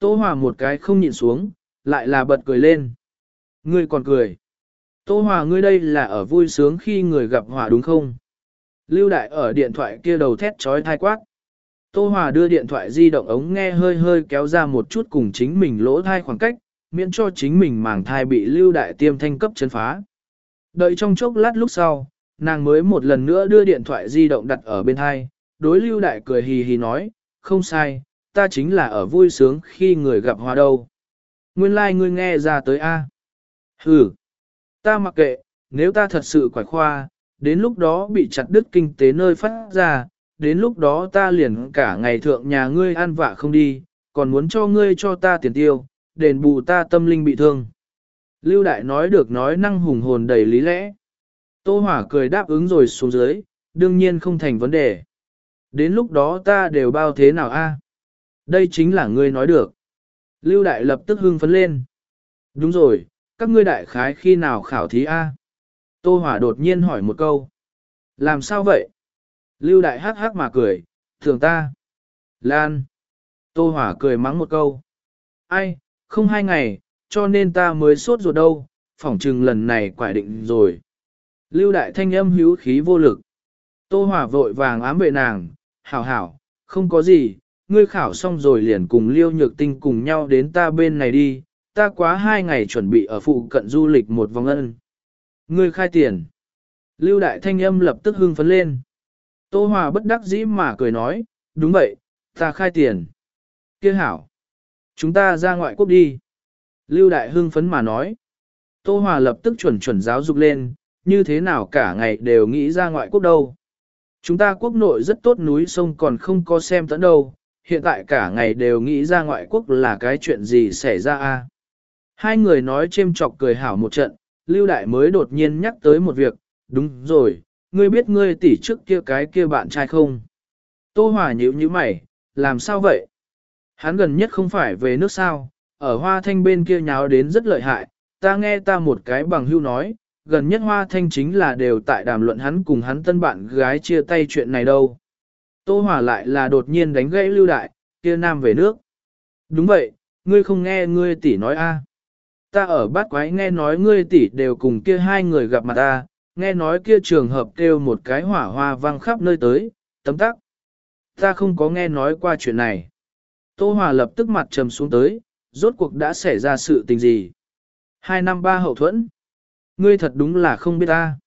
Tô Hòa một cái không nhịn xuống, lại là bật cười lên. Ngươi còn cười. Tô Hòa ngươi đây là ở vui sướng khi người gặp họa đúng không? Lưu Đại ở điện thoại kia đầu thét trói thai quát. Tô Hòa đưa điện thoại di động ống nghe hơi hơi kéo ra một chút cùng chính mình lỗ thai khoảng cách, miễn cho chính mình màng thai bị Lưu Đại tiêm thanh cấp chấn phá. Đợi trong chốc lát lúc sau, nàng mới một lần nữa đưa điện thoại di động đặt ở bên thai, đối Lưu Đại cười hì hì nói, không sai, ta chính là ở vui sướng khi người gặp hòa đâu. Nguyên lai like ngươi nghe ra tới A. Hừ, ta mặc kệ, nếu ta thật sự quải khoa, đến lúc đó bị chặt đứt kinh tế nơi phát ra, đến lúc đó ta liền cả ngày thượng nhà ngươi ăn vạ không đi, còn muốn cho ngươi cho ta tiền tiêu, đền bù ta tâm linh bị thương. Lưu Đại nói được nói năng hùng hồn đầy lý lẽ. Tô Hỏa cười đáp ứng rồi xuống dưới, đương nhiên không thành vấn đề. Đến lúc đó ta đều bao thế nào a? Đây chính là ngươi nói được. Lưu Đại lập tức hưng phấn lên. Đúng rồi, các ngươi đại khái khi nào khảo thí a? Tô Hỏa đột nhiên hỏi một câu. Làm sao vậy? Lưu Đại hắc hắc mà cười, thường ta. Lan. Tô Hỏa cười mắng một câu. Ai, không hai ngày, cho nên ta mới sốt ruột đâu, phỏng chừng lần này quả định rồi. Lưu Đại thanh âm hữu khí vô lực. Tô Hỏa vội vàng ám vệ nàng, hảo hảo, không có gì, ngươi khảo xong rồi liền cùng Liêu Nhược Tinh cùng nhau đến ta bên này đi, ta quá hai ngày chuẩn bị ở phụ cận du lịch một vòng ân. Ngươi khai tiền. Lưu Đại Thanh âm lập tức hưng phấn lên. Tô Hòa bất đắc dĩ mà cười nói, đúng vậy, ta khai tiền. Kia hảo. Chúng ta ra ngoại quốc đi. Lưu Đại hưng phấn mà nói. Tô Hòa lập tức chuẩn chuẩn giáo dục lên, như thế nào cả ngày đều nghĩ ra ngoại quốc đâu. Chúng ta quốc nội rất tốt núi sông còn không có xem tận đâu, hiện tại cả ngày đều nghĩ ra ngoại quốc là cái chuyện gì xảy ra a. Hai người nói chêm chọc cười hảo một trận, Lưu Đại mới đột nhiên nhắc tới một việc, đúng rồi, ngươi biết ngươi tỷ trước kia cái kia bạn trai không? Tô Hòa nhíu như mày, làm sao vậy? Hắn gần nhất không phải về nước sao, ở hoa thanh bên kia nháo đến rất lợi hại, ta nghe ta một cái bằng hưu nói, gần nhất hoa thanh chính là đều tại đàm luận hắn cùng hắn tân bạn gái chia tay chuyện này đâu. Tô Hòa lại là đột nhiên đánh gãy lưu đại, kia nam về nước. Đúng vậy, ngươi không nghe ngươi tỷ nói a? Ta ở bát quái nghe nói ngươi tỷ đều cùng kia hai người gặp mặt ta, nghe nói kia trường hợp kêu một cái hỏa hoa vang khắp nơi tới, tấm tắc. Ta không có nghe nói qua chuyện này. Tô Hòa lập tức mặt trầm xuống tới, rốt cuộc đã xảy ra sự tình gì. Hai năm ba hậu thuẫn. Ngươi thật đúng là không biết ta.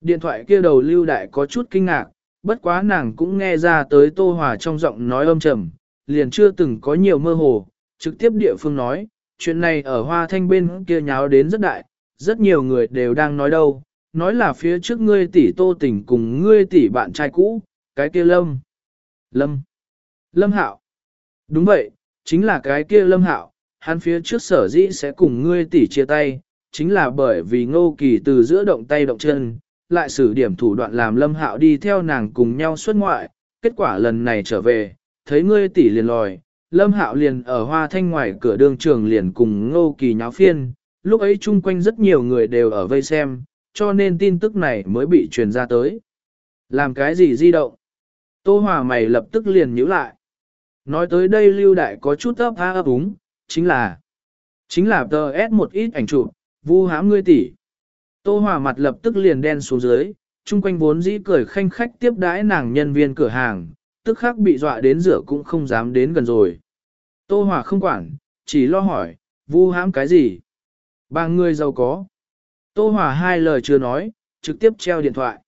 Điện thoại kia đầu lưu đại có chút kinh ngạc, bất quá nàng cũng nghe ra tới Tô Hòa trong giọng nói âm trầm, liền chưa từng có nhiều mơ hồ, trực tiếp địa phương nói, chuyện này ở hoa thanh bên kia nháo đến rất đại, rất nhiều người đều đang nói đâu, nói là phía trước ngươi tỷ tô tình cùng ngươi tỷ bạn trai cũ, cái kia lâm. Lâm. Lâm hạo. Đúng vậy, chính là cái kia lâm hạo, hắn phía trước sở dĩ sẽ cùng ngươi tỷ chia tay, chính là bởi vì ngô kỳ từ giữa động tay động chân, lại sử điểm thủ đoạn làm lâm hạo đi theo nàng cùng nhau xuất ngoại, kết quả lần này trở về, thấy ngươi tỷ liền lòi, lâm hạo liền ở hoa thanh ngoài cửa đường trường liền cùng ngô kỳ nháo phiên, lúc ấy chung quanh rất nhiều người đều ở vây xem, cho nên tin tức này mới bị truyền ra tới. Làm cái gì di động? Tô Hòa mày lập tức liền nhíu lại. Nói tới đây lưu đại có chút ấp há ấp úng, chính là, chính là tờ S một ít ảnh chụp, vu hãm ngươi tỷ. Tô Hòa mặt lập tức liền đen xuống dưới, chung quanh vốn dĩ cười khanh khách tiếp đãi nàng nhân viên cửa hàng, tức khắc bị dọa đến rửa cũng không dám đến gần rồi. Tô Hòa không quản, chỉ lo hỏi, vu hãm cái gì? Ba người giàu có. Tô Hòa hai lời chưa nói, trực tiếp treo điện thoại.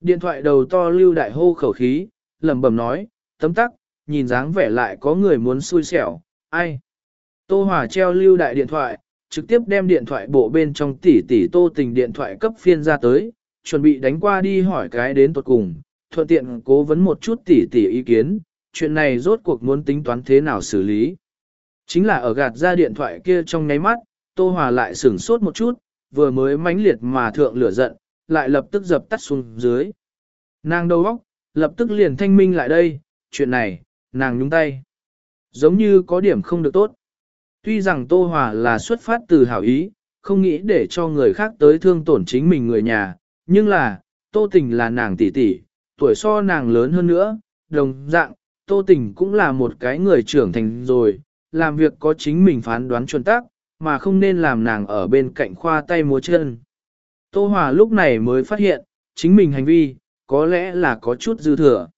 Điện thoại đầu to lưu đại hô khẩu khí, lẩm bẩm nói, tấm tắc, nhìn dáng vẻ lại có người muốn xui xẻo, ai? Tô Hòa treo lưu đại điện thoại, trực tiếp đem điện thoại bộ bên trong tỷ tỷ tô tình điện thoại cấp phiên ra tới, chuẩn bị đánh qua đi hỏi cái đến tuột cùng, thuận tiện cố vấn một chút tỷ tỷ ý kiến, chuyện này rốt cuộc muốn tính toán thế nào xử lý. Chính là ở gạt ra điện thoại kia trong nháy mắt, Tô Hòa lại sửng sốt một chút, vừa mới mãnh liệt mà thượng lửa giận, lại lập tức dập tắt xuống dưới. Nàng đầu óc, lập tức liền thanh minh lại đây, chuyện này, nàng nhúng tay. Giống như có điểm không được tốt. Tuy rằng Tô Hòa là xuất phát từ hảo ý, không nghĩ để cho người khác tới thương tổn chính mình người nhà, nhưng là, Tô Tình là nàng tỷ tỷ, tuổi so nàng lớn hơn nữa, đồng dạng, Tô Tình cũng là một cái người trưởng thành rồi, làm việc có chính mình phán đoán chuẩn tác, mà không nên làm nàng ở bên cạnh khoa tay múa chân. Tô Hòa lúc này mới phát hiện, chính mình hành vi, có lẽ là có chút dư thừa.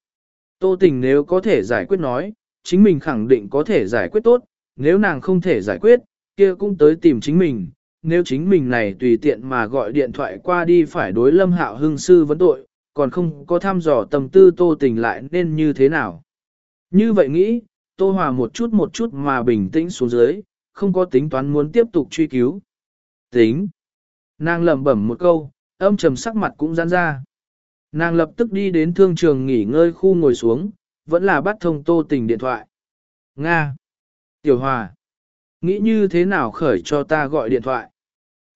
Tô tình nếu có thể giải quyết nói, chính mình khẳng định có thể giải quyết tốt, nếu nàng không thể giải quyết, kia cũng tới tìm chính mình. Nếu chính mình này tùy tiện mà gọi điện thoại qua đi phải đối lâm hạo hưng sư vấn tội, còn không có thăm dò tâm tư tô tình lại nên như thế nào. Như vậy nghĩ, tô hòa một chút một chút mà bình tĩnh xuống dưới, không có tính toán muốn tiếp tục truy cứu. Tính. Nàng lẩm bẩm một câu, âm trầm sắc mặt cũng giãn ra. Nàng lập tức đi đến thương trường nghỉ ngơi khu ngồi xuống, vẫn là bắt thông tô tình điện thoại. Nga. Tiểu Hòa. Nghĩ như thế nào khởi cho ta gọi điện thoại?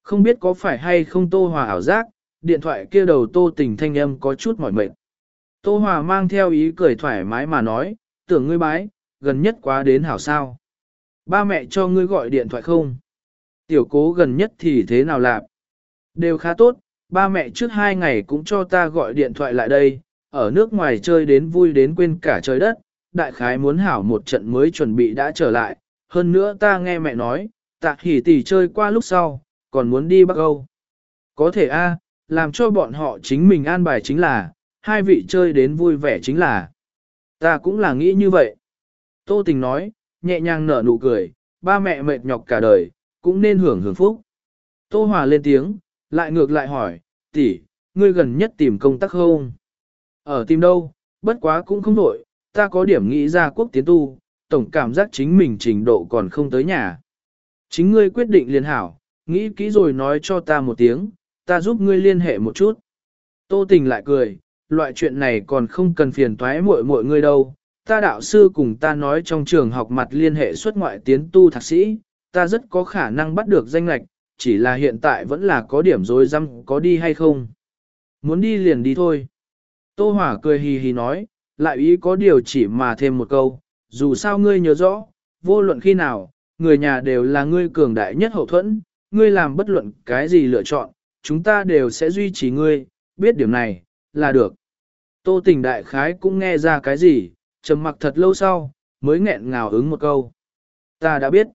Không biết có phải hay không Tô Hòa ảo giác, điện thoại kia đầu Tô tình thanh âm có chút mỏi mệt. Tô Hòa mang theo ý cười thoải mái mà nói, tưởng ngươi bái, gần nhất quá đến hảo sao. Ba mẹ cho ngươi gọi điện thoại không? Tiểu cố gần nhất thì thế nào làm? Đều khá tốt, ba mẹ trước hai ngày cũng cho ta gọi điện thoại lại đây, ở nước ngoài chơi đến vui đến quên cả trời đất, đại khái muốn hảo một trận mới chuẩn bị đã trở lại, hơn nữa ta nghe mẹ nói, tạ hỉ tỷ chơi qua lúc sau, còn muốn đi Bắc Âu. Có thể a, làm cho bọn họ chính mình an bài chính là, hai vị chơi đến vui vẻ chính là. Ta cũng là nghĩ như vậy. Tô Tình nói, nhẹ nhàng nở nụ cười, ba mẹ mệt nhọc cả đời, cũng nên hưởng hưởng phúc. Tô Hòa lên tiếng, lại ngược lại hỏi, tỷ, ngươi gần nhất tìm công tác không? Ở tìm đâu, bất quá cũng không nổi ta có điểm nghĩ ra quốc tiến tu, tổng cảm giác chính mình trình độ còn không tới nhà. Chính ngươi quyết định liên hảo, nghĩ kỹ rồi nói cho ta một tiếng, ta giúp ngươi liên hệ một chút. Tô tình lại cười, loại chuyện này còn không cần phiền toái muội muội ngươi đâu. Ta đạo sư cùng ta nói trong trường học mặt liên hệ xuất ngoại tiến tu thạc sĩ, ta rất có khả năng bắt được danh lạch, chỉ là hiện tại vẫn là có điểm dối răm có đi hay không. Muốn đi liền đi thôi. Tô Hỏa cười hì hì nói, lại ý có điều chỉ mà thêm một câu, dù sao ngươi nhớ rõ, vô luận khi nào, người nhà đều là ngươi cường đại nhất hậu thuẫn, ngươi làm bất luận cái gì lựa chọn, chúng ta đều sẽ duy trì ngươi, biết điểm này, là được. Tô tình đại khái cũng nghe ra cái gì, trầm mặc thật lâu sau, mới nghẹn ngào ứng một câu. Ta đã biết.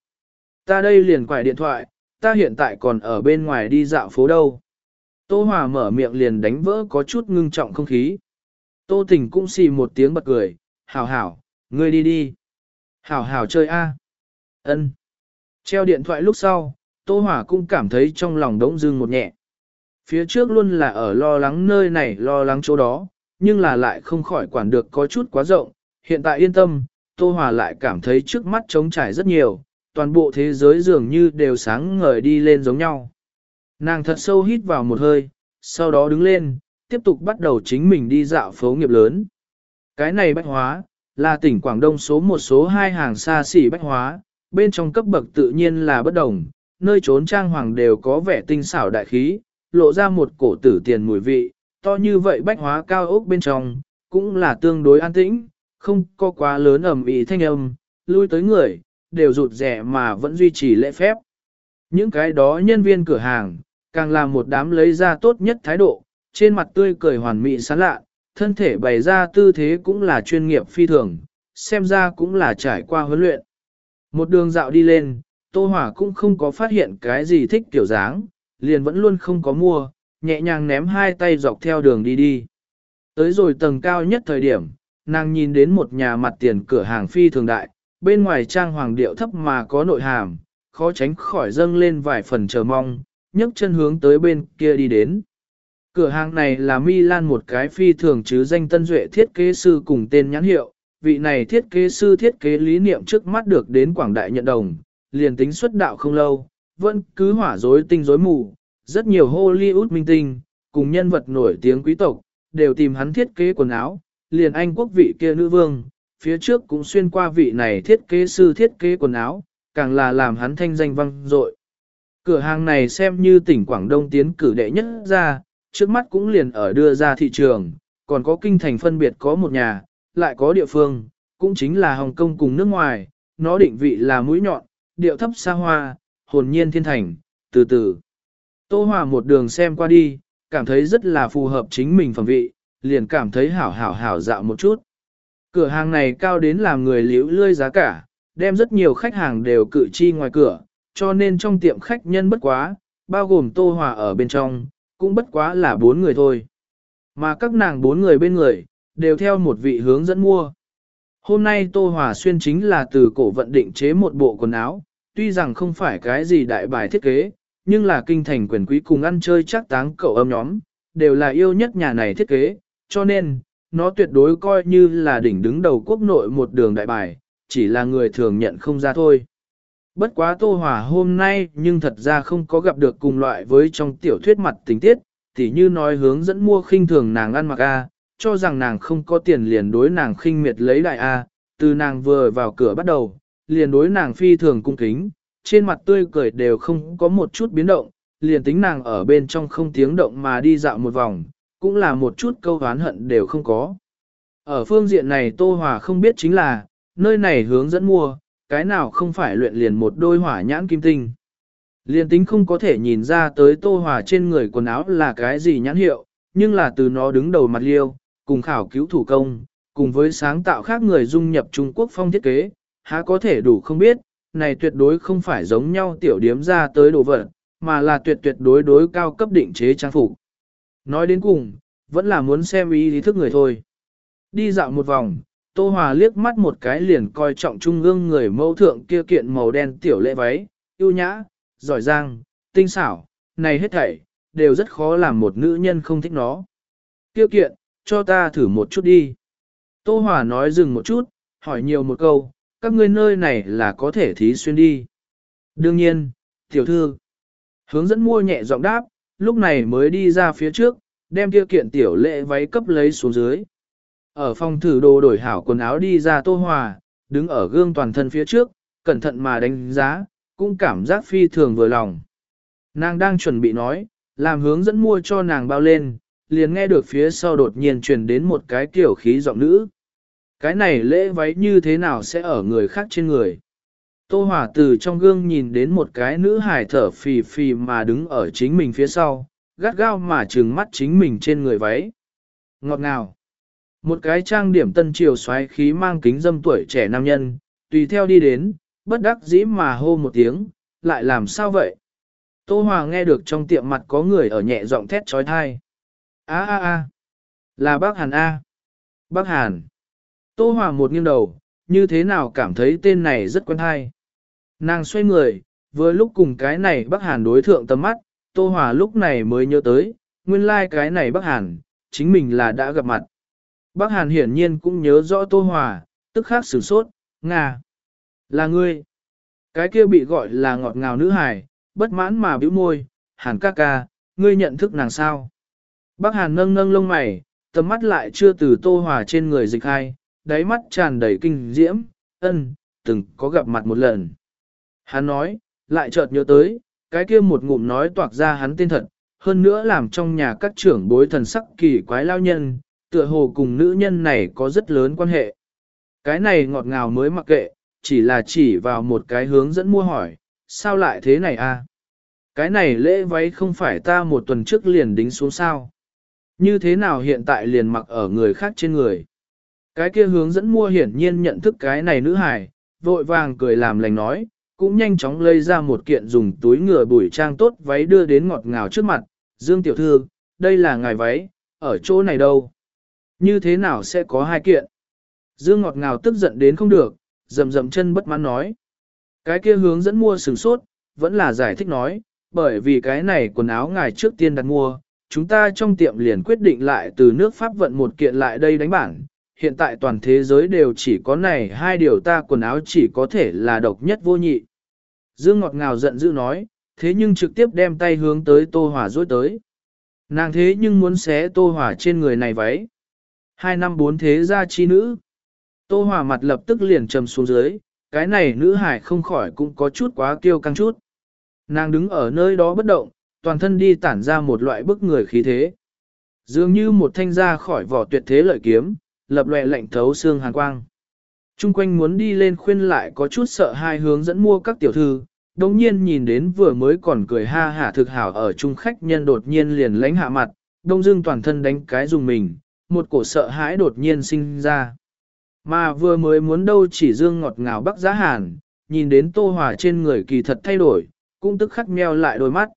Ta đây liền quải điện thoại, ta hiện tại còn ở bên ngoài đi dạo phố đâu. Tô Hòa mở miệng liền đánh vỡ có chút ngưng trọng không khí. Tô Tình cũng xì một tiếng bật cười, hảo hảo, ngươi đi đi. Hảo hảo chơi a. Ân. Treo điện thoại lúc sau, Tô Hỏa cũng cảm thấy trong lòng đống dưng một nhẹ. Phía trước luôn là ở lo lắng nơi này lo lắng chỗ đó, nhưng là lại không khỏi quản được có chút quá rộng. Hiện tại yên tâm, Tô Hỏa lại cảm thấy trước mắt trống trải rất nhiều, toàn bộ thế giới dường như đều sáng ngời đi lên giống nhau. Nàng thật sâu hít vào một hơi, sau đó đứng lên, tiếp tục bắt đầu chính mình đi dạo phố nghiệp lớn. Cái này bách hóa, là tỉnh Quảng Đông số một số hai hàng xa xỉ bách hóa, bên trong cấp bậc tự nhiên là bất đồng, nơi trốn trang hoàng đều có vẻ tinh xảo đại khí, lộ ra một cổ tử tiền mùi vị, to như vậy bách hóa cao ốc bên trong, cũng là tương đối an tĩnh, không có quá lớn ẩm ý thanh âm, lui tới người, đều rụt rẻ mà vẫn duy trì lễ phép. Những cái đó nhân viên cửa hàng, càng là một đám lấy ra tốt nhất thái độ, trên mặt tươi cười hoàn mỹ sán lạ, thân thể bày ra tư thế cũng là chuyên nghiệp phi thường, xem ra cũng là trải qua huấn luyện. Một đường dạo đi lên, Tô Hỏa cũng không có phát hiện cái gì thích kiểu dáng, liền vẫn luôn không có mua, nhẹ nhàng ném hai tay dọc theo đường đi đi. Tới rồi tầng cao nhất thời điểm, nàng nhìn đến một nhà mặt tiền cửa hàng phi thường đại, bên ngoài trang hoàng điệu thấp mà có nội hàm, khó tránh khỏi dâng lên vài phần chờ mong, nhấc chân hướng tới bên kia đi đến. Cửa hàng này là Milan một cái phi thường chứ danh tân duệ thiết kế sư cùng tên nhãn hiệu, vị này thiết kế sư thiết kế lý niệm trước mắt được đến quảng đại nhận đồng, liền tính xuất đạo không lâu, vẫn cứ hỏa rối tinh rối mù, rất nhiều Hollywood minh tinh, cùng nhân vật nổi tiếng quý tộc, đều tìm hắn thiết kế quần áo, liền Anh quốc vị kia nữ vương, phía trước cũng xuyên qua vị này thiết kế sư thiết kế quần áo, càng là làm hắn thanh danh vang dội. Cửa hàng này xem như tỉnh Quảng Đông tiến cử đệ nhất ra, trước mắt cũng liền ở đưa ra thị trường, còn có kinh thành phân biệt có một nhà, lại có địa phương, cũng chính là Hồng Kông cùng nước ngoài, nó định vị là mũi nhọn, điệu thấp xa hoa, hồn nhiên thiên thành, từ từ. Tô Hòa một đường xem qua đi, cảm thấy rất là phù hợp chính mình phẩm vị, liền cảm thấy hảo hảo hảo dạo một chút. Cửa hàng này cao đến làm người liễu lươi giá cả, đem rất nhiều khách hàng đều cự chi ngoài cửa, cho nên trong tiệm khách nhân bất quá, bao gồm Tô Hòa ở bên trong, cũng bất quá là bốn người thôi. Mà các nàng bốn người bên người, đều theo một vị hướng dẫn mua. Hôm nay Tô Hòa xuyên chính là từ cổ vận định chế một bộ quần áo, tuy rằng không phải cái gì đại bài thiết kế, nhưng là kinh thành quyền quý cùng ăn chơi chắc táng cậu âm nhóm, đều là yêu nhất nhà này thiết kế, cho nên, nó tuyệt đối coi như là đỉnh đứng đầu quốc nội một đường đại bài, chỉ là người thường nhận không ra thôi. Bất quá Tô Hòa hôm nay nhưng thật ra không có gặp được cùng loại với trong tiểu thuyết mặt tình tiết, tỉ như nói hướng dẫn mua khinh thường nàng ăn mặc A, cho rằng nàng không có tiền liền đối nàng khinh miệt lấy đại A, từ nàng vừa vào cửa bắt đầu, liền đối nàng phi thường cung kính, trên mặt tươi cười đều không có một chút biến động, liền tính nàng ở bên trong không tiếng động mà đi dạo một vòng, cũng là một chút câu hán hận đều không có. Ở phương diện này Tô Hòa không biết chính là, nơi này hướng dẫn mua, cái nào không phải luyện liền một đôi hỏa nhãn kim tinh. liên tính không có thể nhìn ra tới Tô Hòa trên người quần áo là cái gì nhãn hiệu, nhưng là từ nó đứng đầu mặt liêu, cùng khảo cứu thủ công, cùng với sáng tạo khác người dung nhập Trung Quốc phong thiết kế, há có thể đủ không biết, này tuyệt đối không phải giống nhau tiểu điếm ra tới đồ vật, mà là tuyệt tuyệt đối đối cao cấp định chế trang phục. Nói đến cùng, vẫn là muốn xem ý lý thức người thôi. Đi dạo một vòng, Tô Hòa liếc mắt một cái liền coi trọng trung ương người mẫu thượng kia kiện màu đen tiểu lễ váy, yêu nhã, giỏi giang, tinh xảo, này hết thảy, đều rất khó làm một nữ nhân không thích nó. Kia kiện, cho ta thử một chút đi. Tô Hòa nói dừng một chút, hỏi nhiều một câu, các ngươi nơi này là có thể thí xuyên đi. Đương nhiên, tiểu thư. Hướng dẫn mua nhẹ giọng đáp, lúc này mới đi ra phía trước, đem kia kiện tiểu lệ váy cấp lấy xuống dưới. Ở phòng thử đồ đổi hảo quần áo đi ra Tô Hòa, đứng ở gương toàn thân phía trước, cẩn thận mà đánh giá, cũng cảm giác phi thường vừa lòng. Nàng đang chuẩn bị nói, làm hướng dẫn mua cho nàng bao lên, liền nghe được phía sau đột nhiên truyền đến một cái kiểu khí giọng nữ. Cái này lễ váy như thế nào sẽ ở người khác trên người? Tô Hòa từ trong gương nhìn đến một cái nữ hài thở phì phì mà đứng ở chính mình phía sau, gắt gao mà trừng mắt chính mình trên người váy. Ngọt ngào. Một cái trang điểm tân triều xoáy khí mang kính dâm tuổi trẻ nam nhân, tùy theo đi đến, bất đắc dĩ mà hô một tiếng, lại làm sao vậy? Tô Hòa nghe được trong tiệm mặt có người ở nhẹ giọng thét trói thai. A a a, là bác Hàn A. Bác Hàn. Tô Hòa một nghiêng đầu, như thế nào cảm thấy tên này rất quen hay. Nàng xoay người, vừa lúc cùng cái này bác Hàn đối thượng tầm mắt, Tô Hòa lúc này mới nhớ tới, nguyên lai like cái này bác Hàn, chính mình là đã gặp mặt. Bác Hàn hiển nhiên cũng nhớ rõ Tô Hòa, tức khắc sửng sốt, Nga. Là ngươi. Cái kia bị gọi là ngọt ngào nữ hài, bất mãn mà bĩu môi, Hàn ca ca, ngươi nhận thức nàng sao. Bác Hàn nâng nâng lông mày, tầm mắt lại chưa từ Tô Hòa trên người dịch hai, đáy mắt tràn đầy kinh diễm, ân, từng có gặp mặt một lần. Hắn nói, lại chợt nhớ tới, cái kia một ngụm nói toạc ra hắn tên thật, hơn nữa làm trong nhà các trưởng bối thần sắc kỳ quái lao nhân, tựa hồ cùng nữ nhân này có rất lớn quan hệ. Cái này ngọt ngào mới mặc kệ, chỉ là chỉ vào một cái hướng dẫn mua hỏi, sao lại thế này a? Cái này lễ váy không phải ta một tuần trước liền đính xuống sao? Như thế nào hiện tại liền mặc ở người khác trên người? Cái kia hướng dẫn mua hiển nhiên nhận thức cái này nữ hải, vội vàng cười làm lành nói, cũng nhanh chóng lấy ra một kiện dùng túi ngựa bùi trang tốt váy đưa đến ngọt ngào trước mặt. Dương tiểu thư, đây là ngài váy, ở chỗ này đâu? Như thế nào sẽ có hai kiện? Dương ngọt ngào tức giận đến không được, rầm rầm chân bất mãn nói. Cái kia hướng dẫn mua sừng sốt, vẫn là giải thích nói, bởi vì cái này quần áo ngài trước tiên đặt mua, chúng ta trong tiệm liền quyết định lại từ nước Pháp vận một kiện lại đây đánh bản, hiện tại toàn thế giới đều chỉ có này hai điều ta quần áo chỉ có thể là độc nhất vô nhị. Dương ngọt ngào giận dữ nói, thế nhưng trực tiếp đem tay hướng tới Tô Hòa dối tới. Nàng thế nhưng muốn xé Tô Hòa trên người này váy. Hai năm bốn thế gia chi nữ. Tô Hòa mặt lập tức liền trầm xuống dưới, cái này nữ hải không khỏi cũng có chút quá kiêu căng chút. Nàng đứng ở nơi đó bất động, toàn thân đi tản ra một loại bức người khí thế. Dường như một thanh ra khỏi vỏ tuyệt thế lợi kiếm, lập lòe lạnh thấu xương hàn quang. Trung quanh muốn đi lên khuyên lại có chút sợ hai hướng dẫn mua các tiểu thư, đồng nhiên nhìn đến vừa mới còn cười ha hả thực hảo ở trung khách nhân đột nhiên liền lánh hạ mặt, đông dương toàn thân đánh cái dùng mình, một cổ sợ hãi đột nhiên sinh ra. Mà vừa mới muốn đâu chỉ dương ngọt ngào bắc giá hàn, nhìn đến tô hòa trên người kỳ thật thay đổi, cũng tức khắc meo lại đôi mắt.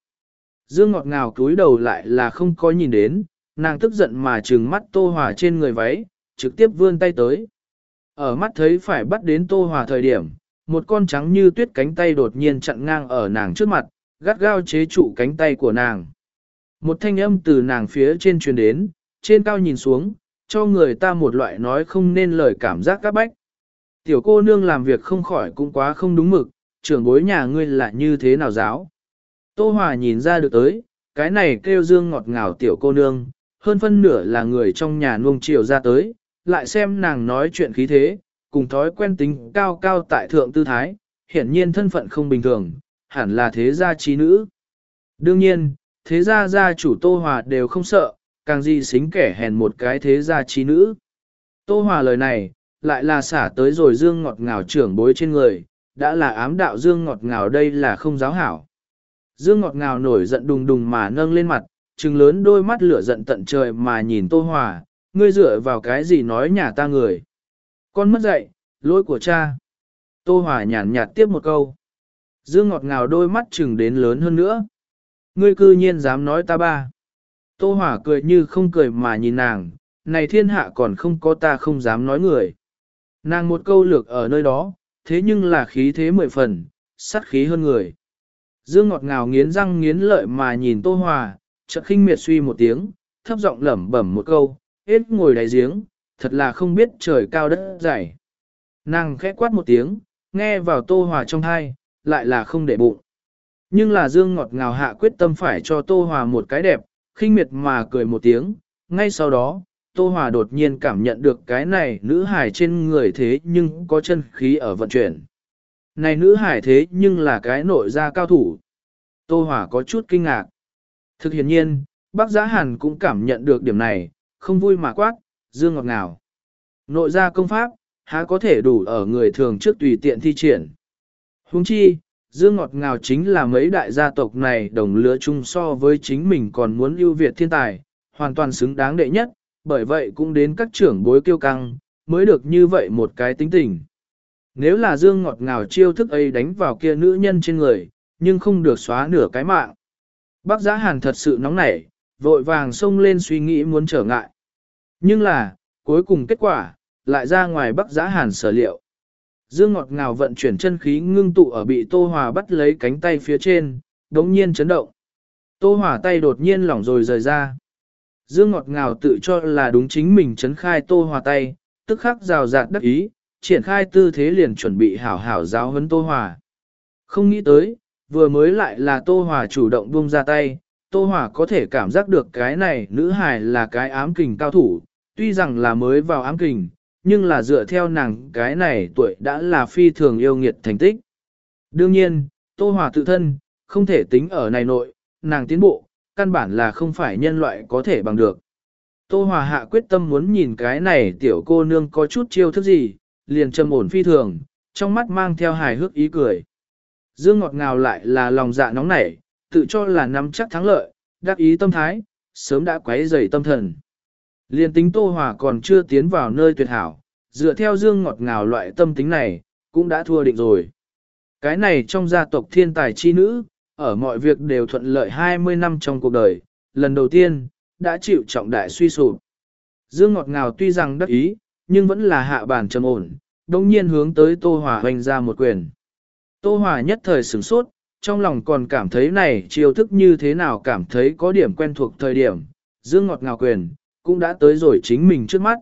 Dương ngọt ngào cúi đầu lại là không có nhìn đến, nàng tức giận mà trừng mắt tô hòa trên người váy, trực tiếp vươn tay tới. Ở mắt thấy phải bắt đến tô hòa thời điểm, một con trắng như tuyết cánh tay đột nhiên chặn ngang ở nàng trước mặt, gắt gao chế trụ cánh tay của nàng. Một thanh âm từ nàng phía trên truyền đến, trên cao nhìn xuống, cho người ta một loại nói không nên lời cảm giác các bách. Tiểu cô nương làm việc không khỏi cũng quá không đúng mực, trưởng bối nhà ngươi là như thế nào giáo. Tô Hòa nhìn ra được tới, cái này kêu dương ngọt ngào tiểu cô nương, hơn phân nửa là người trong nhà nuông chiều ra tới, lại xem nàng nói chuyện khí thế, cùng thói quen tính cao cao tại thượng tư thái, hiển nhiên thân phận không bình thường, hẳn là thế gia trí nữ. Đương nhiên, thế gia gia chủ Tô Hòa đều không sợ, càng gì xính kẻ hèn một cái thế gia trí nữ. Tô Hòa lời này, lại là xả tới rồi dương ngọt ngào trưởng bối trên người, đã là ám đạo dương ngọt ngào đây là không giáo hảo. Dương ngọt ngào nổi giận đùng đùng mà nâng lên mặt, trừng lớn đôi mắt lửa giận tận trời mà nhìn Tô Hòa, ngươi dựa vào cái gì nói nhà ta người. Con mất dạy, lỗi của cha. Tô Hòa nhàn nhạt tiếp một câu. Dương ngọt ngào đôi mắt trừng đến lớn hơn nữa. Ngươi cư nhiên dám nói ta ba. Tô Hòa cười như không cười mà nhìn nàng, này thiên hạ còn không có ta không dám nói người. Nàng một câu lược ở nơi đó, thế nhưng là khí thế mười phần, sát khí hơn người. Dương ngọt ngào nghiến răng nghiến lợi mà nhìn Tô Hòa, chợt khinh miệt suy một tiếng, thấp giọng lẩm bẩm một câu, hết ngồi đáy giếng, thật là không biết trời cao đất dày. Nàng khẽ quát một tiếng, nghe vào Tô Hòa trong hai, lại là không để bụng. Nhưng là Dương ngọt ngào hạ quyết tâm phải cho Tô Hòa một cái đẹp, khinh miệt mà cười một tiếng, ngay sau đó, Tô Hòa đột nhiên cảm nhận được cái này nữ hải trên người thế nhưng có chân khí ở vận chuyển. Này nữ hải thế nhưng là cái nội gia cao thủ. Tô Hòa có chút kinh ngạc. Thực hiện nhiên, bác giã hàn cũng cảm nhận được điểm này, không vui mà quát, dương ngọt ngào. Nội gia công pháp, há có thể đủ ở người thường trước tùy tiện thi triển. Huống chi, dương ngọt ngào chính là mấy đại gia tộc này đồng lứa chung so với chính mình còn muốn ưu việt thiên tài, hoàn toàn xứng đáng đệ nhất, bởi vậy cũng đến các trưởng bối kiêu căng, mới được như vậy một cái tính tình. Nếu là dương ngọt ngào chiêu thức ấy đánh vào kia nữ nhân trên người, nhưng không được xóa nửa cái mạng. Bác giã hàn thật sự nóng nảy, vội vàng xông lên suy nghĩ muốn trở ngại. Nhưng là, cuối cùng kết quả, lại ra ngoài bắc giã hàn sở liệu. Dương ngọt ngào vận chuyển chân khí ngưng tụ ở bị Tô Hòa bắt lấy cánh tay phía trên, đống nhiên chấn động. Tô Hòa tay đột nhiên lỏng rồi rời ra. Dương ngọt ngào tự cho là đúng chính mình chấn khai Tô Hòa tay, tức khắc rào rạt đắc ý, triển khai tư thế liền chuẩn bị hảo hảo giáo huấn Tô Hòa. Không nghĩ tới, vừa mới lại là Tô Hòa chủ động buông ra tay, Tô Hòa có thể cảm giác được cái này nữ hài là cái ám kình cao thủ, tuy rằng là mới vào ám kình, nhưng là dựa theo nàng cái này tuổi đã là phi thường yêu nghiệt thành tích. Đương nhiên, Tô Hòa tự thân, không thể tính ở này nội, nàng tiến bộ, căn bản là không phải nhân loại có thể bằng được. Tô Hòa hạ quyết tâm muốn nhìn cái này tiểu cô nương có chút chiêu thức gì, liền trầm ổn phi thường, trong mắt mang theo hài hước ý cười. Dương ngọt ngào lại là lòng dạ nóng nảy, tự cho là nắm chắc thắng lợi, đắc ý tâm thái, sớm đã quấy rầy tâm thần. Liên tính Tô Hòa còn chưa tiến vào nơi tuyệt hảo, dựa theo dương ngọt ngào loại tâm tính này, cũng đã thua định rồi. Cái này trong gia tộc thiên tài chi nữ, ở mọi việc đều thuận lợi 20 năm trong cuộc đời, lần đầu tiên, đã chịu trọng đại suy sụp. Dương ngọt ngào tuy rằng đắc ý, nhưng vẫn là hạ bản trầm ổn, đồng nhiên hướng tới Tô Hòa hoành ra một quyền. Tô Hòa nhất thời sửng sốt, trong lòng còn cảm thấy này chiêu thức như thế nào cảm thấy có điểm quen thuộc thời điểm, dương ngọt ngào quyền, cũng đã tới rồi chính mình trước mắt.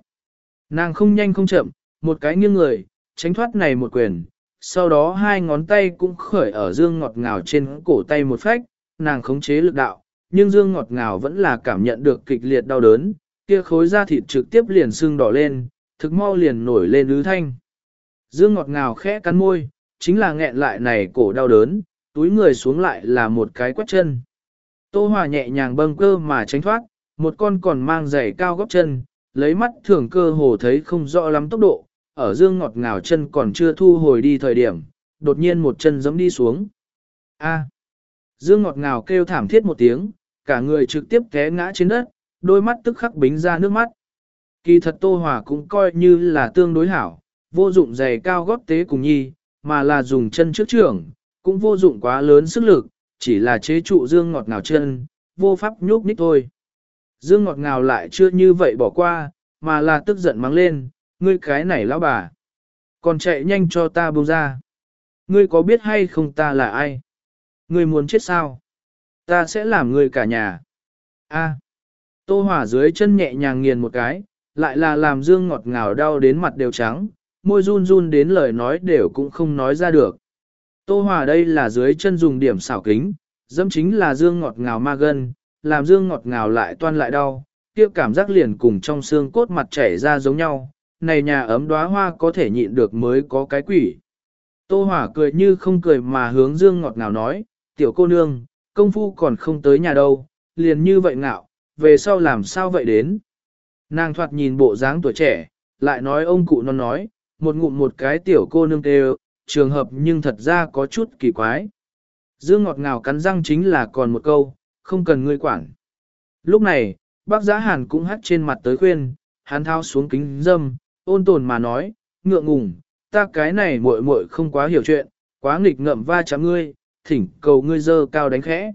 Nàng không nhanh không chậm, một cái nghiêng người, tránh thoát này một quyền, sau đó hai ngón tay cũng khởi ở dương ngọt ngào trên cổ tay một phách, nàng khống chế lực đạo, nhưng dương ngọt ngào vẫn là cảm nhận được kịch liệt đau đớn, kia khối da thịt trực tiếp liền sưng đỏ lên, thực mau liền nổi lên ứ thanh. Dương ngọt ngào khẽ cắn môi, chính là nghẹn lại này cổ đau đớn, túi người xuống lại là một cái quét chân. Tô Hòa nhẹ nhàng bâng cơ mà tránh thoát, một con còn mang giày cao góc chân, lấy mắt thường cơ hồ thấy không rõ lắm tốc độ, ở dương ngọt ngào chân còn chưa thu hồi đi thời điểm, đột nhiên một chân giẫm đi xuống. A. Dương ngọt ngào kêu thảm thiết một tiếng, cả người trực tiếp té ngã trên đất, đôi mắt tức khắc bính ra nước mắt. Kỳ thật Tô Hòa cũng coi như là tương đối hảo, vô dụng giày cao gót tế cùng nhi, mà là dùng chân trước trưởng, cũng vô dụng quá lớn sức lực, chỉ là chế trụ dương ngọt ngào chân, vô pháp nhúc nhích thôi. Dương ngọt ngào lại chưa như vậy bỏ qua, mà là tức giận mắng lên, ngươi cái này lão bà. Còn chạy nhanh cho ta buông ra. Ngươi có biết hay không ta là ai? Ngươi muốn chết sao? Ta sẽ làm ngươi cả nhà. A. Tô hỏa dưới chân nhẹ nhàng nghiền một cái, lại là làm dương ngọt ngào đau đến mặt đều trắng, môi run run đến lời nói đều cũng không nói ra được. Tô hỏa đây là dưới chân dùng điểm xảo kính, dẫm chính là dương ngọt ngào ma gân, làm dương ngọt ngào lại toan lại đau, kia cảm giác liền cùng trong xương cốt mặt chảy ra giống nhau, này nhà ấm đóa hoa có thể nhịn được mới có cái quỷ. Tô hỏa cười như không cười mà hướng dương ngọt ngào nói, tiểu cô nương, công phu còn không tới nhà đâu, liền như vậy ngạo, về sau làm sao vậy đến. Nàng thoạt nhìn bộ dáng tuổi trẻ, lại nói ông cụ non nói, một ngụm một cái tiểu cô nương đều, trường hợp nhưng thật ra có chút kỳ quái. Dương ngọt ngào cắn răng chính là còn một câu, không cần ngươi quản. Lúc này, bác giã hàn cũng hắt trên mặt tới khuyên, hắn thao xuống kính dâm, ôn tồn mà nói, ngượng ngùng, ta cái này muội muội không quá hiểu chuyện, quá nghịch ngợm va chạm ngươi, thỉnh cầu ngươi dơ cao đánh khẽ.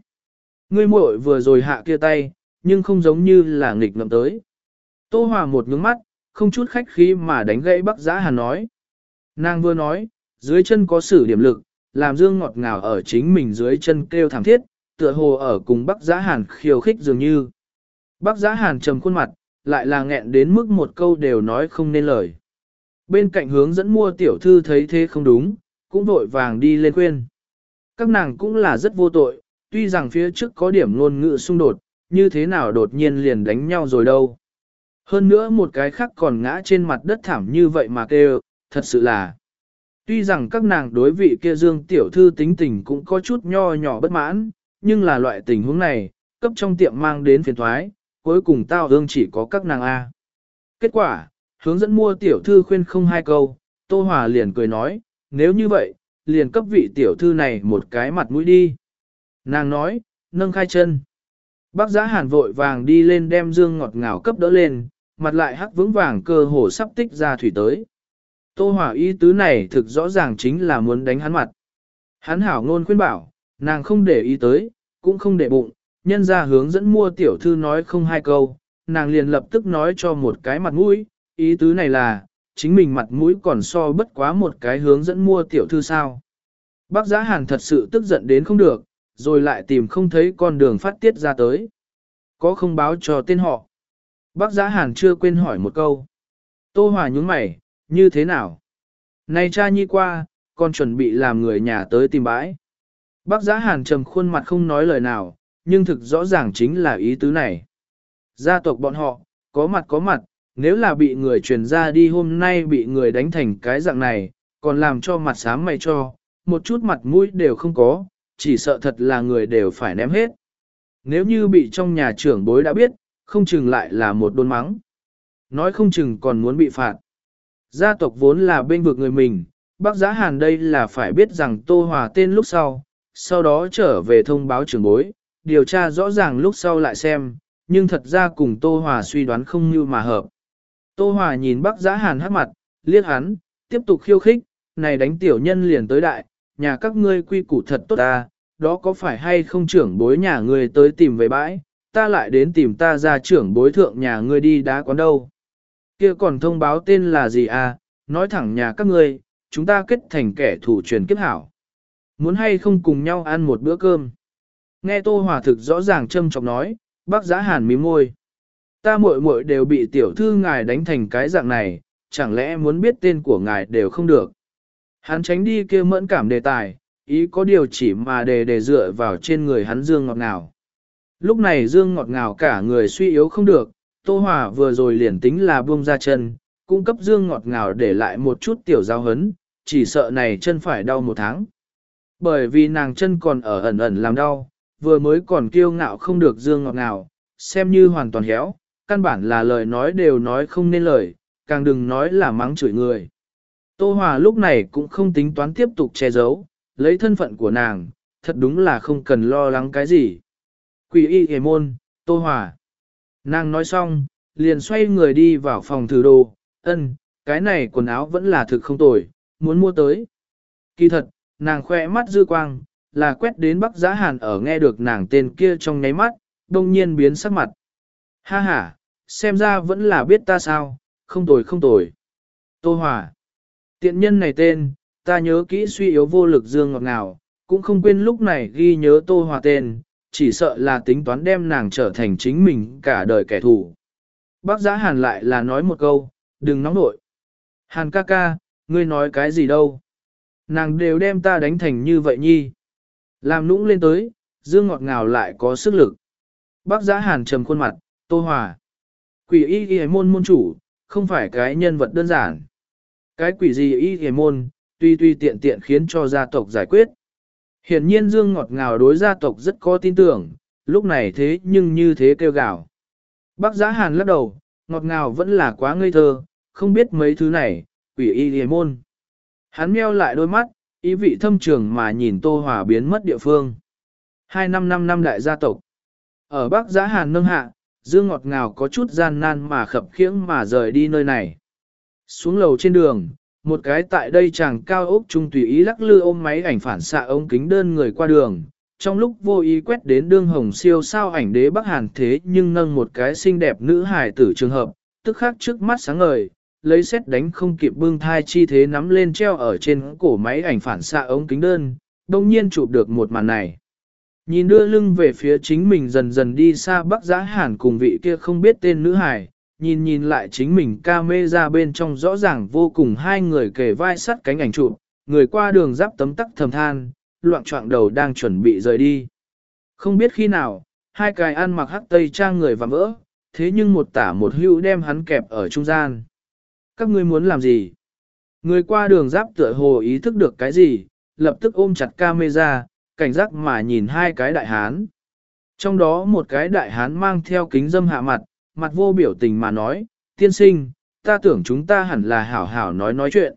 Ngươi muội vừa rồi hạ kia tay, nhưng không giống như là nghịch ngợm tới. Tô Hòa một nhướng mắt, không chút khách khí mà đánh gãy bác Giã Hàn nói. Nàng vừa nói, dưới chân có sử điểm lực, làm dương ngọt ngào ở chính mình dưới chân kêu thảm thiết, tựa hồ ở cùng Bắc Giã Hàn khiêu khích dường như. Bắc Giã Hàn trầm khuôn mặt, lại là nghẹn đến mức một câu đều nói không nên lời. Bên cạnh hướng dẫn mua tiểu thư thấy thế không đúng, cũng vội vàng đi lên khuyên. Các nàng cũng là rất vô tội, tuy rằng phía trước có điểm ngôn ngữ xung đột, như thế nào đột nhiên liền đánh nhau rồi đâu. Hơn nữa một cái khác còn ngã trên mặt đất thảm như vậy mà kêu, thật sự là. Tuy rằng các nàng đối vị kia dương tiểu thư tính tình cũng có chút nho nhỏ bất mãn, nhưng là loại tình huống này, cấp trong tiệm mang đến phiền thoái, cuối cùng tao hương chỉ có các nàng A. Kết quả, hướng dẫn mua tiểu thư khuyên không hai câu, Tô Hòa liền cười nói, nếu như vậy, liền cấp vị tiểu thư này một cái mặt mũi đi. Nàng nói, nâng khai chân. Bác giã hàn vội vàng đi lên đem dương ngọt ngào cấp đỡ lên, mặt lại hắc vững vàng cơ hồ sắp tích ra thủy tới. Tô hỏa ý tứ này thực rõ ràng chính là muốn đánh hắn mặt. Hắn hảo ngôn khuyên bảo, nàng không để ý tới, cũng không để bụng, nhân ra hướng dẫn mua tiểu thư nói không hai câu, nàng liền lập tức nói cho một cái mặt mũi, ý tứ này là, chính mình mặt mũi còn so bất quá một cái hướng dẫn mua tiểu thư sao. Bác giã hàn thật sự tức giận đến không được, rồi lại tìm không thấy con đường phát tiết ra tới. Có không báo cho tên họ. Bác giã hàn chưa quên hỏi một câu. Tô Hòa nhúng mày, như thế nào? Này cha nhi qua, con chuẩn bị làm người nhà tới tìm bãi. Bác giã hàn trầm khuôn mặt không nói lời nào, nhưng thực rõ ràng chính là ý tứ này. Gia tộc bọn họ, có mặt có mặt, nếu là bị người truyền ra đi hôm nay bị người đánh thành cái dạng này, còn làm cho mặt sám mày cho, một chút mặt mũi đều không có, chỉ sợ thật là người đều phải ném hết. Nếu như bị trong nhà trưởng bối đã biết, không chừng lại là một đôn mắng. Nói không chừng còn muốn bị phạt. Gia tộc vốn là bên vực người mình, bác giá hàn đây là phải biết rằng Tô Hòa tên lúc sau, sau đó trở về thông báo trưởng bối, điều tra rõ ràng lúc sau lại xem, nhưng thật ra cùng Tô Hòa suy đoán không như mà hợp. Tô Hòa nhìn bác giã hàn hát mặt, liếc hắn, tiếp tục khiêu khích, này đánh tiểu nhân liền tới đại, nhà các ngươi quy củ thật tốt ta, đó có phải hay không trưởng bối nhà ngươi tới tìm về bãi, ta lại đến tìm ta ra trưởng bối thượng nhà ngươi đi đá quán đâu. Kia còn thông báo tên là gì à, nói thẳng nhà các ngươi, chúng ta kết thành kẻ thủ truyền kiếp hảo. Muốn hay không cùng nhau ăn một bữa cơm. Nghe Tô Hòa thực rõ ràng châm trọng nói, bác giã hàn mím môi. Ta muội muội đều bị tiểu thư ngài đánh thành cái dạng này, chẳng lẽ muốn biết tên của ngài đều không được. Hắn tránh đi kia mẫn cảm đề tài, ý có điều chỉ mà đề đề dựa vào trên người hắn dương ngọt ngào. Lúc này dương ngọt ngào cả người suy yếu không được, Tô Hòa vừa rồi liền tính là buông ra chân, cung cấp dương ngọt ngào để lại một chút tiểu giao hấn, chỉ sợ này chân phải đau một tháng. Bởi vì nàng chân còn ở ẩn ẩn làm đau, vừa mới còn kiêu ngạo không được dương ngọt nào, xem như hoàn toàn héo, căn bản là lời nói đều nói không nên lời, càng đừng nói là mắng chửi người. Tô Hòa lúc này cũng không tính toán tiếp tục che giấu, lấy thân phận của nàng, thật đúng là không cần lo lắng cái gì. Quỷ y hề môn, Tô Hòa. Nàng nói xong, liền xoay người đi vào phòng thử đồ, ân, cái này quần áo vẫn là thực không tồi, muốn mua tới. Kỳ thật, nàng khoe mắt dư quang, là quét đến Bắc Giá Hàn ở nghe được nàng tên kia trong nháy mắt, đông nhiên biến sắc mặt. Ha ha, xem ra vẫn là biết ta sao, không tồi không tồi. Tô Hòa. Tiện nhân này tên, ta nhớ kỹ suy yếu vô lực dương ngọt ngào, cũng không quên lúc này ghi nhớ Tô Hòa tên, chỉ sợ là tính toán đem nàng trở thành chính mình cả đời kẻ thù. Bác giã hàn lại là nói một câu, đừng nóng nội. Hàn ca ca, ngươi nói cái gì đâu? Nàng đều đem ta đánh thành như vậy nhi. Làm nũng lên tới, dương ngọt ngào lại có sức lực. Bác giã hàn trầm khuôn mặt, tô hòa. Quỷ y y môn môn chủ, không phải cái nhân vật đơn giản. Cái quỷ gì y y môn, tuy tuy tiện tiện khiến cho gia tộc giải quyết. Hiển nhiên dương ngọt ngào đối gia tộc rất có tin tưởng, lúc này thế nhưng như thế kêu gào. Bác giã hàn lắc đầu, ngọt ngào vẫn là quá ngây thơ, không biết mấy thứ này, quỷ y y môn. Hắn meo lại đôi mắt, ý vị thâm trường mà nhìn Tô Hòa biến mất địa phương. Hai năm năm năm đại gia tộc. Ở Bắc Giá Hàn nâng hạ, Dương ngọt ngào có chút gian nan mà khập khiễng mà rời đi nơi này. Xuống lầu trên đường, một cái tại đây chàng cao ốc trung tùy ý lắc lư ôm máy ảnh phản xạ ống kính đơn người qua đường. Trong lúc vô ý quét đến đương hồng siêu sao ảnh đế Bắc Hàn thế nhưng nâng một cái xinh đẹp nữ hài tử trường hợp, tức khắc trước mắt sáng ngời, lấy xét đánh không kịp bưng thai chi thế nắm lên treo ở trên cổ máy ảnh phản xạ ống kính đơn, đồng nhiên chụp được một màn này. Nhìn đưa lưng về phía chính mình dần dần đi xa bắc giã hàn cùng vị kia không biết tên nữ hải, nhìn nhìn lại chính mình ca mê ra bên trong rõ ràng vô cùng hai người kề vai sắt cánh ảnh chụp, người qua đường giáp tấm tắc thầm than, loạn trọng đầu đang chuẩn bị rời đi. Không biết khi nào, hai cái ăn mặc hắc tây trang người và vỡ, thế nhưng một tả một hữu đem hắn kẹp ở trung gian các ngươi muốn làm gì? Người qua đường giáp tựa hồ ý thức được cái gì, lập tức ôm chặt camera, cảnh giác mà nhìn hai cái đại hán. Trong đó một cái đại hán mang theo kính dâm hạ mặt, mặt vô biểu tình mà nói, tiên sinh, ta tưởng chúng ta hẳn là hảo hảo nói nói chuyện.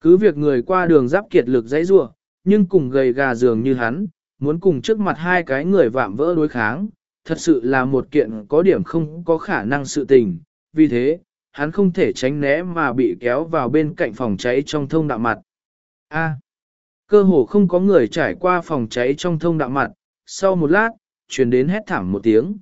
Cứ việc người qua đường giáp kiệt lực dãy rua, nhưng cùng gầy gà dường như hắn, muốn cùng trước mặt hai cái người vạm vỡ đối kháng, thật sự là một kiện có điểm không có khả năng sự tình. Vì thế, hắn không thể tránh né mà bị kéo vào bên cạnh phòng cháy trong thông đạo mặt. A. cơ hồ không có người trải qua phòng cháy trong thông đạo mặt, sau một lát, truyền đến hét thảm một tiếng.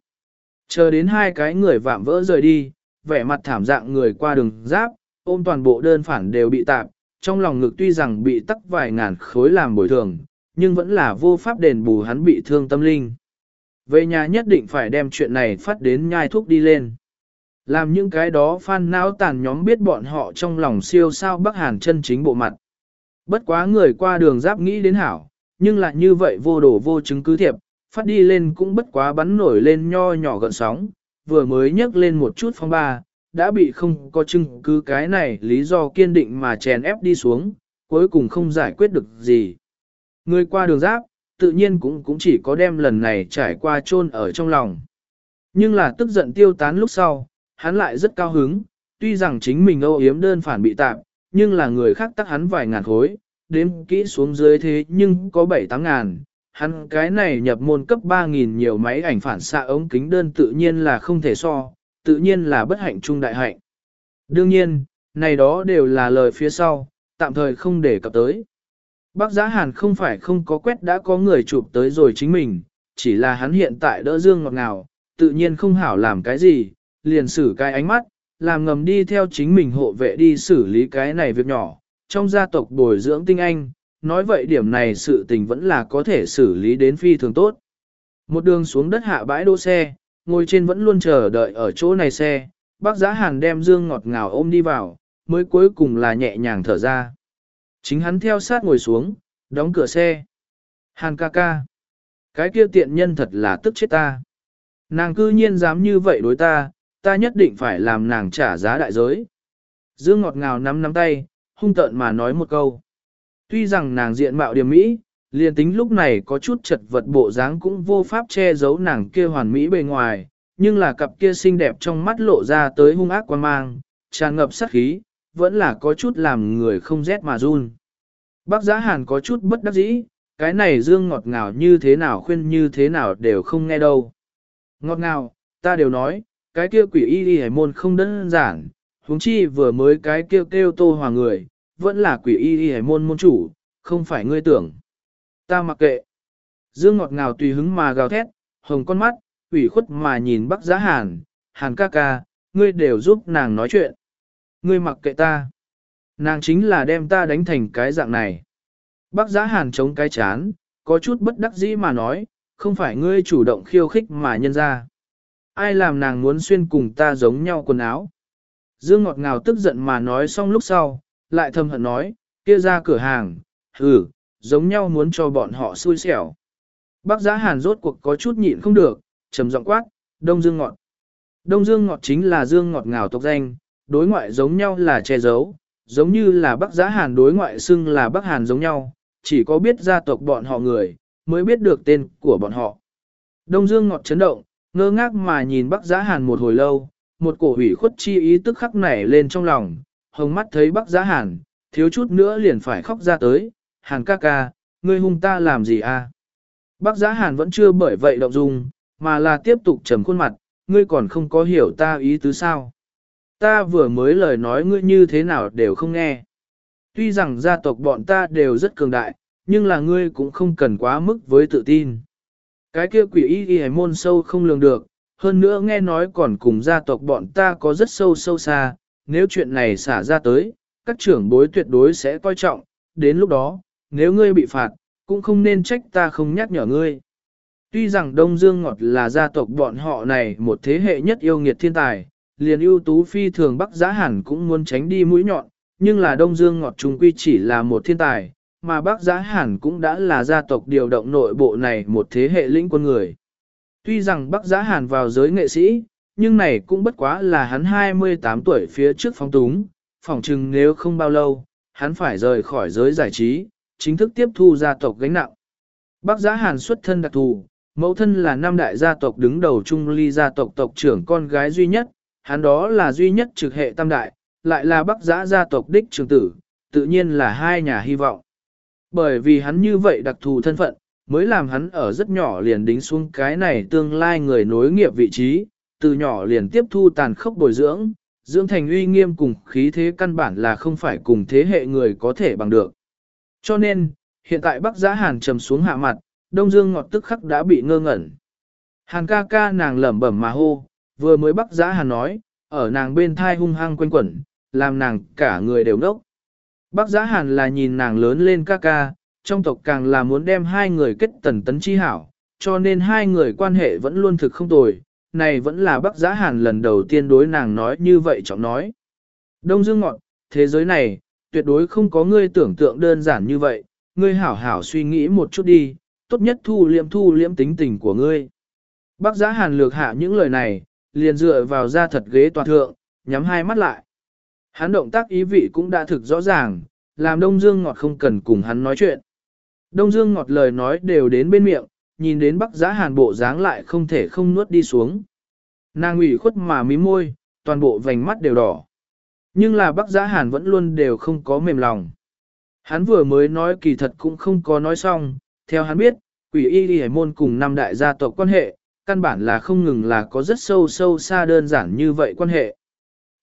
Chờ đến hai cái người vạm vỡ rời đi, vẻ mặt thảm dạng người qua đường giáp, ôm toàn bộ đơn phản đều bị tạp, trong lòng ngực tuy rằng bị tắc vài ngàn khối làm bồi thường, nhưng vẫn là vô pháp đền bù hắn bị thương tâm linh. Về nhà nhất định phải đem chuyện này phát đến nhai thuốc đi lên. Làm những cái đó phan não tàn nhóm biết bọn họ trong lòng siêu sao Bắc Hàn chân chính bộ mặt. Bất quá người qua đường giáp nghĩ đến hảo, nhưng lại như vậy vô đổ vô chứng cứ thiệp, phát đi lên cũng bất quá bắn nổi lên nho nhỏ gợn sóng, vừa mới nhấc lên một chút phong ba, đã bị không có chứng cứ cái này lý do kiên định mà chèn ép đi xuống, cuối cùng không giải quyết được gì. Người qua đường giáp, tự nhiên cũng cũng chỉ có đem lần này trải qua chôn ở trong lòng. Nhưng là tức giận tiêu tán lúc sau, hắn lại rất cao hứng, tuy rằng chính mình âu yếm đơn phản bị tạm, nhưng là người khác tắc hắn vài ngàn khối, đếm kỹ xuống dưới thế nhưng có bảy tám ngàn. Hắn cái này nhập môn cấp 3.000 nhiều máy ảnh phản xạ ống kính đơn tự nhiên là không thể so, tự nhiên là bất hạnh trung đại hạnh. Đương nhiên, này đó đều là lời phía sau, tạm thời không để cập tới. Bác Giá Hàn không phải không có quét đã có người chụp tới rồi chính mình, chỉ là hắn hiện tại đỡ dương ngọt ngào, tự nhiên không hảo làm cái gì, liền xử cái ánh mắt, làm ngầm đi theo chính mình hộ vệ đi xử lý cái này việc nhỏ, trong gia tộc bồi dưỡng tinh anh, nói vậy điểm này sự tình vẫn là có thể xử lý đến phi thường tốt. Một đường xuống đất hạ bãi đỗ xe, ngồi trên vẫn luôn chờ đợi ở chỗ này xe, bác giá hàn đem dương ngọt ngào ôm đi vào, mới cuối cùng là nhẹ nhàng thở ra. Chính hắn theo sát ngồi xuống, đóng cửa xe. Hàn ca ca. Cái kia tiện nhân thật là tức chết ta. Nàng cư nhiên dám như vậy đối ta, ta nhất định phải làm nàng trả giá đại giới. Dương ngọt ngào nắm nắm tay, hung tợn mà nói một câu. Tuy rằng nàng diện mạo điểm mỹ, liền tính lúc này có chút chật vật bộ dáng cũng vô pháp che giấu nàng kia hoàn mỹ bề ngoài, nhưng là cặp kia xinh đẹp trong mắt lộ ra tới hung ác quan mang, tràn ngập sát khí, vẫn là có chút làm người không rét mà run. Bác giá hàn có chút bất đắc dĩ, cái này dương ngọt ngào như thế nào khuyên như thế nào đều không nghe đâu. Ngọt ngào, ta đều nói, cái kia quỷ y y hải môn không đơn giản, huống chi vừa mới cái kêu kêu tô hòa người, vẫn là quỷ y y hải môn môn chủ, không phải ngươi tưởng. Ta mặc kệ. Dương ngọt ngào tùy hứng mà gào thét, hồng con mắt, ủy khuất mà nhìn bắc giá hàn, hàn ca ca, ngươi đều giúp nàng nói chuyện. Ngươi mặc kệ ta. Nàng chính là đem ta đánh thành cái dạng này. Bắc giá hàn chống cái chán, có chút bất đắc dĩ mà nói, không phải ngươi chủ động khiêu khích mà nhân ra. Ai làm nàng muốn xuyên cùng ta giống nhau quần áo. Dương ngọt ngào tức giận mà nói xong lúc sau, lại thầm hận nói, kia ra cửa hàng, ừ, giống nhau muốn cho bọn họ xui xẻo. Bác giá hàn rốt cuộc có chút nhịn không được, trầm giọng quát, đông dương ngọt. Đông dương ngọt chính là dương ngọt ngào tộc danh, đối ngoại giống nhau là che giấu, giống như là bác giá hàn đối ngoại xưng là bác hàn giống nhau, chỉ có biết gia tộc bọn họ người, mới biết được tên của bọn họ. Đông dương ngọt chấn động, ngơ ngác mà nhìn bác giá hàn một hồi lâu, một cổ hủy khuất chi ý tức khắc nảy lên trong lòng, hồng mắt thấy bác giá hàn, thiếu chút nữa liền phải khóc ra tới, hàn ca ca, ngươi hung ta làm gì à? Bác giá hàn vẫn chưa bởi vậy động dung, mà là tiếp tục trầm khuôn mặt, ngươi còn không có hiểu ta ý tứ sao. Ta vừa mới lời nói ngươi như thế nào đều không nghe. Tuy rằng gia tộc bọn ta đều rất cường đại, nhưng là ngươi cũng không cần quá mức với tự tin. Cái kia quỷ y y môn sâu không lường được, hơn nữa nghe nói còn cùng gia tộc bọn ta có rất sâu sâu xa, nếu chuyện này xả ra tới, các trưởng bối tuyệt đối sẽ coi trọng, đến lúc đó, nếu ngươi bị phạt, cũng không nên trách ta không nhắc nhở ngươi. Tuy rằng Đông Dương Ngọt là gia tộc bọn họ này một thế hệ nhất yêu nghiệt thiên tài, liền ưu tú phi thường Bắc Giá Hàn cũng muốn tránh đi mũi nhọn, nhưng là Đông Dương Ngọt trung quy chỉ là một thiên tài, mà bác giã Hàn cũng đã là gia tộc điều động nội bộ này một thế hệ lĩnh quân người. Tuy rằng bác giã Hàn vào giới nghệ sĩ, nhưng này cũng bất quá là hắn 28 tuổi phía trước phóng túng, phỏng chừng nếu không bao lâu, hắn phải rời khỏi giới giải trí, chính thức tiếp thu gia tộc gánh nặng. Bác giã Hàn xuất thân đặc thù, mẫu thân là năm đại gia tộc đứng đầu trung ly gia tộc tộc trưởng con gái duy nhất, hắn đó là duy nhất trực hệ tam đại, lại là bác giã gia tộc đích trưởng tử, tự nhiên là hai nhà hy vọng. Bởi vì hắn như vậy đặc thù thân phận, mới làm hắn ở rất nhỏ liền đính xuống cái này tương lai người nối nghiệp vị trí, từ nhỏ liền tiếp thu tàn khốc bồi dưỡng, dưỡng thành uy nghiêm cùng khí thế căn bản là không phải cùng thế hệ người có thể bằng được. Cho nên, hiện tại Bắc Giá Hàn trầm xuống hạ mặt, Đông Dương ngọt tức khắc đã bị ngơ ngẩn. Hàn ca ca nàng lẩm bẩm mà hô, vừa mới Bắc Giá Hàn nói, ở nàng bên thai hung hăng quanh quẩn, làm nàng cả người đều nốc. Bắc Giá Hàn là nhìn nàng lớn lên ca ca, trong tộc càng là muốn đem hai người kết tần tấn chi hảo, cho nên hai người quan hệ vẫn luôn thực không tồi, này vẫn là Bắc Giá Hàn lần đầu tiên đối nàng nói như vậy trọng nói. Đông Dương ngọn thế giới này, tuyệt đối không có ngươi tưởng tượng đơn giản như vậy, ngươi hảo hảo suy nghĩ một chút đi, tốt nhất thu liệm thu liễm tính tình của ngươi. Bác Giá Hàn lược hạ những lời này, liền dựa vào ra thật ghế toàn thượng, nhắm hai mắt lại. Hắn động tác ý vị cũng đã thực rõ ràng, làm Đông Dương Ngọt không cần cùng hắn nói chuyện. Đông Dương Ngọt lời nói đều đến bên miệng, nhìn đến Bắc Giá Hàn bộ dáng lại không thể không nuốt đi xuống. Nàng ủy khuất mà mím môi, toàn bộ vành mắt đều đỏ. Nhưng là Bắc Giá Hàn vẫn luôn đều không có mềm lòng. Hắn vừa mới nói kỳ thật cũng không có nói xong, theo hắn biết, quỷ y đi môn cùng năm đại gia tộc quan hệ, căn bản là không ngừng là có rất sâu sâu xa đơn giản như vậy quan hệ.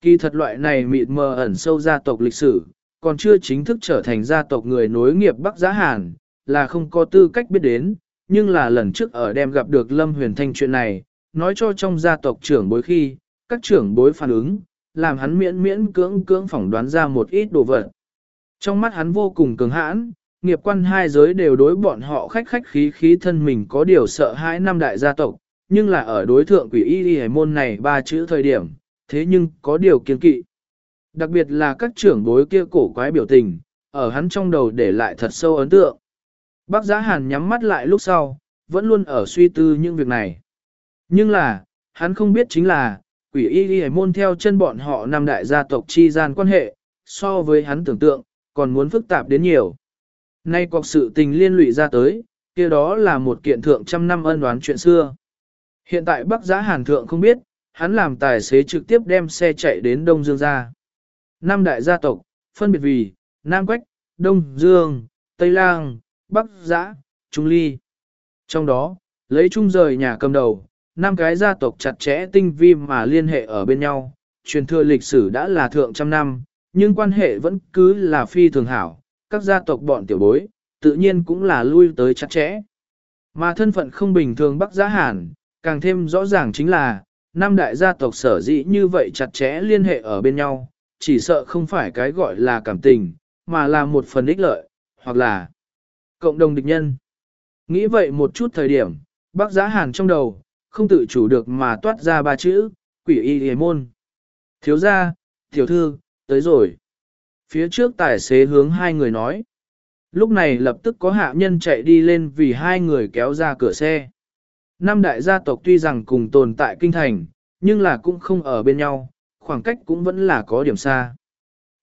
Kỳ thật loại này mịt mờ ẩn sâu gia tộc lịch sử, còn chưa chính thức trở thành gia tộc người nối nghiệp Bắc Giá Hàn, là không có tư cách biết đến, nhưng là lần trước ở đem gặp được Lâm Huyền Thanh chuyện này, nói cho trong gia tộc trưởng bối khi, các trưởng bối phản ứng, làm hắn miễn miễn cưỡng cưỡng phỏng đoán ra một ít đồ vật. Trong mắt hắn vô cùng cường hãn, nghiệp quan hai giới đều đối bọn họ khách khách khí khí thân mình có điều sợ hãi năm đại gia tộc, nhưng là ở đối thượng quỷ y y môn này ba chữ thời điểm, thế nhưng có điều kiên kỵ. Đặc biệt là các trưởng bối kia cổ quái biểu tình, ở hắn trong đầu để lại thật sâu ấn tượng. Bác Giá Hàn nhắm mắt lại lúc sau, vẫn luôn ở suy tư những việc này. Nhưng là, hắn không biết chính là, quỷ y y môn theo chân bọn họ năm đại gia tộc chi gian quan hệ, so với hắn tưởng tượng, còn muốn phức tạp đến nhiều. Nay cuộc sự tình liên lụy ra tới, kia đó là một kiện thượng trăm năm ân đoán chuyện xưa. Hiện tại Bắc Giá Hàn Thượng không biết, hắn làm tài xế trực tiếp đem xe chạy đến Đông Dương ra. Năm đại gia tộc, phân biệt vì, Nam Quách, Đông Dương, Tây Lang, Bắc Giã, Trung Ly. Trong đó, lấy Trung rời nhà cầm đầu, năm cái gia tộc chặt chẽ tinh vi mà liên hệ ở bên nhau, truyền thừa lịch sử đã là thượng trăm năm, nhưng quan hệ vẫn cứ là phi thường hảo, các gia tộc bọn tiểu bối, tự nhiên cũng là lui tới chặt chẽ. Mà thân phận không bình thường Bắc Giã Hàn, càng thêm rõ ràng chính là, năm đại gia tộc sở dĩ như vậy chặt chẽ liên hệ ở bên nhau, chỉ sợ không phải cái gọi là cảm tình, mà là một phần ích lợi, hoặc là cộng đồng địch nhân. Nghĩ vậy một chút thời điểm, Bắc Giá Hàn trong đầu, không tự chủ được mà toát ra ba chữ, quỷ y hề môn. Thiếu gia, tiểu thư, tới rồi. Phía trước tài xế hướng hai người nói. Lúc này lập tức có hạ nhân chạy đi lên vì hai người kéo ra cửa xe. Năm đại gia tộc tuy rằng cùng tồn tại kinh thành, nhưng là cũng không ở bên nhau, khoảng cách cũng vẫn là có điểm xa.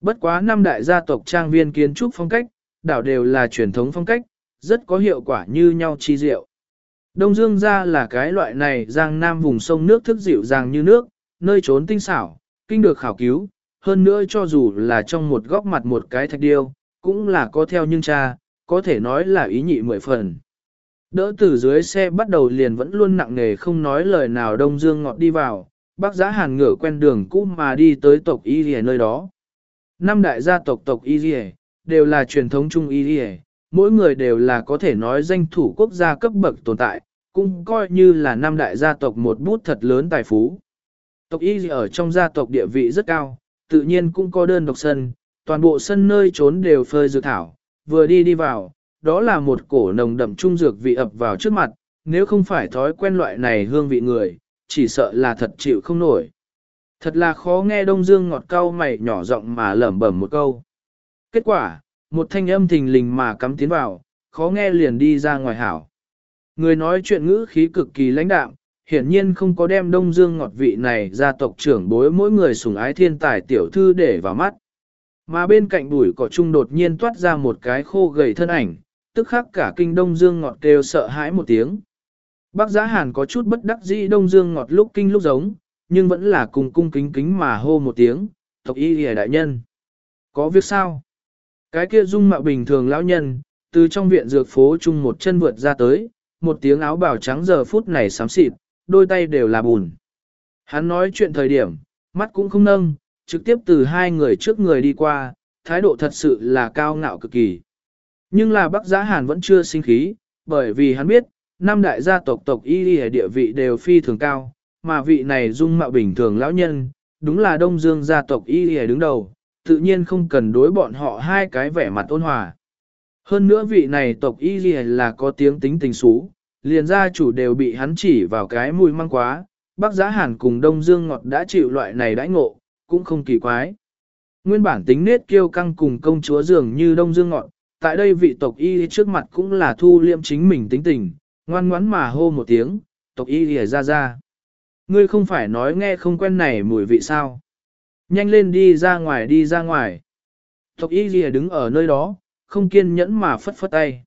Bất quá năm đại gia tộc trang viên kiến trúc phong cách, đảo đều là truyền thống phong cách, rất có hiệu quả như nhau chi diệu. Đông Dương gia là cái loại này giang nam vùng sông nước thức dịu dàng như nước, nơi trốn tinh xảo, kinh được khảo cứu, hơn nữa cho dù là trong một góc mặt một cái thạch điêu, cũng là có theo nhưng cha, có thể nói là ý nhị mười phần. Đỡ từ dưới xe bắt đầu liền vẫn luôn nặng nề không nói lời nào Đông Dương ngọt đi vào, bác giá hàn ngựa quen đường cũ mà đi tới tộc Y Lìa nơi đó. Năm đại gia tộc tộc Y Lìa, đều là truyền thống trung Y Lìa, mỗi người đều là có thể nói danh thủ quốc gia cấp bậc tồn tại, cũng coi như là năm đại gia tộc một bút thật lớn tài phú. Tộc Y ở trong gia tộc địa vị rất cao, tự nhiên cũng có đơn độc sân, toàn bộ sân nơi trốn đều phơi dược thảo, vừa đi đi vào, đó là một cổ nồng đậm trung dược vị ập vào trước mặt, nếu không phải thói quen loại này hương vị người, chỉ sợ là thật chịu không nổi. Thật là khó nghe Đông Dương ngọt cau mày nhỏ giọng mà lẩm bẩm một câu. Kết quả, một thanh âm thình lình mà cắm tiến vào, khó nghe liền đi ra ngoài hảo. Người nói chuyện ngữ khí cực kỳ lãnh đạm, hiển nhiên không có đem đông dương ngọt vị này ra tộc trưởng bối mỗi người sủng ái thiên tài tiểu thư để vào mắt. Mà bên cạnh bụi cỏ trung đột nhiên toát ra một cái khô gầy thân ảnh, tức khắc cả kinh đông dương ngọt kêu sợ hãi một tiếng. Bác giá hàn có chút bất đắc dĩ đông dương ngọt lúc kinh lúc giống, nhưng vẫn là cùng cung kính kính mà hô một tiếng, tộc y hề đại nhân. Có việc sao? Cái kia dung mạo bình thường lão nhân, từ trong viện dược phố chung một chân vượt ra tới, một tiếng áo bào trắng giờ phút này xám xịt, đôi tay đều là bùn. Hắn nói chuyện thời điểm, mắt cũng không nâng, trực tiếp từ hai người trước người đi qua, thái độ thật sự là cao ngạo cực kỳ. Nhưng là Bắc Giá Hàn vẫn chưa sinh khí, bởi vì hắn biết, năm đại gia tộc tộc y y địa vị đều phi thường cao, mà vị này dung mạo bình thường lão nhân, đúng là Đông Dương gia tộc y y đứng đầu, tự nhiên không cần đối bọn họ hai cái vẻ mặt ôn hòa. Hơn nữa vị này tộc y y là có tiếng tính tình xú, liền gia chủ đều bị hắn chỉ vào cái mùi măng quá, Bắc Giá Hàn cùng Đông Dương Ngọt đã chịu loại này đãi ngộ, cũng không kỳ quái. Nguyên bản tính nết kiêu căng cùng công chúa dường như Đông Dương Ngọt, tại đây vị tộc y trước mặt cũng là thu liêm chính mình tính tình, ngoan ngoãn mà hô một tiếng, tộc y lìa ra ra. Ngươi không phải nói nghe không quen này mùi vị sao. Nhanh lên đi ra ngoài đi ra ngoài. Tộc y lìa đứng ở nơi đó, không kiên nhẫn mà phất phất tay.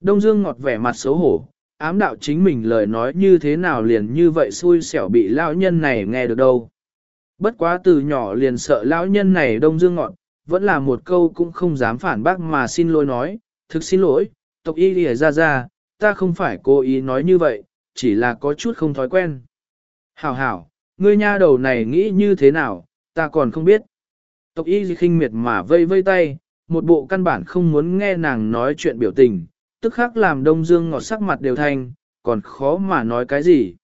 Đông Dương ngọt vẻ mặt xấu hổ, ám đạo chính mình lời nói như thế nào liền như vậy xui xẻo bị lão nhân này nghe được đâu. Bất quá từ nhỏ liền sợ lão nhân này đông dương ngọt vẫn là một câu cũng không dám phản bác mà xin lỗi nói, thực xin lỗi, tộc y lìa ra ra, ta không phải cố ý nói như vậy, chỉ là có chút không thói quen. Hảo hảo, ngươi nha đầu này nghĩ như thế nào, ta còn không biết. Tộc y khinh miệt mà vây vây tay, một bộ căn bản không muốn nghe nàng nói chuyện biểu tình, tức khắc làm đông dương ngọt sắc mặt đều thanh, còn khó mà nói cái gì.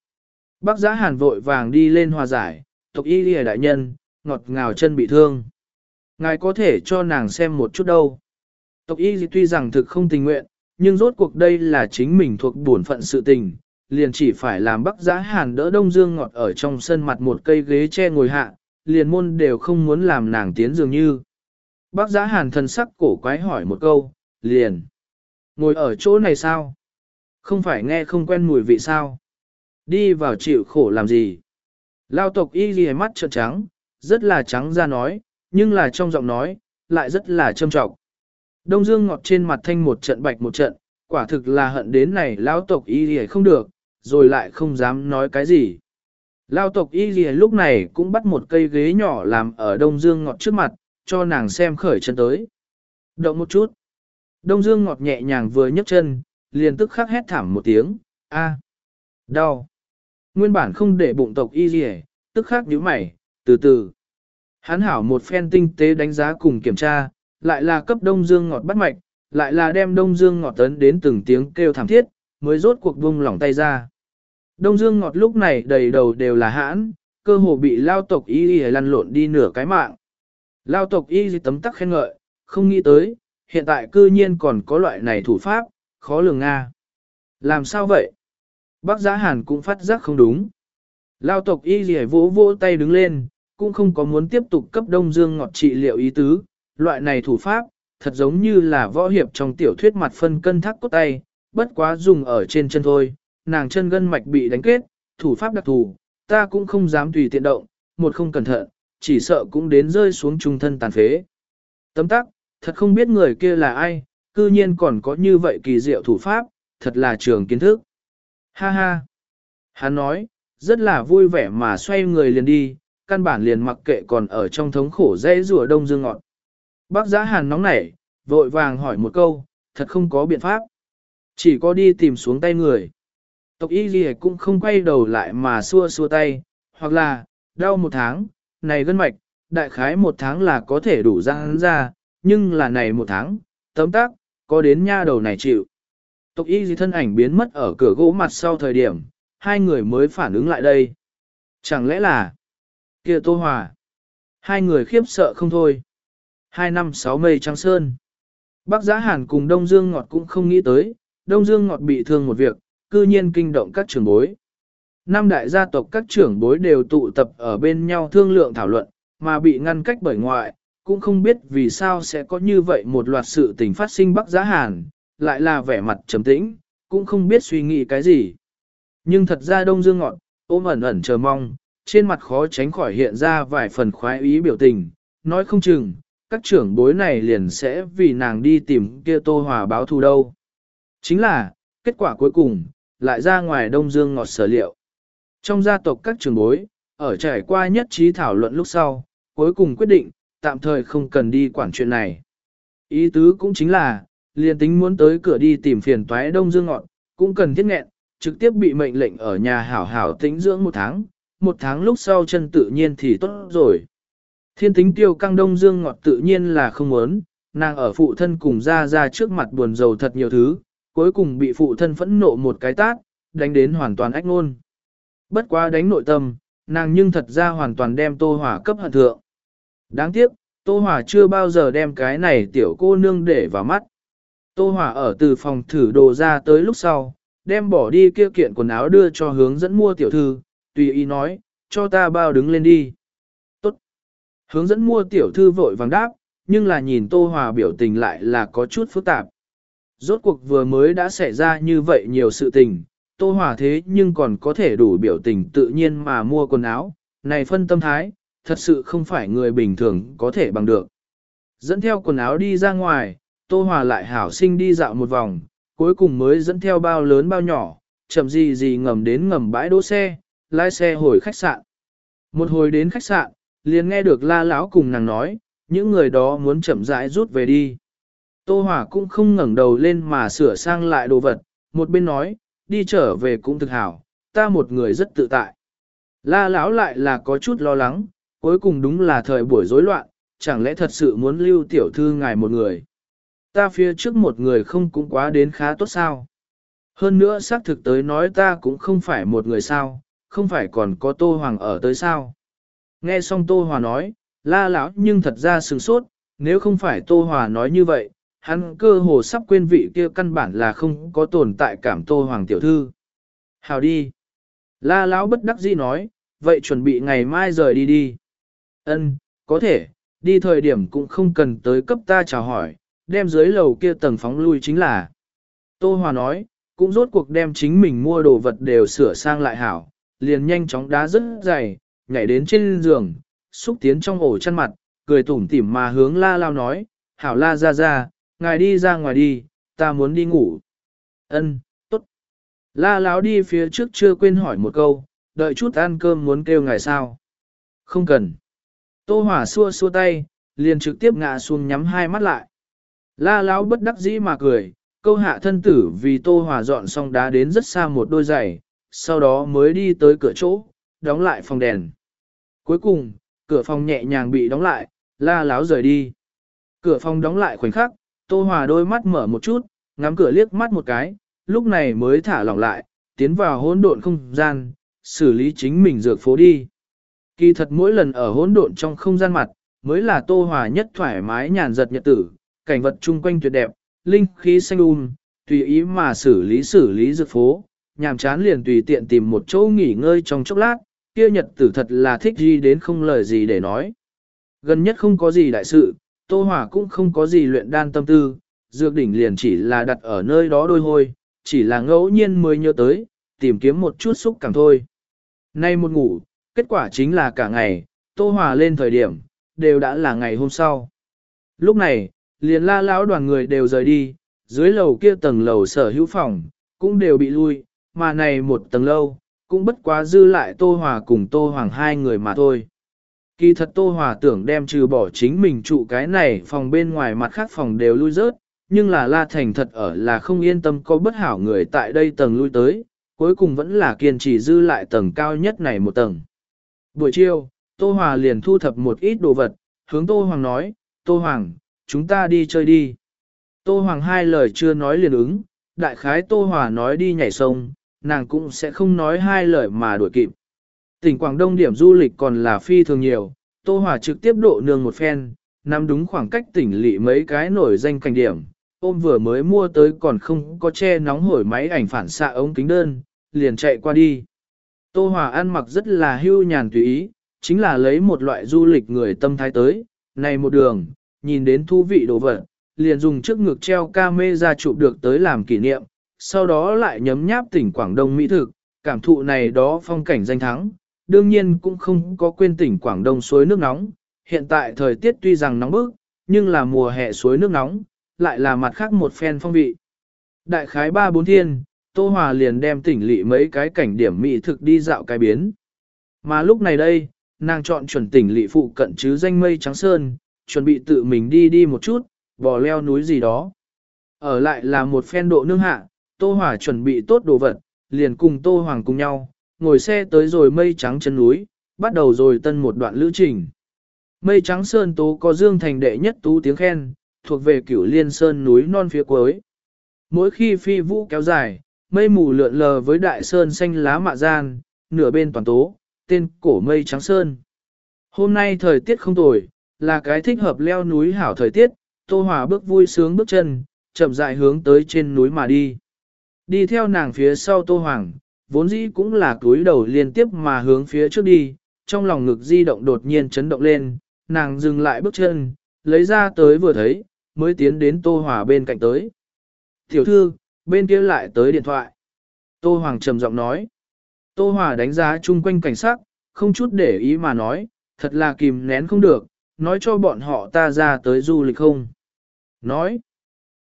Bác giã hàn vội vàng đi lên hòa giải, tộc y lìa đại nhân, ngọt ngào chân bị thương. Ngài có thể cho nàng xem một chút đâu. Tộc y tuy rằng thực không tình nguyện, nhưng rốt cuộc đây là chính mình thuộc bổn phận sự tình, liền chỉ phải làm bắc giã hàn đỡ đông dương ngọt ở trong sân mặt một cây ghế che ngồi hạ, liền môn đều không muốn làm nàng tiến dường như. Bác giã hàn thần sắc cổ quái hỏi một câu, liền. Ngồi ở chỗ này sao? Không phải nghe không quen mùi vị sao? Đi vào chịu khổ làm gì? Lao tộc y ghi mắt trợn trắng, rất là trắng ra nói, nhưng là trong giọng nói, lại rất là trâm trọng. Đông Dương ngọt trên mặt thanh một trận bạch một trận, quả thực là hận đến này lao tộc y Lìa không được, rồi lại không dám nói cái gì. Lao tộc y Lìa lúc này cũng bắt một cây ghế nhỏ làm ở Đông Dương ngọt trước mặt, cho nàng xem khởi chân tới. Động một chút. Đông Dương ngọt nhẹ nhàng vừa nhấc chân, liền tức khắc hét thảm một tiếng, a, đau. Nguyên bản không để bụng tộc y gì tức khắc nhíu mày, từ từ. Hắn hảo một phen tinh tế đánh giá cùng kiểm tra, lại là cấp đông dương ngọt bắt mạch, lại là đem đông dương ngọt tấn đến từng tiếng kêu thảm thiết, mới rốt cuộc buông lỏng tay ra. Đông dương ngọt lúc này đầy đầu đều là hãn, cơ hồ bị lao tộc y y lăn lộn đi nửa cái mạng. Lao tộc y tấm tắc khen ngợi, không nghĩ tới, hiện tại cư nhiên còn có loại này thủ pháp, khó lường Nga. Làm sao vậy? Bác giá hàn cũng phát giác không đúng. Lao tộc y gì vỗ vỗ tay đứng lên, cũng không có muốn tiếp tục cấp đông dương ngọt trị liệu ý tứ, loại này thủ pháp, thật giống như là võ hiệp trong tiểu thuyết mặt phân cân thác cốt tay, bất quá dùng ở trên chân thôi, nàng chân gân mạch bị đánh kết, thủ pháp đặc thù, ta cũng không dám tùy tiện động, một không cẩn thận, chỉ sợ cũng đến rơi xuống trung thân tàn phế. Tấm tắc, thật không biết người kia là ai, cư nhiên còn có như vậy kỳ diệu thủ pháp, thật là trường kiến thức. Ha ha! Hắn nói, rất là vui vẻ mà xoay người liền đi, căn bản liền mặc kệ còn ở trong thống khổ dễ rùa đông dương ngọt. Bác giã hàn nóng nảy, vội vàng hỏi một câu, thật không có biện pháp. Chỉ có đi tìm xuống tay người. Tộc y gì cũng không quay đầu lại mà xua xua tay, hoặc là, đau một tháng, này gân mạch, đại khái một tháng là có thể đủ ra hắn ra, nhưng là này một tháng, tấm tác, có đến nha đầu này chịu. Tộc y gì thân ảnh biến mất ở cửa gỗ mặt sau thời điểm, hai người mới phản ứng lại đây. Chẳng lẽ là kia Tô Hòa? Hai người khiếp sợ không thôi. Hai năm sáu mây trắng sơn. Bác Giá Hàn cùng Đông Dương Ngọt cũng không nghĩ tới, Đông Dương Ngọt bị thương một việc, cư nhiên kinh động các trưởng bối. Năm đại gia tộc các trưởng bối đều tụ tập ở bên nhau thương lượng thảo luận, mà bị ngăn cách bởi ngoại, cũng không biết vì sao sẽ có như vậy một loạt sự tình phát sinh Bắc Giá Hàn, lại là vẻ mặt trầm tĩnh, cũng không biết suy nghĩ cái gì. Nhưng thật ra Đông Dương ngọt ôm ẩn ẩn chờ mong, trên mặt khó tránh khỏi hiện ra vài phần khoái ý biểu tình, nói không chừng, các trưởng bối này liền sẽ vì nàng đi tìm kia Tô Hòa báo thù đâu. Chính là, kết quả cuối cùng, lại ra ngoài Đông Dương ngọt sở liệu. Trong gia tộc các trưởng bối, ở trải qua nhất trí thảo luận lúc sau, cuối cùng quyết định, tạm thời không cần đi quản chuyện này. Ý tứ cũng chính là, liền tính muốn tới cửa đi tìm phiền toái Đông Dương ngọn, cũng cần thiết nghẹn, trực tiếp bị mệnh lệnh ở nhà hảo hảo tĩnh dưỡng một tháng, một tháng lúc sau chân tự nhiên thì tốt rồi. Thiên tính tiêu căng Đông Dương ngọt tự nhiên là không muốn, nàng ở phụ thân cùng ra ra trước mặt buồn rầu thật nhiều thứ, cuối cùng bị phụ thân phẫn nộ một cái tát, đánh đến hoàn toàn ách ngôn. Bất quá đánh nội tâm, nàng nhưng thật ra hoàn toàn đem tô hỏa cấp hận thượng. Đáng tiếc, Tô hỏa chưa bao giờ đem cái này tiểu cô nương để vào mắt. Tô hỏa ở từ phòng thử đồ ra tới lúc sau, đem bỏ đi kia kiện quần áo đưa cho hướng dẫn mua tiểu thư, tùy ý nói, cho ta bao đứng lên đi. Tốt. Hướng dẫn mua tiểu thư vội vàng đáp, nhưng là nhìn Tô Hòa biểu tình lại là có chút phức tạp. Rốt cuộc vừa mới đã xảy ra như vậy nhiều sự tình, Tô Hòa thế nhưng còn có thể đủ biểu tình tự nhiên mà mua quần áo, này phân tâm thái, thật sự không phải người bình thường có thể bằng được. Dẫn theo quần áo đi ra ngoài, Tô Hòa lại hảo sinh đi dạo một vòng, cuối cùng mới dẫn theo bao lớn bao nhỏ, chậm gì gì ngầm đến ngầm bãi đỗ xe, lái xe hồi khách sạn. Một hồi đến khách sạn, liền nghe được la lão cùng nàng nói, những người đó muốn chậm rãi rút về đi. Tô Hỏa cũng không ngẩng đầu lên mà sửa sang lại đồ vật, một bên nói, đi trở về cũng thực hảo, ta một người rất tự tại. La lão lại là có chút lo lắng, cuối cùng đúng là thời buổi rối loạn, chẳng lẽ thật sự muốn lưu tiểu thư ngài một người. Ta phía trước một người không cũng quá đến khá tốt sao. Hơn nữa xác thực tới nói ta cũng không phải một người sao, không phải còn có Tô Hoàng ở tới sao. Nghe xong Tô Hòa nói, la lão nhưng thật ra sừng sốt, nếu không phải Tô Hòa nói như vậy, hắn cơ hồ sắp quên vị kia căn bản là không có tồn tại cảm Tô Hoàng tiểu thư. Hào đi. La lão bất đắc dĩ nói, vậy chuẩn bị ngày mai rời đi đi. Ân, có thể, đi thời điểm cũng không cần tới cấp ta chào hỏi, đem dưới lầu kia tầng phóng lui chính là. Tô Hòa nói, cũng rốt cuộc đem chính mình mua đồ vật đều sửa sang lại hảo, liền nhanh chóng đá rất dày, nhảy đến trên giường, xúc tiến trong ổ chăn mặt, cười tủm tỉm mà hướng la lao nói, hảo la ra ra, ngài đi ra ngoài đi, ta muốn đi ngủ. Ân, tốt. La láo đi phía trước chưa quên hỏi một câu, đợi chút ăn cơm muốn kêu ngài sao. Không cần. Tô Hỏa xua xua tay, liền trực tiếp ngã xuống nhắm hai mắt lại. La Lão bất đắc dĩ mà cười, câu hạ thân tử vì Tô Hỏa dọn xong đá đến rất xa một đôi giày, sau đó mới đi tới cửa chỗ, đóng lại phòng đèn. Cuối cùng, cửa phòng nhẹ nhàng bị đóng lại, la láo rời đi. Cửa phòng đóng lại khoảnh khắc, Tô Hòa đôi mắt mở một chút, ngắm cửa liếc mắt một cái, lúc này mới thả lỏng lại, tiến vào hỗn độn không gian, xử lý chính mình dược phố đi. Kỳ thật mỗi lần ở hỗn độn trong không gian mặt, mới là Tô Hòa nhất thoải mái nhàn giật nhật tử, cảnh vật chung quanh tuyệt đẹp, linh khí xanh um, tùy ý mà xử lý xử lý dược phố, nhàm chán liền tùy tiện tìm một chỗ nghỉ ngơi trong chốc lát, kia nhật tử thật là thích gì đến không lời gì để nói. Gần nhất không có gì đại sự, Tô hỏa cũng không có gì luyện đan tâm tư, dược đỉnh liền chỉ là đặt ở nơi đó đôi hôi, chỉ là ngẫu nhiên mới nhớ tới, tìm kiếm một chút xúc cảm thôi. Nay một ngủ, kết quả chính là cả ngày, Tô hỏa lên thời điểm, đều đã là ngày hôm sau. Lúc này, liền la lão đoàn người đều rời đi, dưới lầu kia tầng lầu sở hữu phòng, cũng đều bị lui, mà này một tầng lâu, cũng bất quá dư lại Tô Hòa cùng Tô Hoàng hai người mà thôi. Kỳ thật Tô Hòa tưởng đem trừ bỏ chính mình trụ cái này phòng bên ngoài mặt khác phòng đều lui rớt, nhưng là La Thành thật ở là không yên tâm có bất hảo người tại đây tầng lui tới, cuối cùng vẫn là kiên trì dư lại tầng cao nhất này một tầng. Buổi chiều, Tô Hòa liền thu thập một ít đồ vật, hướng Tô Hoàng nói, Tô Hoàng, chúng ta đi chơi đi. Tô Hoàng hai lời chưa nói liền ứng, đại khái Tô Hòa nói đi nhảy sông, nàng cũng sẽ không nói hai lời mà đuổi kịp. Tỉnh Quảng Đông điểm du lịch còn là phi thường nhiều, Tô Hòa trực tiếp độ nương một phen, nắm đúng khoảng cách tỉnh lỵ mấy cái nổi danh cảnh điểm, ôm vừa mới mua tới còn không có che nóng hổi máy ảnh phản xạ ống kính đơn, liền chạy qua đi. Tô Hòa ăn mặc rất là hưu nhàn tùy ý, chính là lấy một loại du lịch người tâm thái tới, này một đường, nhìn đến thú vị đồ vật, liền dùng trước ngực treo ca mê ra chụp được tới làm kỷ niệm, sau đó lại nhấm nháp tỉnh Quảng Đông Mỹ thực, cảm thụ này đó phong cảnh danh thắng, đương nhiên cũng không có quên tỉnh Quảng Đông suối nước nóng, hiện tại thời tiết tuy rằng nóng bức, nhưng là mùa hè suối nước nóng, lại là mặt khác một phen phong vị. Đại khái ba bốn thiên, Tô Hòa liền đem tỉnh lỵ mấy cái cảnh điểm mỹ thực đi dạo cái biến. Mà lúc này đây, nàng chọn chuẩn tỉnh lỵ phụ cận chứ danh mây trắng sơn, chuẩn bị tự mình đi đi một chút, bò leo núi gì đó. Ở lại là một phen độ nương hạ, Tô Hòa chuẩn bị tốt đồ vật, liền cùng Tô Hoàng cùng nhau, ngồi xe tới rồi mây trắng chân núi, bắt đầu rồi tân một đoạn lữ trình. Mây trắng sơn tố có dương thành đệ nhất tú tiếng khen, thuộc về cửu liên sơn núi non phía cuối. Mỗi khi phi vũ kéo dài, mây mù lượn lờ với đại sơn xanh lá mạ gian, nửa bên toàn tố, tên cổ mây trắng sơn. Hôm nay thời tiết không tồi, là cái thích hợp leo núi hảo thời tiết, Tô Hòa bước vui sướng bước chân, chậm rãi hướng tới trên núi mà đi. Đi theo nàng phía sau Tô Hoàng, vốn dĩ cũng là túi đầu liên tiếp mà hướng phía trước đi, trong lòng ngực di động đột nhiên chấn động lên, nàng dừng lại bước chân, lấy ra tới vừa thấy, mới tiến đến Tô Hòa bên cạnh tới. Tiểu thư, bên kia lại tới điện thoại. Tô Hoàng trầm giọng nói. Tô Hòa đánh giá chung quanh cảnh sát, không chút để ý mà nói, thật là kìm nén không được, nói cho bọn họ ta ra tới du lịch không. Nói.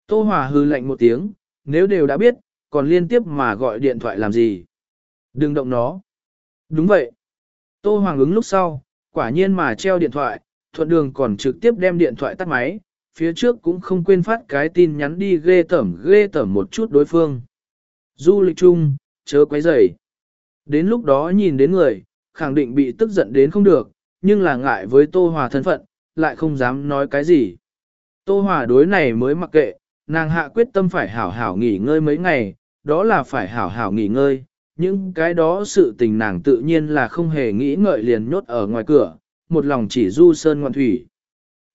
Tô Hòa hư lạnh một tiếng, nếu đều đã biết, còn liên tiếp mà gọi điện thoại làm gì. Đừng động nó. Đúng vậy. Tô Hoàng ứng lúc sau, quả nhiên mà treo điện thoại, thuận đường còn trực tiếp đem điện thoại tắt máy, phía trước cũng không quên phát cái tin nhắn đi ghê tẩm ghê tẩm một chút đối phương. Du lịch chung, chớ quấy rầy. Đến lúc đó nhìn đến người, khẳng định bị tức giận đến không được, nhưng là ngại với Tô Hòa thân phận, lại không dám nói cái gì. Tô Hòa đối này mới mặc kệ, nàng hạ quyết tâm phải hảo hảo nghỉ ngơi mấy ngày, đó là phải hảo hảo nghỉ ngơi, những cái đó sự tình nàng tự nhiên là không hề nghĩ ngợi liền nhốt ở ngoài cửa, một lòng chỉ du sơn ngoạn thủy.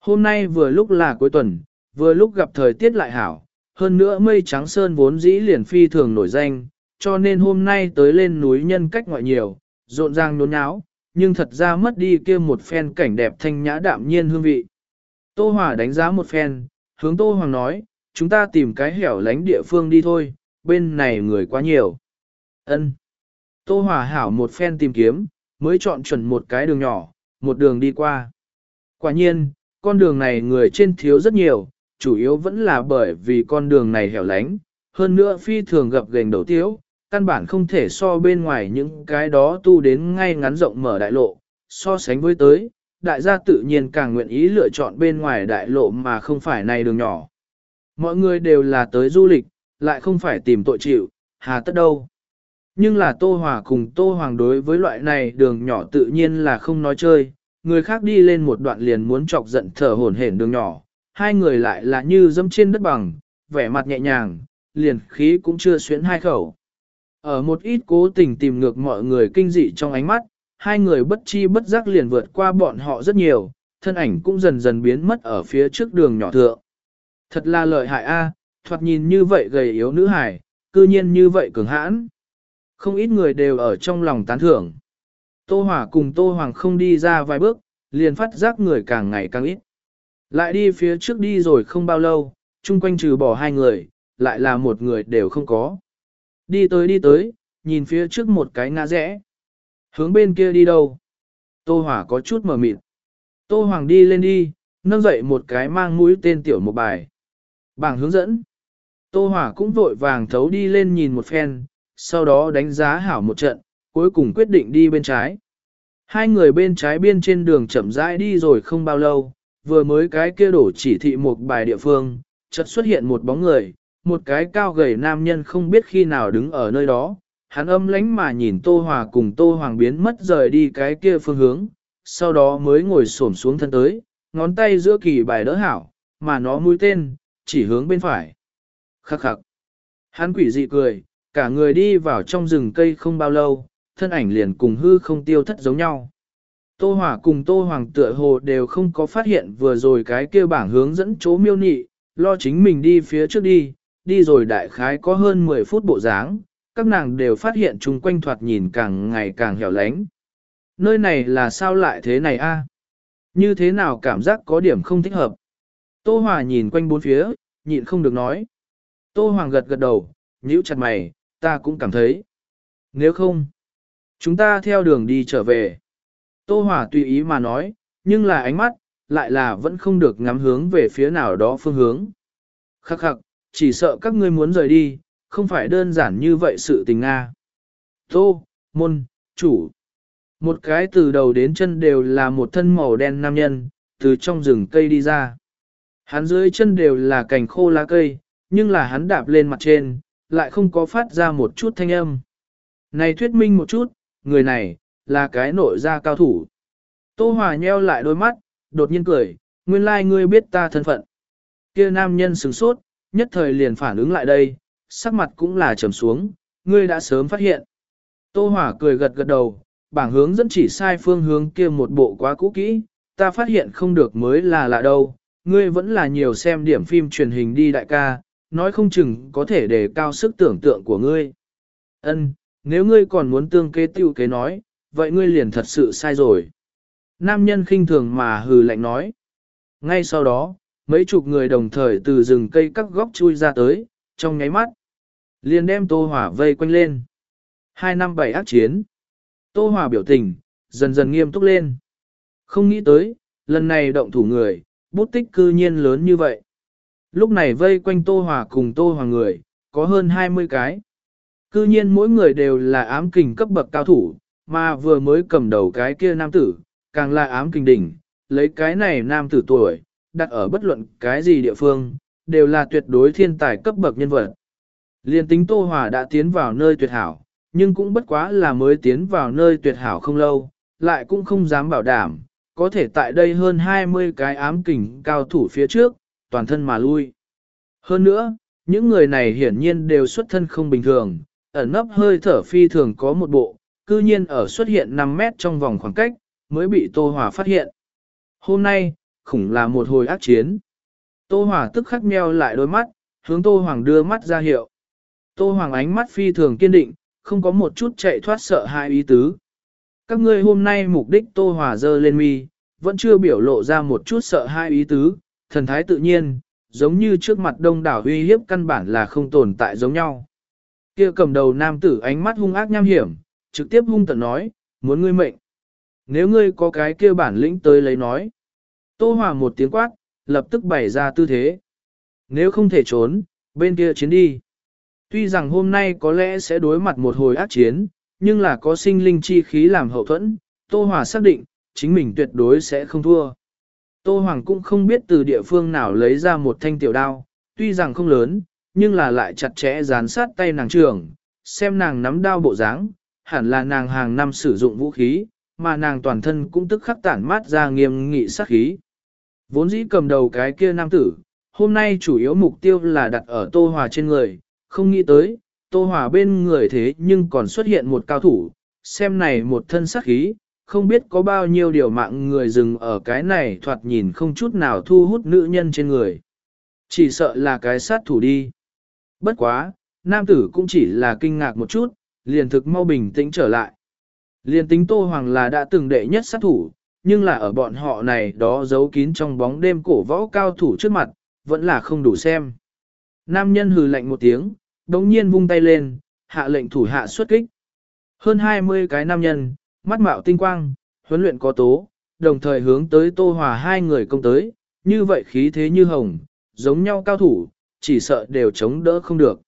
Hôm nay vừa lúc là cuối tuần, vừa lúc gặp thời tiết lại hảo, hơn nữa mây trắng sơn vốn dĩ liền phi thường nổi danh, cho nên hôm nay tới lên núi nhân cách ngoại nhiều, rộn ràng nôn áo, nhưng thật ra mất đi kia một phen cảnh đẹp thanh nhã đạm nhiên hương vị. Tô Hòa đánh giá một phen, hướng Tô Hoàng nói, chúng ta tìm cái hẻo lánh địa phương đi thôi, bên này người quá nhiều. Ân. Tô Hòa hảo một phen tìm kiếm, mới chọn chuẩn một cái đường nhỏ, một đường đi qua. Quả nhiên, con đường này người trên thiếu rất nhiều, chủ yếu vẫn là bởi vì con đường này hẻo lánh, hơn nữa phi thường gặp gành đầu tiếu, căn bản không thể so bên ngoài những cái đó tu đến ngay ngắn rộng mở đại lộ, so sánh với tới, đại gia tự nhiên càng nguyện ý lựa chọn bên ngoài đại lộ mà không phải này đường nhỏ. Mọi người đều là tới du lịch, lại không phải tìm tội chịu, hà tất đâu. Nhưng là Tô Hòa cùng Tô Hoàng đối với loại này đường nhỏ tự nhiên là không nói chơi, người khác đi lên một đoạn liền muốn chọc giận thở hổn hển đường nhỏ, hai người lại là như dẫm trên đất bằng, vẻ mặt nhẹ nhàng, liền khí cũng chưa xuyến hai khẩu. Ở một ít cố tình tìm ngược mọi người kinh dị trong ánh mắt, hai người bất chi bất giác liền vượt qua bọn họ rất nhiều, thân ảnh cũng dần dần biến mất ở phía trước đường nhỏ thượng. Thật là lợi hại a, thoạt nhìn như vậy gầy yếu nữ hải, cư nhiên như vậy cường hãn. Không ít người đều ở trong lòng tán thưởng. Tô Hỏa cùng Tô Hoàng không đi ra vài bước, liền phát giác người càng ngày càng ít. Lại đi phía trước đi rồi không bao lâu, chung quanh trừ bỏ hai người, lại là một người đều không có. Đi tới đi tới, nhìn phía trước một cái ngã rẽ. Hướng bên kia đi đâu? Tô Hỏa có chút mở mịt. Tô Hoàng đi lên đi, nâng dậy một cái mang mũi tên tiểu một bài. Bảng hướng dẫn. Tô Hỏa cũng vội vàng thấu đi lên nhìn một phen, sau đó đánh giá hảo một trận, cuối cùng quyết định đi bên trái. Hai người bên trái biên trên đường chậm rãi đi rồi không bao lâu, vừa mới cái kia đổ chỉ thị một bài địa phương, chợt xuất hiện một bóng người, một cái cao gầy nam nhân không biết khi nào đứng ở nơi đó, hắn âm lánh mà nhìn Tô Hòa cùng Tô Hoàng biến mất rời đi cái kia phương hướng, sau đó mới ngồi xổm xuống thân tới, ngón tay giữa kỳ bài đỡ hảo, mà nó mũi tên, chỉ hướng bên phải. Khắc khắc. Hắn quỷ dị cười, cả người đi vào trong rừng cây không bao lâu, thân ảnh liền cùng hư không tiêu thất giống nhau. Tô Hỏa cùng Tô Hoàng tựa hồ đều không có phát hiện vừa rồi cái kia bảng hướng dẫn chỗ miêu nị, lo chính mình đi phía trước đi, đi rồi đại khái có hơn 10 phút bộ dáng, các nàng đều phát hiện chung quanh thoạt nhìn càng ngày càng hẻo lánh. Nơi này là sao lại thế này a? Như thế nào cảm giác có điểm không thích hợp? Tô Hòa nhìn quanh bốn phía, nhịn không được nói. Tô Hoàng gật gật đầu, nhíu chặt mày, ta cũng cảm thấy. Nếu không, chúng ta theo đường đi trở về. Tô Hòa tùy ý mà nói, nhưng là ánh mắt, lại là vẫn không được ngắm hướng về phía nào đó phương hướng. Khắc khắc, chỉ sợ các ngươi muốn rời đi, không phải đơn giản như vậy sự tình Nga. Tô, môn, chủ. Một cái từ đầu đến chân đều là một thân màu đen nam nhân, từ trong rừng cây đi ra. Hắn dưới chân đều là cành khô lá cây, nhưng là hắn đạp lên mặt trên, lại không có phát ra một chút thanh âm. Này thuyết minh một chút, người này, là cái nội gia cao thủ. Tô Hòa nheo lại đôi mắt, đột nhiên cười, nguyên lai like ngươi biết ta thân phận. Kia nam nhân sửng sốt, nhất thời liền phản ứng lại đây, sắc mặt cũng là trầm xuống, ngươi đã sớm phát hiện. Tô Hòa cười gật gật đầu, bảng hướng dẫn chỉ sai phương hướng kia một bộ quá cũ kỹ, ta phát hiện không được mới là lạ đâu, ngươi vẫn là nhiều xem điểm phim truyền hình đi đại ca, nói không chừng có thể đề cao sức tưởng tượng của ngươi. Ân, nếu ngươi còn muốn tương kế tiêu kế nói, vậy ngươi liền thật sự sai rồi. Nam nhân khinh thường mà hừ lạnh nói. Ngay sau đó, mấy chục người đồng thời từ rừng cây các góc chui ra tới, trong nháy mắt. Liền đem Tô Hỏa vây quanh lên. Hai năm bảy ác chiến. Tô Hỏa biểu tình, dần dần nghiêm túc lên. Không nghĩ tới, lần này động thủ người, bút tích cư nhiên lớn như vậy. Lúc này vây quanh Tô Hỏa cùng Tô Hỏa người, có hơn 20 cái. Cư nhiên mỗi người đều là ám kình cấp bậc cao thủ, mà vừa mới cầm đầu cái kia nam tử, càng là ám kình đỉnh, lấy cái này nam tử tuổi, đặt ở bất luận cái gì địa phương, đều là tuyệt đối thiên tài cấp bậc nhân vật. Liên tính Tô Hòa đã tiến vào nơi tuyệt hảo, nhưng cũng bất quá là mới tiến vào nơi tuyệt hảo không lâu, lại cũng không dám bảo đảm, có thể tại đây hơn 20 cái ám kình cao thủ phía trước, toàn thân mà lui. Hơn nữa, những người này hiển nhiên đều xuất thân không bình thường, ẩn nấp hơi thở phi thường có một bộ, cư nhiên ở xuất hiện 5 mét trong vòng khoảng cách, mới bị Tô Hòa phát hiện. Hôm nay, khủng là một hồi ác chiến. Tô Hòa tức khắc meo lại đôi mắt, hướng Tô Hoàng đưa mắt ra hiệu. Tô Hoàng ánh mắt phi thường kiên định, không có một chút chạy thoát sợ hai ý tứ. Các ngươi hôm nay mục đích Tô Hòa dơ lên mi, vẫn chưa biểu lộ ra một chút sợ hai ý tứ, thần thái tự nhiên, giống như trước mặt đông đảo uy hiếp căn bản là không tồn tại giống nhau. Kia cầm đầu nam tử ánh mắt hung ác nham hiểm, trực tiếp hung tận nói, muốn ngươi mệnh. Nếu ngươi có cái kia bản lĩnh tới lấy nói. Tô Hòa một tiếng quát, lập tức bày ra tư thế. Nếu không thể trốn, bên kia chiến đi. Tuy rằng hôm nay có lẽ sẽ đối mặt một hồi ác chiến, nhưng là có sinh linh chi khí làm hậu thuẫn, Tô Hòa xác định, chính mình tuyệt đối sẽ không thua. Tô Hoàng cũng không biết từ địa phương nào lấy ra một thanh tiểu đao, tuy rằng không lớn, nhưng là lại chặt chẽ dán sát tay nàng trưởng, xem nàng nắm đao bộ dáng, hẳn là nàng hàng năm sử dụng vũ khí, mà nàng toàn thân cũng tức khắc tản mát ra nghiêm nghị sát khí. Vốn dĩ cầm đầu cái kia nam tử, hôm nay chủ yếu mục tiêu là đặt ở Tô Hòa trên người, không nghĩ tới, Tô Hòa bên người thế nhưng còn xuất hiện một cao thủ, xem này một thân sát khí, không biết có bao nhiêu điều mạng người dừng ở cái này thoạt nhìn không chút nào thu hút nữ nhân trên người. Chỉ sợ là cái sát thủ đi. Bất quá, nam tử cũng chỉ là kinh ngạc một chút, liền thực mau bình tĩnh trở lại. Liền tính Tô Hoàng là đã từng đệ nhất sát thủ, nhưng là ở bọn họ này đó giấu kín trong bóng đêm cổ võ cao thủ trước mặt, vẫn là không đủ xem. Nam nhân hừ lạnh một tiếng, đống nhiên vung tay lên, hạ lệnh thủ hạ xuất kích. Hơn 20 cái nam nhân, mắt mạo tinh quang, huấn luyện có tố, đồng thời hướng tới Tô Hòa hai người công tới, như vậy khí thế như hồng, giống nhau cao thủ, chỉ sợ đều chống đỡ không được.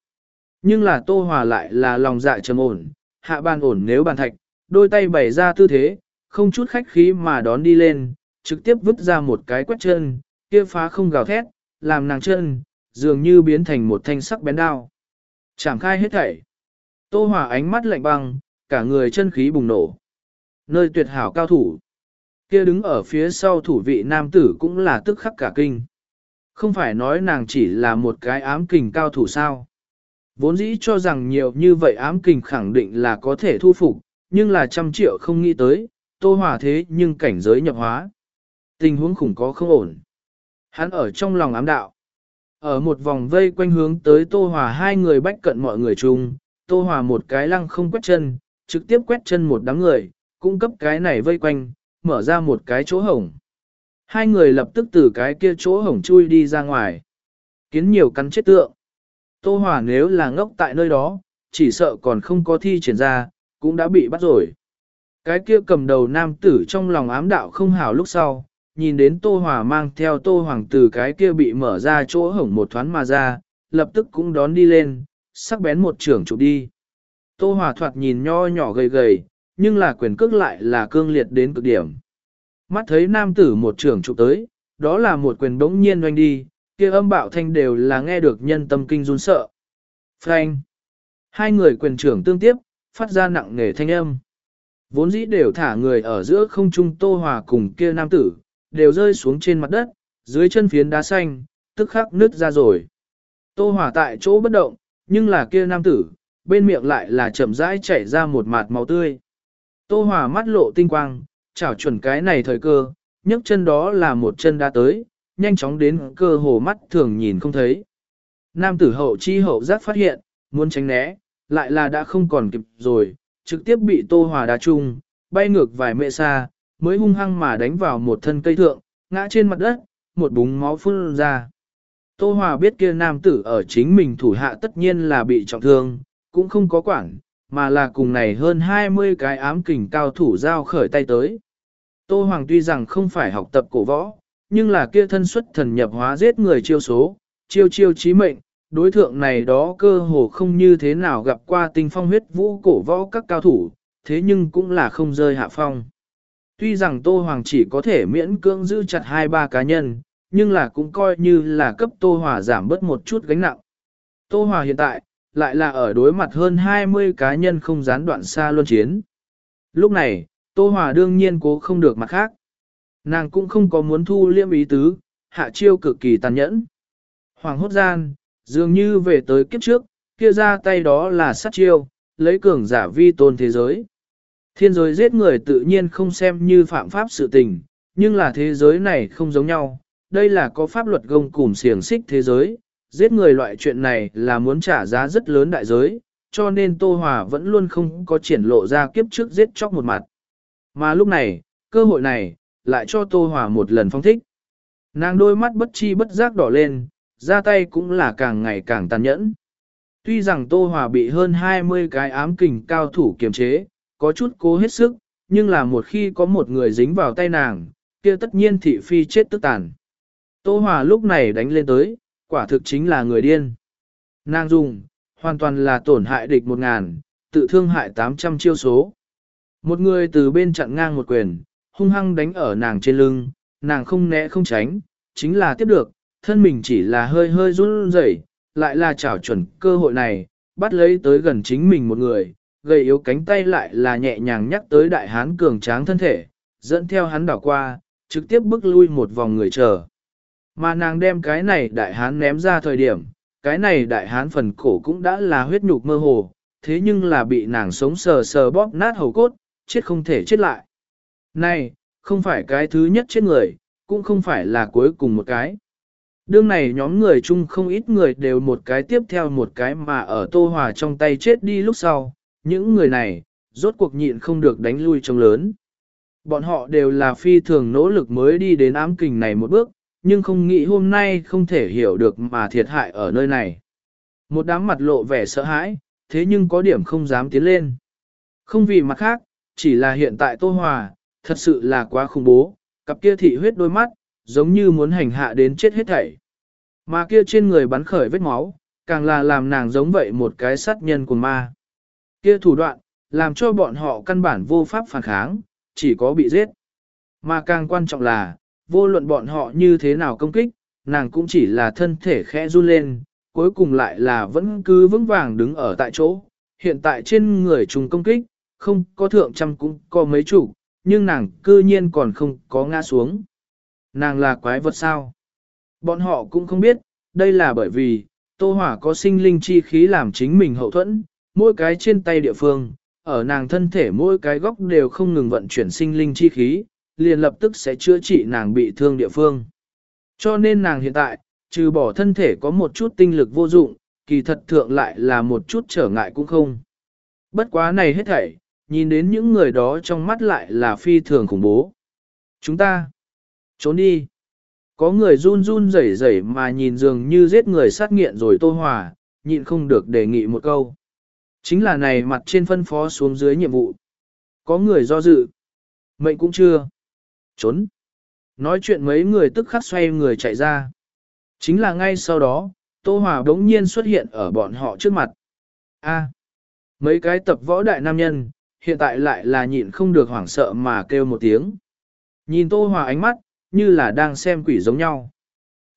Nhưng là Tô Hòa lại là lòng dạ trầm ổn, hạ ban ổn nếu bàn thạch, đôi tay bày ra tư thế, không chút khách khí mà đón đi lên, trực tiếp vứt ra một cái quét chân, kia phá không gào thét, làm nàng chân, dường như biến thành một thanh sắc bén đao. Chẳng khai hết thảy. Tô Hòa ánh mắt lạnh băng, cả người chân khí bùng nổ. Nơi tuyệt hảo cao thủ. Kia đứng ở phía sau thủ vị nam tử cũng là tức khắc cả kinh. Không phải nói nàng chỉ là một cái ám kình cao thủ sao. Vốn dĩ cho rằng nhiều như vậy ám kình khẳng định là có thể thu phục, nhưng là trăm triệu không nghĩ tới, tô hòa thế nhưng cảnh giới nhập hóa. Tình huống khủng có không ổn. Hắn ở trong lòng ám đạo. Ở một vòng vây quanh hướng tới tô hòa hai người bách cận mọi người chung, tô hòa một cái lăng không quét chân, trực tiếp quét chân một đám người, cung cấp cái này vây quanh, mở ra một cái chỗ hổng. Hai người lập tức từ cái kia chỗ hổng chui đi ra ngoài. Kiến nhiều cắn chết tượng. Tô Hòa nếu là ngốc tại nơi đó, chỉ sợ còn không có thi triển ra, cũng đã bị bắt rồi. Cái kia cầm đầu nam tử trong lòng ám đạo không hảo lúc sau, nhìn đến Tô Hòa mang theo Tô Hoàng từ cái kia bị mở ra chỗ hổng một thoáng mà ra, lập tức cũng đón đi lên, sắc bén một trưởng chụp đi. Tô Hòa thoạt nhìn nho nhỏ gầy gầy, nhưng là quyền cước lại là cương liệt đến cực điểm. Mắt thấy nam tử một trưởng trụ tới, đó là một quyền bỗng nhiên doanh đi, kia âm bạo thanh đều là nghe được nhân tâm kinh run sợ. Frank. Hai người quyền trưởng tương tiếp, phát ra nặng nề thanh âm. Vốn dĩ đều thả người ở giữa không trung tô hòa cùng kia nam tử, đều rơi xuống trên mặt đất, dưới chân phiến đá xanh, tức khắc nứt ra rồi. Tô hòa tại chỗ bất động, nhưng là kia nam tử, bên miệng lại là chậm rãi chảy ra một mạt máu tươi. Tô hòa mắt lộ tinh quang, chảo chuẩn cái này thời cơ, nhấc chân đó là một chân đã tới, nhanh chóng đến cơ hồ mắt thường nhìn không thấy. Nam tử hậu chi hậu giác phát hiện, muốn tránh né, lại là đã không còn kịp rồi, trực tiếp bị tô hòa đá chung, bay ngược vài mệ xa, mới hung hăng mà đánh vào một thân cây thượng, ngã trên mặt đất, một búng máu phun ra. Tô Hòa biết kia nam tử ở chính mình thủ hạ tất nhiên là bị trọng thương, cũng không có quản, mà là cùng này hơn 20 cái ám kình cao thủ giao khởi tay tới. Tô Hoàng tuy rằng không phải học tập cổ võ, nhưng là kia thân xuất thần nhập hóa giết người chiêu số, chiêu chiêu chí mệnh, đối thượng này đó cơ hồ không như thế nào gặp qua tinh phong huyết vũ cổ võ các cao thủ, thế nhưng cũng là không rơi hạ phong. Tuy rằng Tô Hoàng chỉ có thể miễn cưỡng giữ chặt hai ba cá nhân, nhưng là cũng coi như là cấp Tô Hòa giảm bớt một chút gánh nặng. Tô Hòa hiện tại, lại là ở đối mặt hơn 20 cá nhân không gián đoạn xa luân chiến. Lúc này, Tô Hòa đương nhiên cố không được mặt khác. Nàng cũng không có muốn thu liêm ý tứ, hạ chiêu cực kỳ tàn nhẫn. Hoàng hốt gian, dường như về tới kiếp trước, kia ra tay đó là sát chiêu, lấy cường giả vi tôn thế giới. Thiên giới giết người tự nhiên không xem như phạm pháp sự tình, nhưng là thế giới này không giống nhau. Đây là có pháp luật gông cùm xiềng xích thế giới, giết người loại chuyện này là muốn trả giá rất lớn đại giới, cho nên Tô Hòa vẫn luôn không có triển lộ ra kiếp trước giết chóc một mặt. Mà lúc này, cơ hội này, lại cho Tô Hòa một lần phong thích. Nàng đôi mắt bất chi bất giác đỏ lên, ra tay cũng là càng ngày càng tàn nhẫn. Tuy rằng Tô Hòa bị hơn 20 cái ám kình cao thủ kiềm chế, có chút cố hết sức, nhưng là một khi có một người dính vào tay nàng, kia tất nhiên thị phi chết tức tàn. Tô Hòa lúc này đánh lên tới, quả thực chính là người điên. Nàng dùng, hoàn toàn là tổn hại địch một ngàn, tự thương hại 800 chiêu số. Một người từ bên chặn ngang một quyền, hung hăng đánh ở nàng trên lưng, nàng không né không tránh, chính là tiếp được, thân mình chỉ là hơi hơi run rẩy, lại là chảo chuẩn cơ hội này, bắt lấy tới gần chính mình một người, gầy yếu cánh tay lại là nhẹ nhàng nhắc tới đại hán cường tráng thân thể, dẫn theo hắn đảo qua, trực tiếp bước lui một vòng người chờ. Mà nàng đem cái này đại hán ném ra thời điểm, cái này đại hán phần cổ cũng đã là huyết nhục mơ hồ, thế nhưng là bị nàng sống sờ sờ bóp nát hầu cốt, chết không thể chết lại. Này, không phải cái thứ nhất chết người, cũng không phải là cuối cùng một cái. Đương này nhóm người chung không ít người đều một cái tiếp theo một cái mà ở tô hòa trong tay chết đi lúc sau, những người này, rốt cuộc nhịn không được đánh lui trong lớn. Bọn họ đều là phi thường nỗ lực mới đi đến ám kình này một bước, nhưng không nghĩ hôm nay không thể hiểu được mà thiệt hại ở nơi này. Một đám mặt lộ vẻ sợ hãi, thế nhưng có điểm không dám tiến lên. Không vì mặt khác, chỉ là hiện tại Tô Hòa, thật sự là quá khủng bố, cặp kia thị huyết đôi mắt, giống như muốn hành hạ đến chết hết thảy. Mà kia trên người bắn khởi vết máu, càng là làm nàng giống vậy một cái sát nhân của ma. Kia thủ đoạn, làm cho bọn họ căn bản vô pháp phản kháng, chỉ có bị giết. Mà càng quan trọng là, vô luận bọn họ như thế nào công kích, nàng cũng chỉ là thân thể khẽ run lên, cuối cùng lại là vẫn cứ vững vàng đứng ở tại chỗ. Hiện tại trên người trùng công kích, không có thượng trăm cũng có mấy chủ, nhưng nàng cư nhiên còn không có ngã xuống. Nàng là quái vật sao? Bọn họ cũng không biết, đây là bởi vì, Tô Hỏa có sinh linh chi khí làm chính mình hậu thuẫn, mỗi cái trên tay địa phương, ở nàng thân thể mỗi cái góc đều không ngừng vận chuyển sinh linh chi khí, liền lập tức sẽ chữa trị nàng bị thương địa phương. Cho nên nàng hiện tại, trừ bỏ thân thể có một chút tinh lực vô dụng, kỳ thật thượng lại là một chút trở ngại cũng không. Bất quá này hết thảy, nhìn đến những người đó trong mắt lại là phi thường khủng bố. Chúng ta, trốn đi. Có người run run rẩy rẩy mà nhìn dường như giết người sát nghiện rồi tô hòa, nhịn không được đề nghị một câu. Chính là này mặt trên phân phó xuống dưới nhiệm vụ. Có người do dự. Mệnh cũng chưa. Trốn. Nói chuyện mấy người tức khắc xoay người chạy ra. Chính là ngay sau đó, Tô Hòa đống nhiên xuất hiện ở bọn họ trước mặt. A. mấy cái tập võ đại nam nhân, hiện tại lại là nhịn không được hoảng sợ mà kêu một tiếng. Nhìn Tô Hòa ánh mắt, như là đang xem quỷ giống nhau.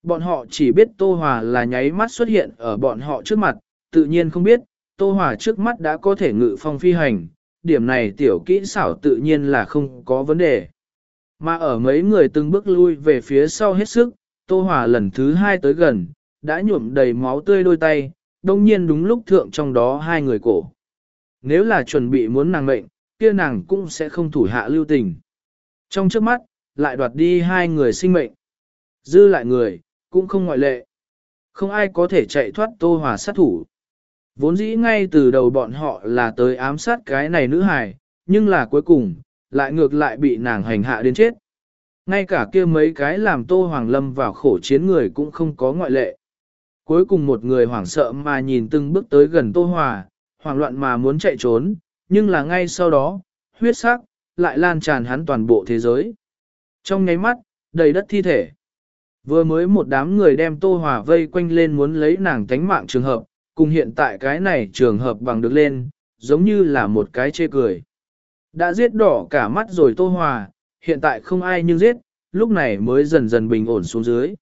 Bọn họ chỉ biết Tô Hòa là nháy mắt xuất hiện ở bọn họ trước mặt, tự nhiên không biết, Tô Hòa trước mắt đã có thể ngự phong phi hành, điểm này tiểu kỹ xảo tự nhiên là không có vấn đề. Mà ở mấy người từng bước lui về phía sau hết sức, Tô Hòa lần thứ hai tới gần, đã nhuộm đầy máu tươi đôi tay, đông nhiên đúng lúc thượng trong đó hai người cổ. Nếu là chuẩn bị muốn nàng mệnh, kia nàng cũng sẽ không thủ hạ lưu tình. Trong trước mắt, lại đoạt đi hai người sinh mệnh. Dư lại người, cũng không ngoại lệ. Không ai có thể chạy thoát Tô Hòa sát thủ. Vốn dĩ ngay từ đầu bọn họ là tới ám sát cái này nữ hài, nhưng là cuối cùng, lại ngược lại bị nàng hành hạ đến chết. Ngay cả kia mấy cái làm Tô Hoàng Lâm vào khổ chiến người cũng không có ngoại lệ. Cuối cùng một người hoảng sợ mà nhìn từng bước tới gần Tô Hòa, hoảng loạn mà muốn chạy trốn, nhưng là ngay sau đó, huyết sắc lại lan tràn hắn toàn bộ thế giới. Trong nháy mắt, đầy đất thi thể. Vừa mới một đám người đem Tô Hòa vây quanh lên muốn lấy nàng tánh mạng trường hợp, cùng hiện tại cái này trường hợp bằng được lên, giống như là một cái chê cười. Đã giết đỏ cả mắt rồi Tô Hòa, hiện tại không ai nhưng giết, lúc này mới dần dần bình ổn xuống dưới.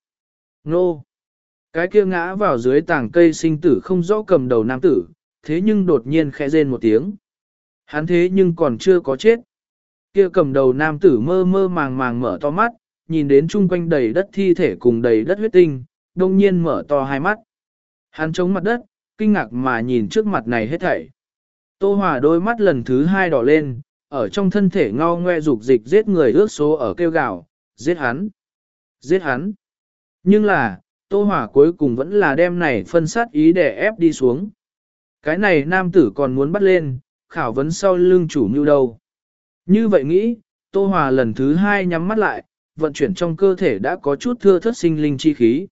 Nô! Cái kia ngã vào dưới tảng cây sinh tử không rõ cầm đầu nam tử, thế nhưng đột nhiên khẽ rên một tiếng. Hắn thế nhưng còn chưa có chết. Kia cầm đầu nam tử mơ mơ màng màng mở to mắt, nhìn đến chung quanh đầy đất thi thể cùng đầy đất huyết tinh, đông nhiên mở to hai mắt. Hắn chống mặt đất, kinh ngạc mà nhìn trước mặt này hết thảy. Tô Hòa đôi mắt lần thứ hai đỏ lên, ở trong thân thể ngao ngoe dục dịch giết người ước số ở kêu gào, giết hắn, giết hắn. Nhưng là, Tô hỏa cuối cùng vẫn là đem này phân sát ý để ép đi xuống. Cái này nam tử còn muốn bắt lên, khảo vấn sau lưng chủ mưu đâu. Như vậy nghĩ, Tô Hòa lần thứ hai nhắm mắt lại, vận chuyển trong cơ thể đã có chút thưa thất sinh linh chi khí.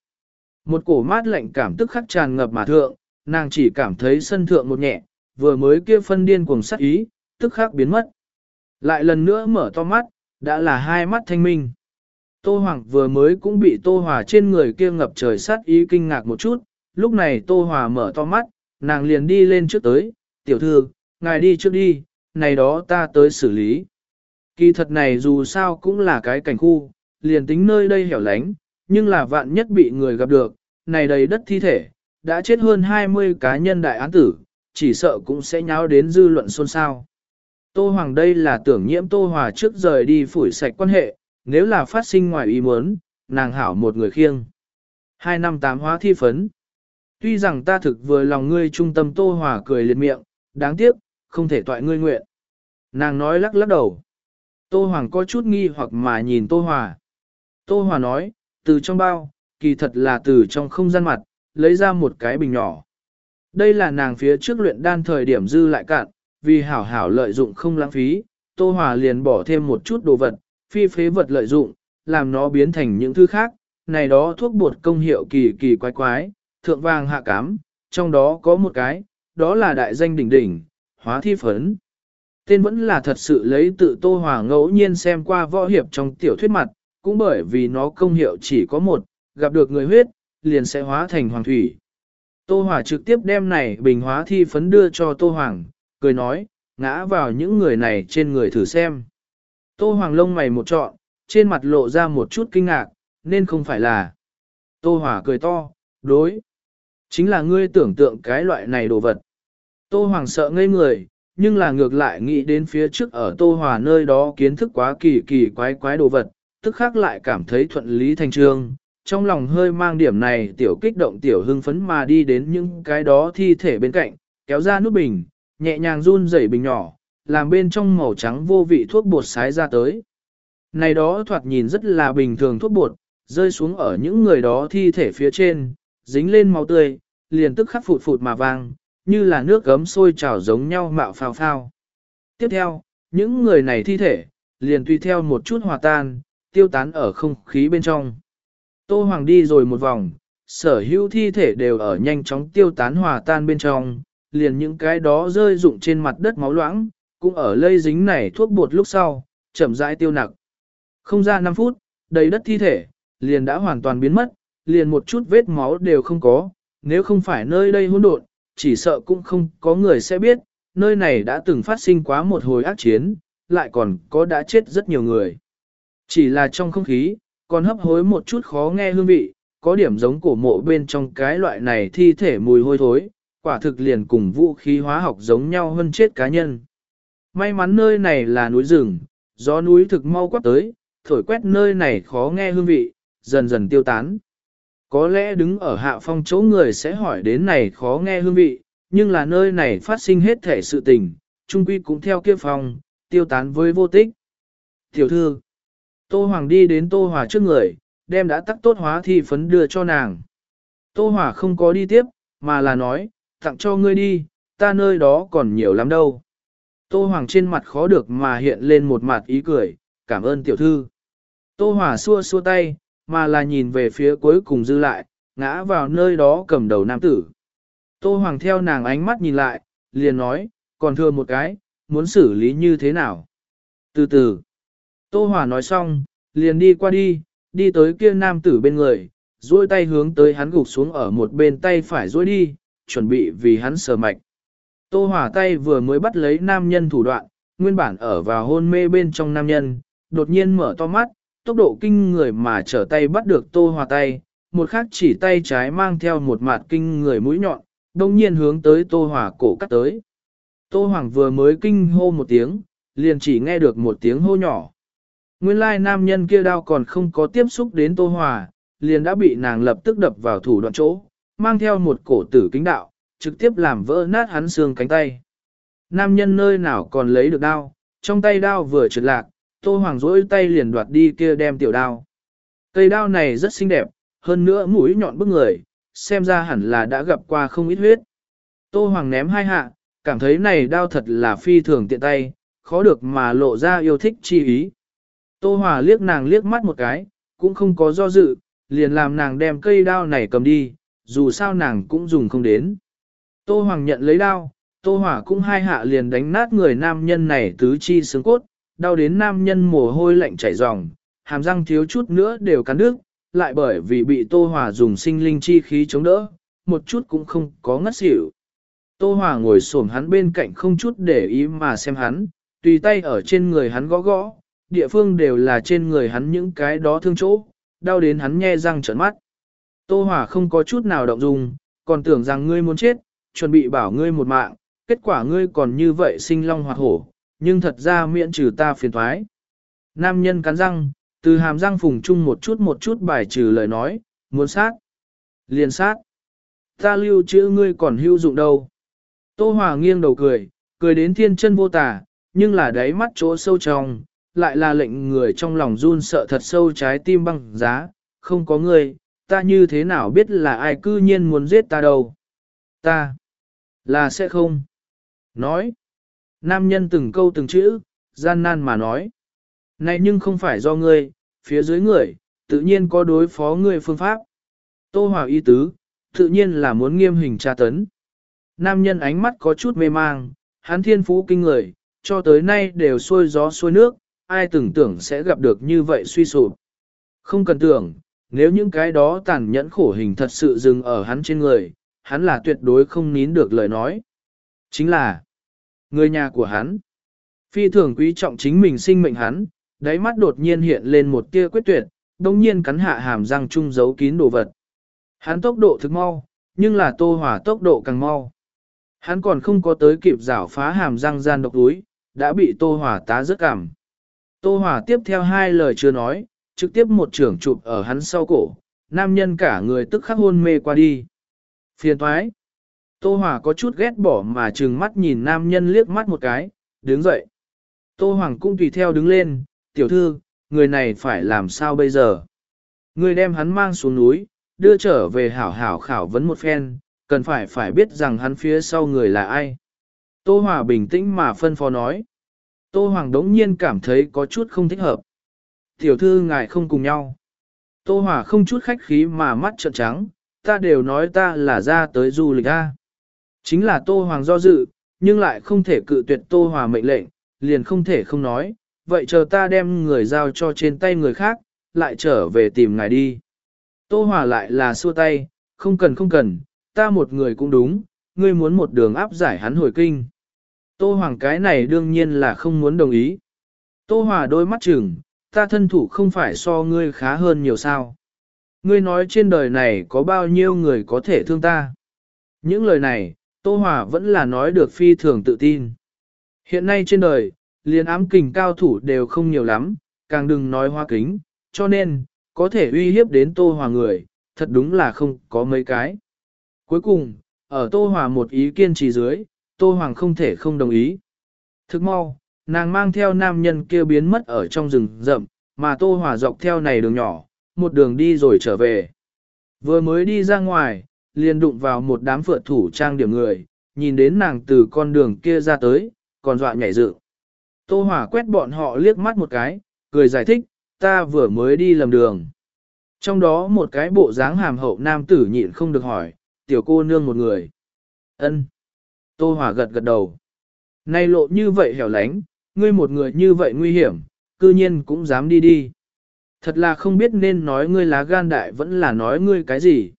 Một cổ mát lạnh cảm tức khắc tràn ngập mà thượng, nàng chỉ cảm thấy sân thượng một nhẹ, vừa mới kia phân điên cuồng sát ý, tức khắc biến mất. Lại lần nữa mở to mắt, đã là hai mắt thanh minh. Tô Hoàng vừa mới cũng bị Tô Hòa trên người kia ngập trời sát ý kinh ngạc một chút, lúc này Tô Hòa mở to mắt, nàng liền đi lên trước tới, tiểu thư, ngài đi trước đi, này đó ta tới xử lý. Kỳ thật này dù sao cũng là cái cảnh khu, liền tính nơi đây hẻo lánh, nhưng là vạn nhất bị người gặp được, này đầy đất thi thể, đã chết hơn 20 cá nhân đại án tử, chỉ sợ cũng sẽ nháo đến dư luận xôn xao. Tô Hoàng đây là tưởng nhiễm Tô Hòa trước rời đi phủi sạch quan hệ, nếu là phát sinh ngoài ý muốn, nàng hảo một người khiêng. Hai năm tám hóa thi phấn. Tuy rằng ta thực vừa lòng ngươi trung tâm Tô Hòa cười liệt miệng, đáng tiếc, không thể toại ngươi nguyện. Nàng nói lắc lắc đầu. Tô Hoàng có chút nghi hoặc mà nhìn Tô Hòa. Tô Hòa nói, từ trong bao, kỳ thật là từ trong không gian mặt, lấy ra một cái bình nhỏ. Đây là nàng phía trước luyện đan thời điểm dư lại cạn, vì hảo hảo lợi dụng không lãng phí, Tô Hòa liền bỏ thêm một chút đồ vật, phi phế vật lợi dụng, làm nó biến thành những thứ khác, này đó thuốc bột công hiệu kỳ kỳ quái quái, thượng vàng hạ cám, trong đó có một cái, đó là đại danh đỉnh đỉnh, hóa thi phấn. Tên vẫn là thật sự lấy tự Tô Hòa ngẫu nhiên xem qua võ hiệp trong tiểu thuyết mặt, cũng bởi vì nó công hiệu chỉ có một, gặp được người huyết, liền sẽ hóa thành hoàng thủy. Tô Hòa trực tiếp đem này bình hóa thi phấn đưa cho Tô Hoàng, cười nói, ngã vào những người này trên người thử xem. Tô Hoàng lông mày một trọn, trên mặt lộ ra một chút kinh ngạc, nên không phải là. Tô Hòa cười to, đối. Chính là ngươi tưởng tượng cái loại này đồ vật. Tô Hoàng sợ ngây người, nhưng là ngược lại nghĩ đến phía trước ở Tô Hòa nơi đó kiến thức quá kỳ kỳ quái quái đồ vật, tức khác lại cảm thấy thuận lý thành trương. Trong lòng hơi mang điểm này tiểu kích động tiểu hưng phấn mà đi đến những cái đó thi thể bên cạnh, kéo ra nút bình, nhẹ nhàng run rẩy bình nhỏ, làm bên trong màu trắng vô vị thuốc bột sái ra tới. Này đó thoạt nhìn rất là bình thường thuốc bột, rơi xuống ở những người đó thi thể phía trên, dính lên máu tươi, liền tức khắc phụt phụt mà vang, như là nước gấm sôi trào giống nhau mạo phao phao. Tiếp theo, những người này thi thể, liền tùy theo một chút hòa tan, tiêu tán ở không khí bên trong. Tô Hoàng đi rồi một vòng, sở hữu thi thể đều ở nhanh chóng tiêu tán hòa tan bên trong, liền những cái đó rơi rụng trên mặt đất máu loãng, cũng ở lây dính này thuốc bột lúc sau, chậm rãi tiêu nặc. Không ra 5 phút, đầy đất thi thể, liền đã hoàn toàn biến mất, liền một chút vết máu đều không có, nếu không phải nơi đây hỗn độn, chỉ sợ cũng không có người sẽ biết, nơi này đã từng phát sinh quá một hồi ác chiến, lại còn có đã chết rất nhiều người. Chỉ là trong không khí, còn hấp hối một chút khó nghe hương vị, có điểm giống cổ mộ bên trong cái loại này thi thể mùi hôi thối, quả thực liền cùng vũ khí hóa học giống nhau hơn chết cá nhân. May mắn nơi này là núi rừng, gió núi thực mau quát tới, thổi quét nơi này khó nghe hương vị, dần dần tiêu tán. Có lẽ đứng ở hạ phong chỗ người sẽ hỏi đến này khó nghe hương vị, nhưng là nơi này phát sinh hết thể sự tình, trung quy cũng theo kia phong, tiêu tán với vô tích. Tiểu thư, Tô Hoàng đi đến Tô Hòa trước người, đem đã tắc tốt hóa thi phấn đưa cho nàng. Tô Hòa không có đi tiếp, mà là nói, tặng cho ngươi đi, ta nơi đó còn nhiều lắm đâu. Tô Hoàng trên mặt khó được mà hiện lên một mặt ý cười, cảm ơn tiểu thư. Tô Hòa xua xua tay, mà là nhìn về phía cuối cùng dư lại, ngã vào nơi đó cầm đầu nam tử. Tô Hoàng theo nàng ánh mắt nhìn lại, liền nói, còn thừa một cái, muốn xử lý như thế nào? Từ từ, Tô Hòa nói xong, liền đi qua đi, đi tới kia nam tử bên người, duỗi tay hướng tới hắn gục xuống ở một bên tay phải duỗi đi, chuẩn bị vì hắn sờ mạch. Tô hỏa tay vừa mới bắt lấy nam nhân thủ đoạn, nguyên bản ở vào hôn mê bên trong nam nhân, đột nhiên mở to mắt, tốc độ kinh người mà trở tay bắt được Tô hỏa tay, một khắc chỉ tay trái mang theo một mặt kinh người mũi nhọn, đồng nhiên hướng tới Tô hỏa cổ cắt tới. Tô Hoàng vừa mới kinh hô một tiếng, liền chỉ nghe được một tiếng hô nhỏ. Nguyên lai nam nhân kia đao còn không có tiếp xúc đến Tô Hòa, liền đã bị nàng lập tức đập vào thủ đoạn chỗ, mang theo một cổ tử kính đạo, trực tiếp làm vỡ nát hắn xương cánh tay. Nam nhân nơi nào còn lấy được đao, trong tay đao vừa trượt lạc, Tô Hoàng rỗi tay liền đoạt đi kia đem tiểu đao. Cây đao này rất xinh đẹp, hơn nữa mũi nhọn bức người, xem ra hẳn là đã gặp qua không ít huyết. Tô Hoàng ném hai hạ, cảm thấy này đao thật là phi thường tiện tay, khó được mà lộ ra yêu thích chi ý. Tô Hòa liếc nàng liếc mắt một cái, cũng không có do dự, liền làm nàng đem cây đao này cầm đi, dù sao nàng cũng dùng không đến. Tô Hoàng nhận lấy đao, Tô Hỏa cũng hai hạ liền đánh nát người nam nhân này tứ chi xương cốt, đau đến nam nhân mồ hôi lạnh chảy ròng, hàm răng thiếu chút nữa đều cắn nước. lại bởi vì bị Tô Hỏa dùng sinh linh chi khí chống đỡ, một chút cũng không có ngất xỉu. Tô Hỏa ngồi xổm hắn bên cạnh không chút để ý mà xem hắn, tùy tay ở trên người hắn gõ gõ, địa phương đều là trên người hắn những cái đó thương chỗ, đau đến hắn nhe răng trợn mắt. Tô Hòa không có chút nào động dung, còn tưởng rằng ngươi muốn chết, chuẩn bị bảo ngươi một mạng, kết quả ngươi còn như vậy sinh long hoạt hổ, nhưng thật ra miễn trừ ta phiền thoái. Nam nhân cắn răng, từ hàm răng phùng chung một chút một chút bài trừ lời nói, muốn sát. Liền sát. Ta lưu chữ ngươi còn hữu dụng đâu. Tô Hòa nghiêng đầu cười, cười đến thiên chân vô tả, nhưng là đáy mắt chỗ sâu trong, lại là lệnh người trong lòng run sợ thật sâu trái tim băng giá, không có ngươi, ta như thế nào biết là ai cư nhiên muốn giết ta đâu. Ta, là sẽ không. Nói, nam nhân từng câu từng chữ, gian nan mà nói. Này nhưng không phải do ngươi, phía dưới người, tự nhiên có đối phó ngươi phương pháp. Tô Hòa y tứ, tự nhiên là muốn nghiêm hình tra tấn. Nam nhân ánh mắt có chút mê mang, hắn thiên phú kinh người, cho tới nay đều xuôi gió xuôi nước, ai tưởng tưởng sẽ gặp được như vậy suy sụp. Không cần tưởng, nếu những cái đó tàn nhẫn khổ hình thật sự dừng ở hắn trên người, hắn là tuyệt đối không nín được lời nói. Chính là, người nhà của hắn. Phi thường quý trọng chính mình sinh mệnh hắn, đáy mắt đột nhiên hiện lên một tia quyết tuyệt, đồng nhiên cắn hạ hàm răng chung giấu kín đồ vật. Hắn tốc độ thực mau, nhưng là tô hỏa tốc độ càng mau. Hắn còn không có tới kịp rảo phá hàm răng gian độc túi, đã bị tô hỏa tá rất cảm. Tô hỏa tiếp theo hai lời chưa nói, trực tiếp một trưởng chụp ở hắn sau cổ, nam nhân cả người tức khắc hôn mê qua đi. Phiền thoái. Tô hỏa có chút ghét bỏ mà trừng mắt nhìn nam nhân liếc mắt một cái, đứng dậy. Tô Hoàng cũng tùy theo đứng lên, tiểu thư, người này phải làm sao bây giờ? Người đem hắn mang xuống núi, đưa trở về hảo hảo khảo vấn một phen, cần phải phải biết rằng hắn phía sau người là ai. Tô Hòa bình tĩnh mà phân phó nói. Tô Hoàng đống nhiên cảm thấy có chút không thích hợp. Tiểu thư ngài không cùng nhau. Tô Hòa không chút khách khí mà mắt trợn trắng, ta đều nói ta là ra tới du lịch a. Chính là Tô Hoàng do dự, nhưng lại không thể cự tuyệt Tô Hòa mệnh lệnh, liền không thể không nói, vậy chờ ta đem người giao cho trên tay người khác, lại trở về tìm ngài đi. Tô Hòa lại là xua tay, không cần không cần, ta một người cũng đúng, ngươi muốn một đường áp giải hắn hồi kinh. Tô Hoàng cái này đương nhiên là không muốn đồng ý. Tô Hòa đôi mắt chừng, ta thân thủ không phải so ngươi khá hơn nhiều sao. Ngươi nói trên đời này có bao nhiêu người có thể thương ta. Những lời này, Tô Hòa vẫn là nói được phi thường tự tin. Hiện nay trên đời, liền ám kình cao thủ đều không nhiều lắm, càng đừng nói hoa kính, cho nên, có thể uy hiếp đến Tô Hòa người, thật đúng là không có mấy cái. Cuối cùng, ở Tô Hòa một ý kiên trì dưới, Tô Hoàng không thể không đồng ý. Thức mau, nàng mang theo nam nhân kia biến mất ở trong rừng rậm, mà Tô Hòa dọc theo này đường nhỏ, một đường đi rồi trở về. Vừa mới đi ra ngoài, liền đụng vào một đám phượt thủ trang điểm người, nhìn đến nàng từ con đường kia ra tới, còn dọa nhảy dựng. Tô Hỏa quét bọn họ liếc mắt một cái, cười giải thích, ta vừa mới đi lầm đường. Trong đó một cái bộ dáng hàm hậu nam tử nhịn không được hỏi, tiểu cô nương một người. Ân. Tô Hỏa gật gật đầu. Nay lộ như vậy hẻo lánh, ngươi một người như vậy nguy hiểm, cư nhiên cũng dám đi đi. Thật là không biết nên nói ngươi lá gan đại vẫn là nói ngươi cái gì.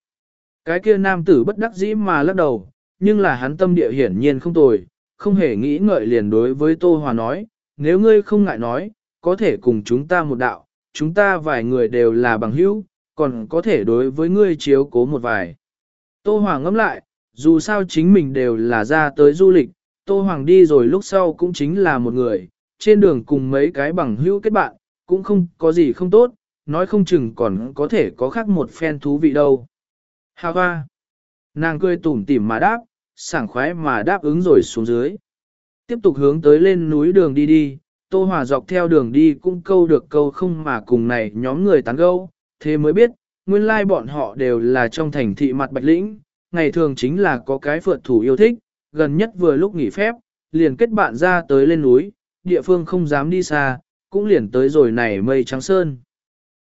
Cái kia nam tử bất đắc dĩ mà lắc đầu, nhưng là hắn tâm địa hiển nhiên không tồi, không hề nghĩ ngợi liền đối với Tô Hòa nói, nếu ngươi không ngại nói, có thể cùng chúng ta một đạo, chúng ta vài người đều là bằng hữu, còn có thể đối với ngươi chiếu cố một vài. Tô Hòa ngẫm lại, dù sao chính mình đều là ra tới du lịch, Tô Hoàng đi rồi lúc sau cũng chính là một người, trên đường cùng mấy cái bằng hữu kết bạn, cũng không có gì không tốt, nói không chừng còn có thể có khác một phen thú vị đâu. Hà hoa! Nàng cười tủm tỉm mà đáp, sảng khoái mà đáp ứng rồi xuống dưới. Tiếp tục hướng tới lên núi đường đi đi, Tô Hòa dọc theo đường đi cũng câu được câu không mà cùng này nhóm người tán gẫu, thế mới biết, nguyên lai bọn họ đều là trong thành thị mặt bạch lĩnh, ngày thường chính là có cái phượt thủ yêu thích, gần nhất vừa lúc nghỉ phép, liền kết bạn ra tới lên núi, địa phương không dám đi xa, cũng liền tới rồi này mây trắng sơn.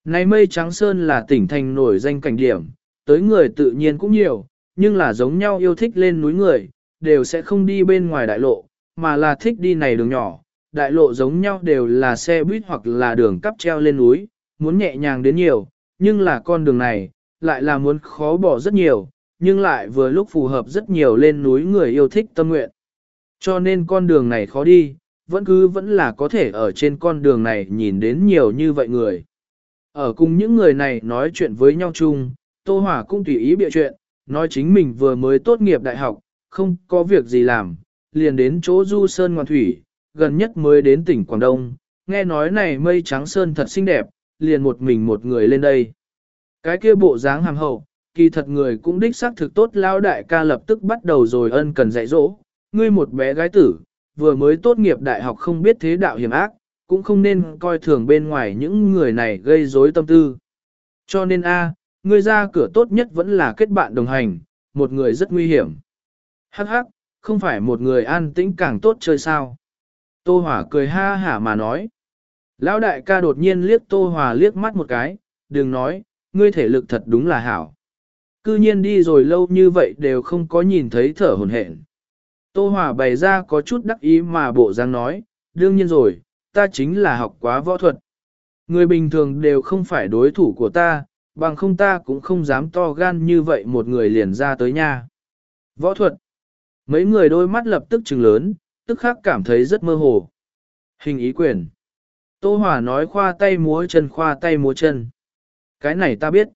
Này mây trắng sơn là tỉnh thành nổi danh cảnh điểm, tới người tự nhiên cũng nhiều, nhưng là giống nhau yêu thích lên núi người, đều sẽ không đi bên ngoài đại lộ, mà là thích đi này đường nhỏ. Đại lộ giống nhau đều là xe buýt hoặc là đường cắp treo lên núi, muốn nhẹ nhàng đến nhiều, nhưng là con đường này, lại là muốn khó bỏ rất nhiều, nhưng lại vừa lúc phù hợp rất nhiều lên núi người yêu thích tâm nguyện. Cho nên con đường này khó đi, vẫn cứ vẫn là có thể ở trên con đường này nhìn đến nhiều như vậy người. Ở cùng những người này nói chuyện với nhau chung, Tô Hỏa cũng tùy ý bịa chuyện, nói chính mình vừa mới tốt nghiệp đại học, không có việc gì làm, liền đến chỗ du sơn ngoan thủy, gần nhất mới đến tỉnh Quảng Đông, nghe nói này mây trắng sơn thật xinh đẹp, liền một mình một người lên đây. Cái kia bộ dáng hàm hậu, kỳ thật người cũng đích xác thực tốt lao đại ca lập tức bắt đầu rồi ân cần dạy dỗ, ngươi một bé gái tử, vừa mới tốt nghiệp đại học không biết thế đạo hiểm ác, cũng không nên coi thường bên ngoài những người này gây rối tâm tư. Cho nên a, ngươi ra cửa tốt nhất vẫn là kết bạn đồng hành, một người rất nguy hiểm. Hắc hắc, không phải một người an tĩnh càng tốt chơi sao. Tô Hòa cười ha hả mà nói. Lão đại ca đột nhiên liếc Tô Hòa liếc mắt một cái, đừng nói, ngươi thể lực thật đúng là hảo. Cư nhiên đi rồi lâu như vậy đều không có nhìn thấy thở hồn hển. Tô Hòa bày ra có chút đắc ý mà bộ dáng nói, đương nhiên rồi, ta chính là học quá võ thuật. Người bình thường đều không phải đối thủ của ta, bằng không ta cũng không dám to gan như vậy một người liền ra tới nhà. Võ thuật. Mấy người đôi mắt lập tức trừng lớn, tức khắc cảm thấy rất mơ hồ. Hình ý quyền. Tô Hòa nói khoa tay múa chân khoa tay múa chân. Cái này ta biết.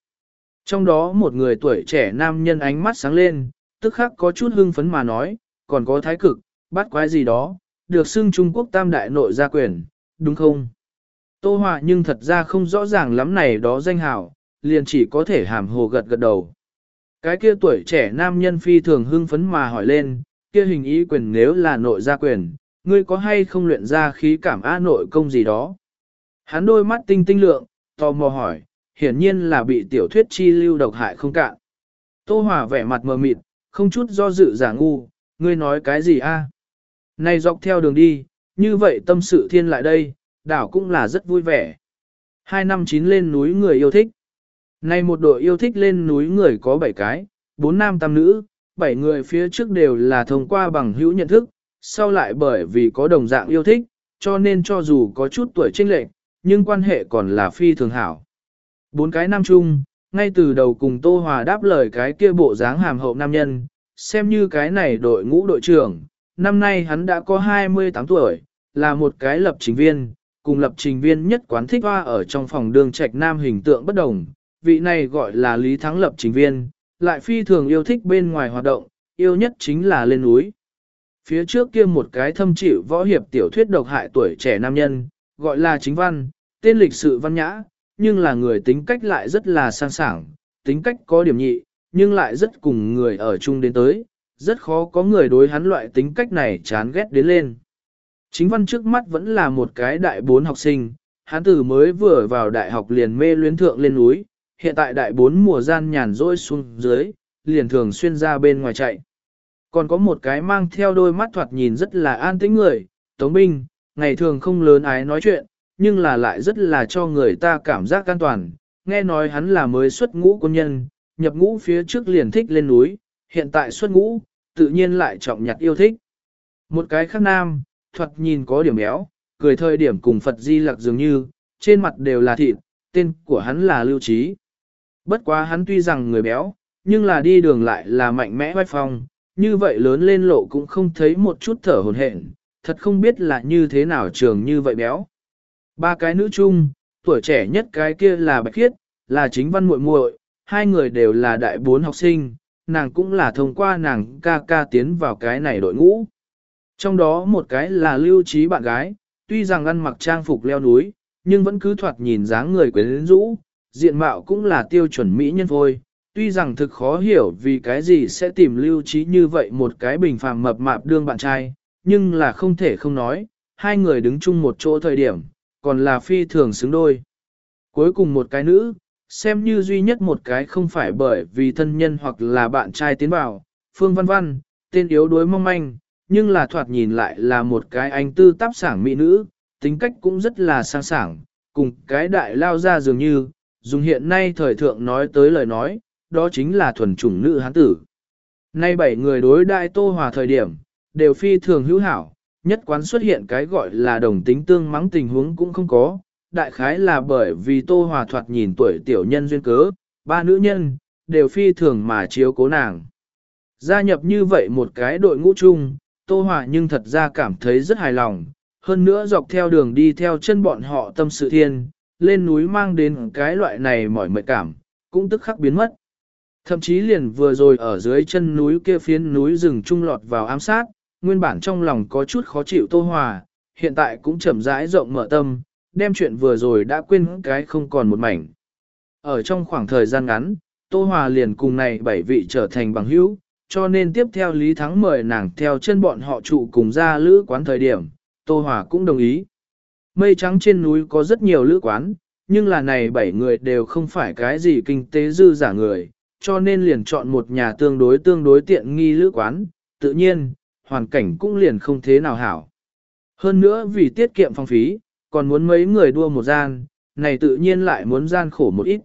Trong đó một người tuổi trẻ nam nhân ánh mắt sáng lên, tức khắc có chút hưng phấn mà nói, còn có thái cực, bắt quái gì đó, được xưng Trung Quốc tam đại nội gia quyền, đúng không? Tô Hòa nhưng thật ra không rõ ràng lắm này đó danh hào, liền chỉ có thể hàm hồ gật gật đầu. Cái kia tuổi trẻ nam nhân phi thường hưng phấn mà hỏi lên, kia hình ý quyền nếu là nội gia quyền, ngươi có hay không luyện ra khí cảm a nội công gì đó? Hắn đôi mắt tinh tinh lượng, tò mò hỏi, hiển nhiên là bị tiểu thuyết chi lưu độc hại không cạn. Tô Hòa vẻ mặt mờ mịt, không chút do dự giả ngu, ngươi nói cái gì a? Này dọc theo đường đi, như vậy tâm sự thiên lại đây, đảo cũng là rất vui vẻ. Hai năm chín lên núi người yêu thích. Này một đội yêu thích lên núi người có bảy cái, bốn nam tam nữ, bảy người phía trước đều là thông qua bằng hữu nhận thức, sau lại bởi vì có đồng dạng yêu thích, cho nên cho dù có chút tuổi chênh lệch, nhưng quan hệ còn là phi thường hảo. Bốn cái nam chung, ngay từ đầu cùng Tô Hòa đáp lời cái kia bộ dáng hàm hậu nam nhân, xem như cái này đội ngũ đội trưởng, năm nay hắn đã có 28 tuổi, là một cái lập trình viên, cùng lập trình viên nhất quán thích hoa ở trong phòng đường trạch nam hình tượng bất đồng, vị này gọi là Lý Thắng lập trình viên, lại phi thường yêu thích bên ngoài hoạt động, yêu nhất chính là lên núi. Phía trước kia một cái thâm chịu võ hiệp tiểu thuyết độc hại tuổi trẻ nam nhân, gọi là chính văn, tên lịch sự văn nhã, nhưng là người tính cách lại rất là sang sảng, tính cách có điểm nhị, nhưng lại rất cùng người ở chung đến tới, rất khó có người đối hắn loại tính cách này chán ghét đến lên. Chính văn trước mắt vẫn là một cái đại bốn học sinh, hắn từ mới vừa vào đại học liền mê luyến thượng lên núi, hiện tại đại bốn mùa gian nhàn rỗi xuống dưới, liền thường xuyên ra bên ngoài chạy. Còn có một cái mang theo đôi mắt thoạt nhìn rất là an tĩnh người, Tống Binh, ngày thường không lớn ái nói chuyện, nhưng là lại rất là cho người ta cảm giác an toàn. Nghe nói hắn là mới xuất ngũ quân nhân, nhập ngũ phía trước liền thích lên núi, hiện tại xuất ngũ, tự nhiên lại trọng nhặt yêu thích. Một cái khác nam, thuật nhìn có điểm béo, cười thời điểm cùng Phật Di Lặc dường như, trên mặt đều là thịt, tên của hắn là Lưu Trí. Bất quá hắn tuy rằng người béo, nhưng là đi đường lại là mạnh mẽ vai phong, như vậy lớn lên lộ cũng không thấy một chút thở hồn hển, thật không biết là như thế nào trường như vậy béo. Ba cái nữ chung, tuổi trẻ nhất cái kia là Bạch Khiết, là chính văn muội muội, hai người đều là đại bốn học sinh, nàng cũng là thông qua nàng ca ca tiến vào cái này đội ngũ. Trong đó một cái là lưu trí bạn gái, tuy rằng ăn mặc trang phục leo núi, nhưng vẫn cứ thoạt nhìn dáng người quyến rũ, diện mạo cũng là tiêu chuẩn mỹ nhân phôi. Tuy rằng thực khó hiểu vì cái gì sẽ tìm lưu trí như vậy một cái bình phàm mập mạp đương bạn trai, nhưng là không thể không nói, hai người đứng chung một chỗ thời điểm, còn là phi thường xứng đôi. Cuối cùng một cái nữ, xem như duy nhất một cái không phải bởi vì thân nhân hoặc là bạn trai tiến vào, Phương Văn Văn, tên yếu đuối mong manh, nhưng là thoạt nhìn lại là một cái anh tư táp sảng mỹ nữ, tính cách cũng rất là sang sảng, cùng cái đại lao ra dường như, dùng hiện nay thời thượng nói tới lời nói, đó chính là thuần chủng nữ hán tử. Nay bảy người đối đại tô hòa thời điểm, đều phi thường hữu hảo, nhất quán xuất hiện cái gọi là đồng tính tương mắng tình huống cũng không có, đại khái là bởi vì tô hòa thoạt nhìn tuổi tiểu nhân duyên cớ, ba nữ nhân, đều phi thường mà chiếu cố nàng. Gia nhập như vậy một cái đội ngũ chung, tô hòa nhưng thật ra cảm thấy rất hài lòng, hơn nữa dọc theo đường đi theo chân bọn họ tâm sự thiên, lên núi mang đến cái loại này mỏi mệt cảm, cũng tức khắc biến mất. Thậm chí liền vừa rồi ở dưới chân núi kia phiến núi rừng trung lọt vào ám sát, nguyên bản trong lòng có chút khó chịu Tô Hòa, hiện tại cũng chậm rãi rộng mở tâm, đem chuyện vừa rồi đã quên cái không còn một mảnh. Ở trong khoảng thời gian ngắn, Tô Hòa liền cùng này bảy vị trở thành bằng hữu, cho nên tiếp theo Lý Thắng mời nàng theo chân bọn họ trụ cùng ra lữ quán thời điểm, Tô Hòa cũng đồng ý. Mây trắng trên núi có rất nhiều lữ quán, nhưng là này bảy người đều không phải cái gì kinh tế dư giả người, cho nên liền chọn một nhà tương đối tương đối tiện nghi lữ quán, tự nhiên, hoàn cảnh cũng liền không thế nào hảo. Hơn nữa vì tiết kiệm phong phí, còn muốn mấy người đua một gian, này tự nhiên lại muốn gian khổ một ít.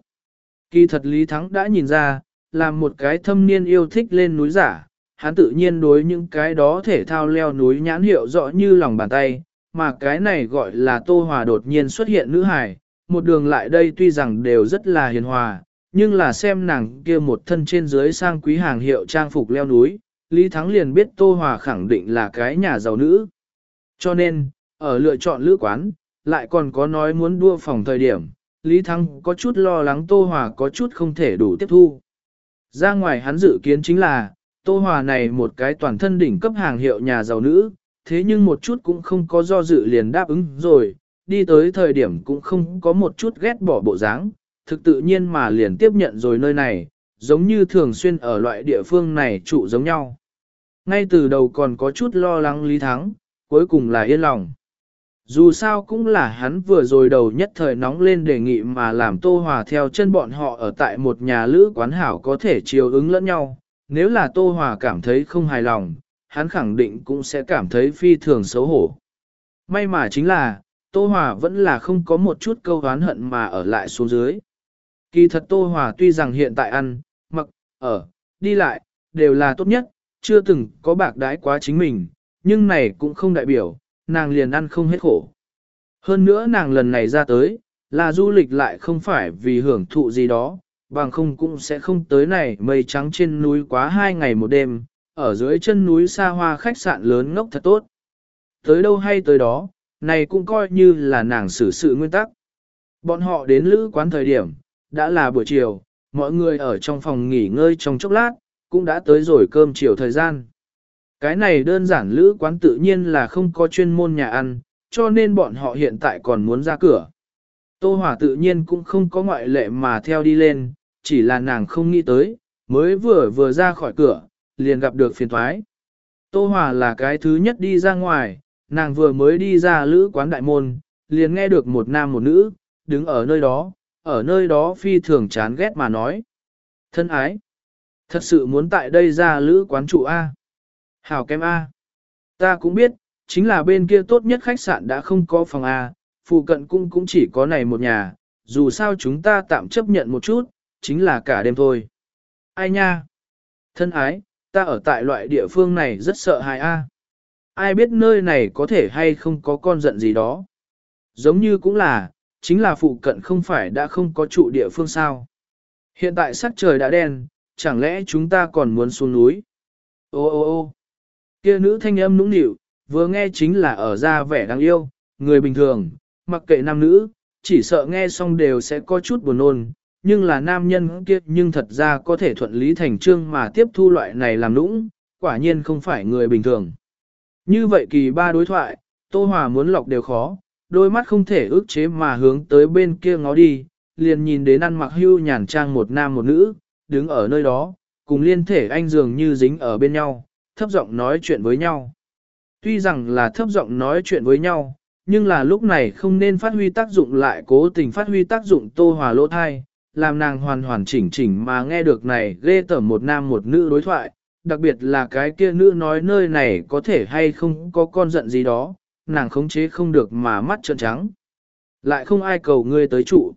Kỳ thật Lý Thắng đã nhìn ra, là một cái thâm niên yêu thích lên núi giả, hắn tự nhiên đối những cái đó thể thao leo núi nhãn hiệu rõ như lòng bàn tay, mà cái này gọi là Tô Hòa đột nhiên xuất hiện nữ hài, một đường lại đây tuy rằng đều rất là hiền hòa, nhưng là xem nàng kia một thân trên dưới sang quý hàng hiệu trang phục leo núi, Lý Thắng liền biết Tô Hòa khẳng định là cái nhà giàu nữ. Cho nên, ở lựa chọn lữ quán, lại còn có nói muốn đua phòng thời điểm, Lý Thắng có chút lo lắng Tô Hòa có chút không thể đủ tiếp thu. Ra ngoài hắn dự kiến chính là, Tô Hòa này một cái toàn thân đỉnh cấp hàng hiệu nhà giàu nữ, thế nhưng một chút cũng không có do dự liền đáp ứng rồi, đi tới thời điểm cũng không có một chút ghét bỏ bộ dáng, thực tự nhiên mà liền tiếp nhận rồi nơi này, giống như thường xuyên ở loại địa phương này trụ giống nhau. Ngay từ đầu còn có chút lo lắng Lý Thắng, cuối cùng là yên lòng. Dù sao cũng là hắn vừa rồi đầu nhất thời nóng lên đề nghị mà làm Tô Hòa theo chân bọn họ ở tại một nhà lữ quán hảo có thể chiều ứng lẫn nhau. Nếu là Tô Hòa cảm thấy không hài lòng, hắn khẳng định cũng sẽ cảm thấy phi thường xấu hổ. May mà chính là, Tô Hòa vẫn là không có một chút câu hán hận mà ở lại xuống dưới. Kỳ thật Tô Hòa tuy rằng hiện tại ăn, mặc, ở, đi lại, đều là tốt nhất, chưa từng có bạc đái quá chính mình, nhưng này cũng không đại biểu, nàng liền ăn không hết khổ. Hơn nữa nàng lần này ra tới, là du lịch lại không phải vì hưởng thụ gì đó, bằng không cũng sẽ không tới này mây trắng trên núi quá hai ngày một đêm, ở dưới chân núi xa hoa khách sạn lớn ngốc thật tốt. Tới đâu hay tới đó, này cũng coi như là nàng xử sự nguyên tắc. Bọn họ đến lữ quán thời điểm, đã là buổi chiều, mọi người ở trong phòng nghỉ ngơi trong chốc lát, cũng đã tới rồi cơm chiều thời gian. Cái này đơn giản lữ quán tự nhiên là không có chuyên môn nhà ăn, cho nên bọn họ hiện tại còn muốn ra cửa. Tô Hòa tự nhiên cũng không có ngoại lệ mà theo đi lên, chỉ là nàng không nghĩ tới, mới vừa vừa ra khỏi cửa, liền gặp được phiền thoái. Tô Hòa là cái thứ nhất đi ra ngoài, nàng vừa mới đi ra lữ quán đại môn, liền nghe được một nam một nữ, đứng ở nơi đó, ở nơi đó phi thường chán ghét mà nói. Thân ái, thật sự muốn tại đây ra lữ quán trụ A. Hảo kém A. Ta cũng biết, chính là bên kia tốt nhất khách sạn đã không có phòng A, phụ cận cung cũng chỉ có này một nhà, dù sao chúng ta tạm chấp nhận một chút, chính là cả đêm thôi. Ai nha? Thân ái, ta ở tại loại địa phương này rất sợ hại A. Ai biết nơi này có thể hay không có con giận gì đó. Giống như cũng là, chính là phụ cận không phải đã không có trụ địa phương sao. Hiện tại sắc trời đã đen, chẳng lẽ chúng ta còn muốn xuống núi? Ô ô ô kia nữ thanh âm nũng nịu, vừa nghe chính là ở ra vẻ đáng yêu, người bình thường, mặc kệ nam nữ, chỉ sợ nghe xong đều sẽ có chút buồn nôn, nhưng là nam nhân kia nhưng thật ra có thể thuận lý thành trương mà tiếp thu loại này làm nũng, quả nhiên không phải người bình thường. Như vậy kỳ ba đối thoại, Tô Hòa muốn lọc đều khó, đôi mắt không thể ước chế mà hướng tới bên kia ngó đi, liền nhìn đến ăn mặc hưu nhàn trang một nam một nữ, đứng ở nơi đó, cùng liên thể anh dường như dính ở bên nhau, thấp giọng nói chuyện với nhau. Tuy rằng là thấp giọng nói chuyện với nhau, nhưng là lúc này không nên phát huy tác dụng lại cố tình phát huy tác dụng tô hòa lỗ thai, làm nàng hoàn hoàn chỉnh chỉnh mà nghe được này ghê tởm một nam một nữ đối thoại, đặc biệt là cái kia nữ nói nơi này có thể hay không có con giận gì đó, nàng khống chế không được mà mắt trợn trắng. Lại không ai cầu ngươi tới trụ.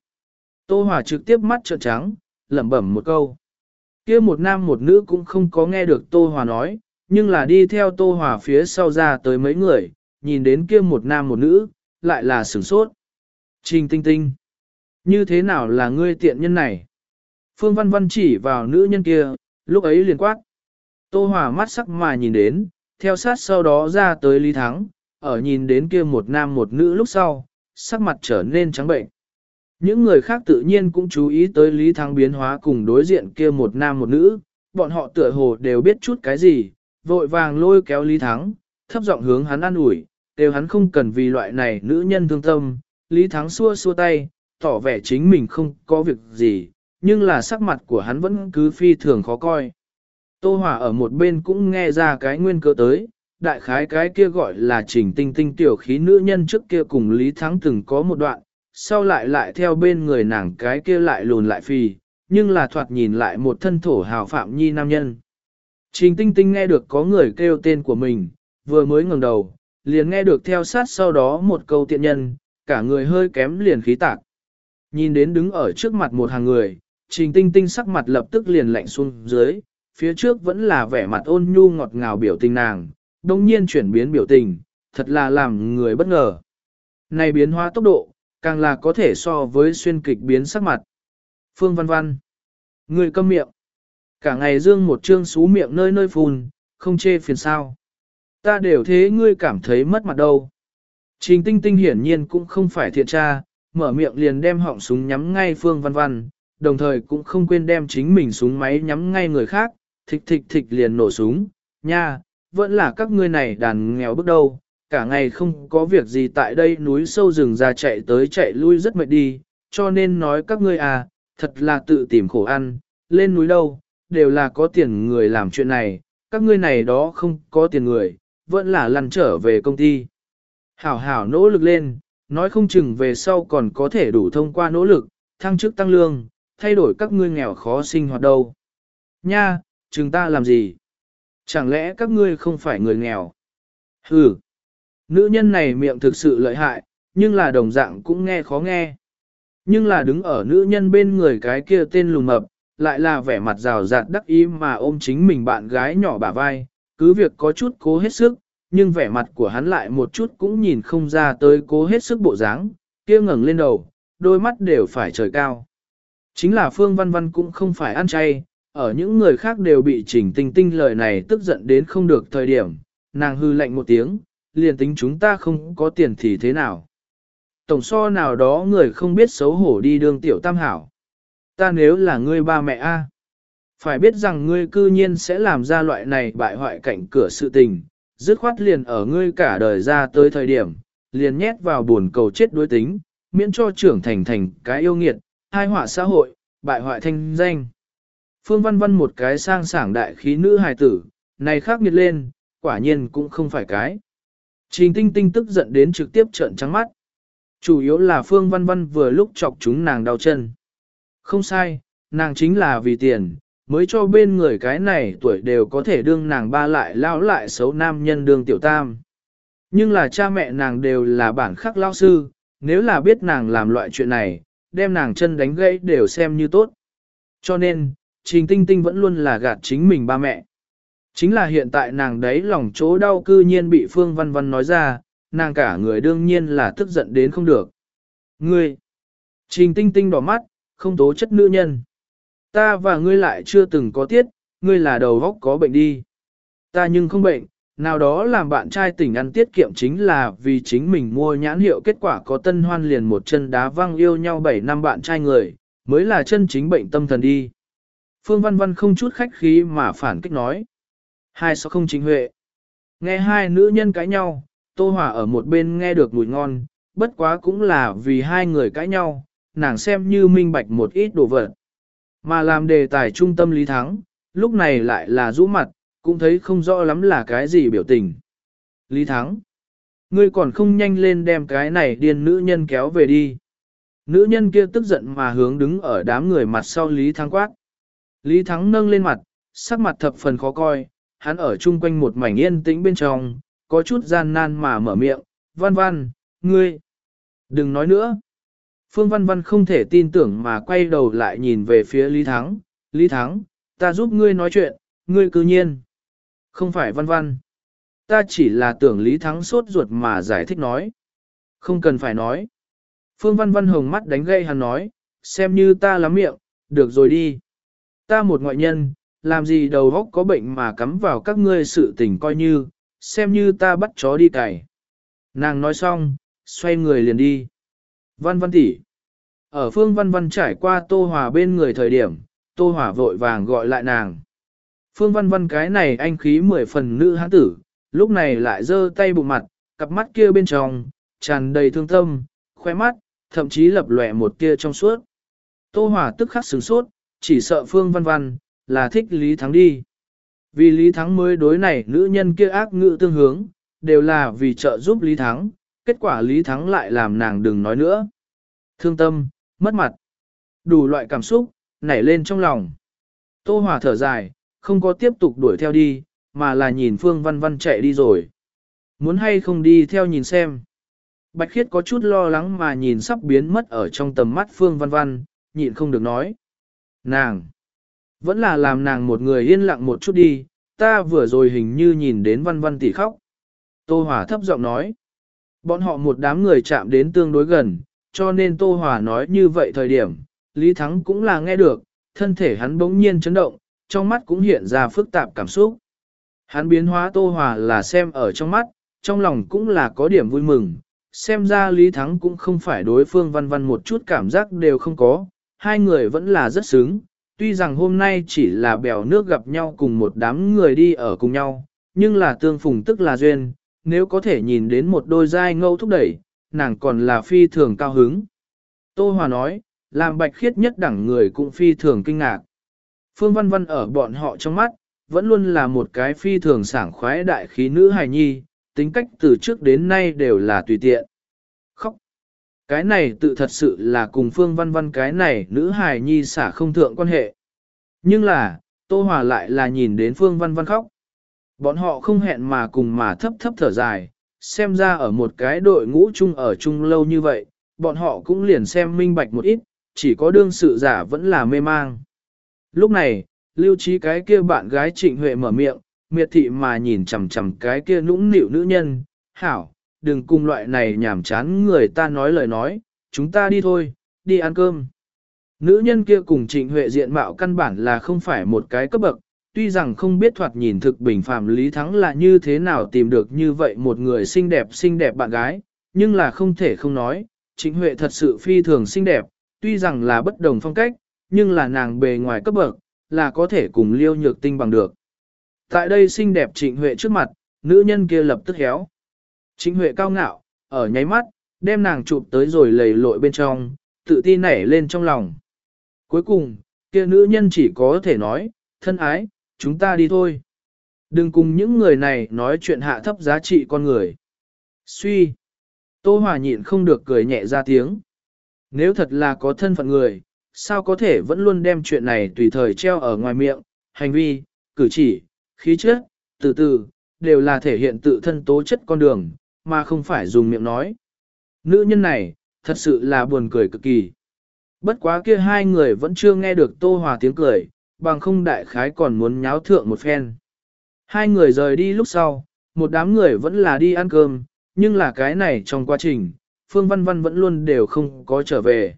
Tô Hòa trực tiếp mắt trợn trắng, lẩm bẩm một câu. Kia một nam một nữ cũng không có nghe được Tô Hòa nói, nhưng là đi theo Tô Hòa phía sau ra tới mấy người, nhìn đến kia một nam một nữ, lại là sửng sốt. Trình tinh tinh. Như thế nào là ngươi tiện nhân này? Phương Văn Văn chỉ vào nữ nhân kia, lúc ấy liền quát. Tô Hòa mắt sắc mà nhìn đến, theo sát sau đó ra tới Lý Thắng, ở nhìn đến kia một nam một nữ lúc sau, sắc mặt trở nên trắng bệnh. Những người khác tự nhiên cũng chú ý tới Lý Thắng biến hóa cùng đối diện kia một nam một nữ, bọn họ tựa hồ đều biết chút cái gì, vội vàng lôi kéo Lý Thắng, thấp giọng hướng hắn an ủi, đều hắn không cần vì loại này nữ nhân thương tâm, Lý Thắng xua xua tay, tỏ vẻ chính mình không có việc gì, nhưng là sắc mặt của hắn vẫn cứ phi thường khó coi. Tô Hòa ở một bên cũng nghe ra cái nguyên cơ tới, đại khái cái kia gọi là trình tinh tinh tiểu khí nữ nhân trước kia cùng Lý Thắng từng có một đoạn, sau lại lại theo bên người nàng cái kia lại lùn lại phì, nhưng là thoạt nhìn lại một thân thổ hào phạm nhi nam nhân. Trình tinh tinh nghe được có người kêu tên của mình, vừa mới ngẩng đầu, liền nghe được theo sát sau đó một câu tiện nhân, cả người hơi kém liền khí tạc. Nhìn đến đứng ở trước mặt một hàng người, trình tinh tinh sắc mặt lập tức liền lạnh xuống dưới, phía trước vẫn là vẻ mặt ôn nhu ngọt ngào biểu tình nàng, đồng nhiên chuyển biến biểu tình, thật là làm người bất ngờ. Này biến hóa tốc độ, càng là có thể so với xuyên kịch biến sắc mặt. Phương Văn Văn. Người câm miệng. Cả ngày dương một trương xú miệng nơi nơi phun, không chê phiền sao. Ta đều thế ngươi cảm thấy mất mặt đâu. Trình tinh tinh hiển nhiên cũng không phải thiện tra, mở miệng liền đem họng súng nhắm ngay Phương Văn Văn, đồng thời cũng không quên đem chính mình súng máy nhắm ngay người khác, thịch thịch thịch liền nổ súng, nha, vẫn là các ngươi này đàn nghèo bước đâu, cả ngày không có việc gì tại đây núi sâu rừng ra chạy tới chạy lui rất mệt đi, cho nên nói các ngươi à, thật là tự tìm khổ ăn, lên núi đâu, đều là có tiền người làm chuyện này, các ngươi này đó không có tiền người, vẫn là lăn trở về công ty. Hảo hảo nỗ lực lên, nói không chừng về sau còn có thể đủ thông qua nỗ lực, thăng chức tăng lương, thay đổi các ngươi nghèo khó sinh hoạt đâu. Nha, chừng ta làm gì? Chẳng lẽ các ngươi không phải người nghèo? Hừ, nữ nhân này miệng thực sự lợi hại, nhưng là đồng dạng cũng nghe khó nghe. Nhưng là đứng ở nữ nhân bên người cái kia tên lùn mập, lại là vẻ mặt rào rạt đắc ý mà ôm chính mình bạn gái nhỏ bả vai, cứ việc có chút cố hết sức, nhưng vẻ mặt của hắn lại một chút cũng nhìn không ra tới cố hết sức bộ dáng, kia ngẩng lên đầu, đôi mắt đều phải trời cao. Chính là Phương Văn Văn cũng không phải ăn chay, ở những người khác đều bị chỉnh tinh tinh lời này tức giận đến không được thời điểm, nàng hư lạnh một tiếng, liền tính chúng ta không có tiền thì thế nào. Tổng so nào đó người không biết xấu hổ đi đường tiểu tam hảo. Ta nếu là ngươi ba mẹ A. Phải biết rằng ngươi cư nhiên sẽ làm ra loại này bại hoại cảnh cửa sự tình, dứt khoát liền ở ngươi cả đời ra tới thời điểm, liền nhét vào buồn cầu chết đối tính, miễn cho trưởng thành thành cái yêu nghiệt, hai họa xã hội, bại hoại thanh danh. Phương Văn Văn một cái sang sảng đại khí nữ hài tử, này khác nghiệt lên, quả nhiên cũng không phải cái. Trình tinh tinh tức giận đến trực tiếp trợn trắng mắt. Chủ yếu là Phương Văn Văn vừa lúc chọc chúng nàng đau chân. Không sai, nàng chính là vì tiền, mới cho bên người cái này tuổi đều có thể đương nàng ba lại lao lại xấu nam nhân đương tiểu tam. Nhưng là cha mẹ nàng đều là bản khắc lao sư, nếu là biết nàng làm loại chuyện này, đem nàng chân đánh gãy đều xem như tốt. Cho nên, Trình Tinh Tinh vẫn luôn là gạt chính mình ba mẹ. Chính là hiện tại nàng đấy lòng chỗ đau cư nhiên bị Phương Văn Văn nói ra, nàng cả người đương nhiên là tức giận đến không được. Ngươi! Trình Tinh Tinh đỏ mắt, không tố chất nữ nhân. Ta và ngươi lại chưa từng có tiết, ngươi là đầu góc có bệnh đi. Ta nhưng không bệnh, nào đó làm bạn trai tỉnh ăn tiết kiệm chính là vì chính mình mua nhãn hiệu kết quả có tân hoan liền một chân đá văng yêu nhau 7 năm bạn trai người, mới là chân chính bệnh tâm thần đi. Phương Văn Văn không chút khách khí mà phản kích nói. Hai sao không chính huệ. Nghe hai nữ nhân cãi nhau, Tô Hòa ở một bên nghe được mùi ngon, bất quá cũng là vì hai người cãi nhau, nàng xem như minh bạch một ít đồ vật. Mà làm đề tài trung tâm Lý Thắng, lúc này lại là rũ mặt, cũng thấy không rõ lắm là cái gì biểu tình. Lý Thắng, ngươi còn không nhanh lên đem cái này điên nữ nhân kéo về đi. Nữ nhân kia tức giận mà hướng đứng ở đám người mặt sau Lý Thắng quát. Lý Thắng nâng lên mặt, sắc mặt thập phần khó coi, hắn ở chung quanh một mảnh yên tĩnh bên trong, có chút gian nan mà mở miệng, văn văn, ngươi, đừng nói nữa. Phương Văn Văn không thể tin tưởng mà quay đầu lại nhìn về phía Lý Thắng, Lý Thắng, ta giúp ngươi nói chuyện, ngươi cư nhiên. Không phải Văn Văn. Ta chỉ là tưởng Lý Thắng sốt ruột mà giải thích nói. Không cần phải nói. Phương Văn Văn hồng mắt đánh gây hắn nói, xem như ta lắm miệng, được rồi đi. Ta một ngoại nhân, làm gì đầu góc có bệnh mà cắm vào các ngươi sự tình coi như, xem như ta bắt chó đi cày. Nàng nói xong, xoay người liền đi. Văn văn tỷ. Ở phương văn văn trải qua tô hòa bên người thời điểm, tô hòa vội vàng gọi lại nàng. Phương văn văn cái này anh khí mười phần nữ hán tử, lúc này lại giơ tay bụng mặt, cặp mắt kia bên trong, tràn đầy thương tâm, khoe mắt, thậm chí lập lòe một tia trong suốt. Tô Hòa tức khắc sửng sốt, chỉ sợ Phương Văn Văn, là thích Lý Thắng đi. Vì Lý Thắng mới đối này nữ nhân kia ác ngữ tương hướng, đều là vì trợ giúp Lý Thắng, kết quả Lý Thắng lại làm nàng đừng nói nữa. Thương tâm, mất mặt, đủ loại cảm xúc, nảy lên trong lòng. Tô Hòa thở dài, không có tiếp tục đuổi theo đi, mà là nhìn Phương Văn Văn chạy đi rồi. Muốn hay không đi theo nhìn xem. Bạch Khiết có chút lo lắng mà nhìn sắp biến mất ở trong tầm mắt Phương Văn Văn, nhịn không được nói. Nàng! Vẫn là làm nàng một người yên lặng một chút đi, ta vừa rồi hình như nhìn đến Văn Văn tỷ khóc. Tô Hòa thấp giọng nói. Bọn họ một đám người chạm đến tương đối gần, cho nên Tô Hòa nói như vậy thời điểm, Lý Thắng cũng là nghe được, thân thể hắn bỗng nhiên chấn động, trong mắt cũng hiện ra phức tạp cảm xúc. Hắn biến hóa Tô Hòa là xem ở trong mắt, trong lòng cũng là có điểm vui mừng, xem ra Lý Thắng cũng không phải đối phương văn văn một chút cảm giác đều không có, hai người vẫn là rất sướng, tuy rằng hôm nay chỉ là bèo nước gặp nhau cùng một đám người đi ở cùng nhau, nhưng là tương phùng tức là duyên, nếu có thể nhìn đến một đôi dai ngâu thúc đẩy, nàng còn là phi thường cao hứng. Tô Hòa nói, làm bạch khiết nhất đẳng người cũng phi thường kinh ngạc. Phương Văn Văn ở bọn họ trong mắt, vẫn luôn là một cái phi thường sảng khoái đại khí nữ hài nhi, tính cách từ trước đến nay đều là tùy tiện. Cái này tự thật sự là cùng Phương Văn Văn cái này nữ hài nhi xả không thượng quan hệ. Nhưng là, Tô Hòa lại là nhìn đến Phương Văn Văn khóc. Bọn họ không hẹn mà cùng mà thấp thấp thở dài, xem ra ở một cái đội ngũ chung ở chung lâu như vậy, bọn họ cũng liền xem minh bạch một ít, chỉ có đương sự giả vẫn là mê mang. Lúc này, lưu trí cái kia bạn gái trịnh huệ mở miệng, miệt thị mà nhìn chằm chằm cái kia nũng nịu nữ nhân, hảo, đừng cùng loại này nhảm chán người ta nói lời nói, chúng ta đi thôi, đi ăn cơm. Nữ nhân kia cùng trịnh huệ diện mạo căn bản là không phải một cái cấp bậc, tuy rằng không biết thoạt nhìn thực bình phàm Lý Thắng là như thế nào tìm được như vậy một người xinh đẹp xinh đẹp bạn gái, nhưng là không thể không nói, trịnh huệ thật sự phi thường xinh đẹp, tuy rằng là bất đồng phong cách, nhưng là nàng bề ngoài cấp bậc, là có thể cùng liêu nhược tinh bằng được. Tại đây xinh đẹp trịnh huệ trước mặt, nữ nhân kia lập tức héo. Trịnh huệ cao ngạo, ở nháy mắt, đem nàng chụp tới rồi lầy lội bên trong, tự ti nảy lên trong lòng. Cuối cùng, kia nữ nhân chỉ có thể nói, thân ái, chúng ta đi thôi. Đừng cùng những người này nói chuyện hạ thấp giá trị con người. Suy. Tô Hòa nhịn không được cười nhẹ ra tiếng. Nếu thật là có thân phận người, sao có thể vẫn luôn đem chuyện này tùy thời treo ở ngoài miệng, hành vi, cử chỉ, khí chất, từ từ, đều là thể hiện tự thân tố chất con đường, mà không phải dùng miệng nói. Nữ nhân này, thật sự là buồn cười cực kỳ. Bất quá kia hai người vẫn chưa nghe được Tô Hòa tiếng cười, bằng không đại khái còn muốn nháo thượng một phen. Hai người rời đi lúc sau, một đám người vẫn là đi ăn cơm, nhưng là cái này trong quá trình, Phương Văn Văn vẫn luôn đều không có trở về.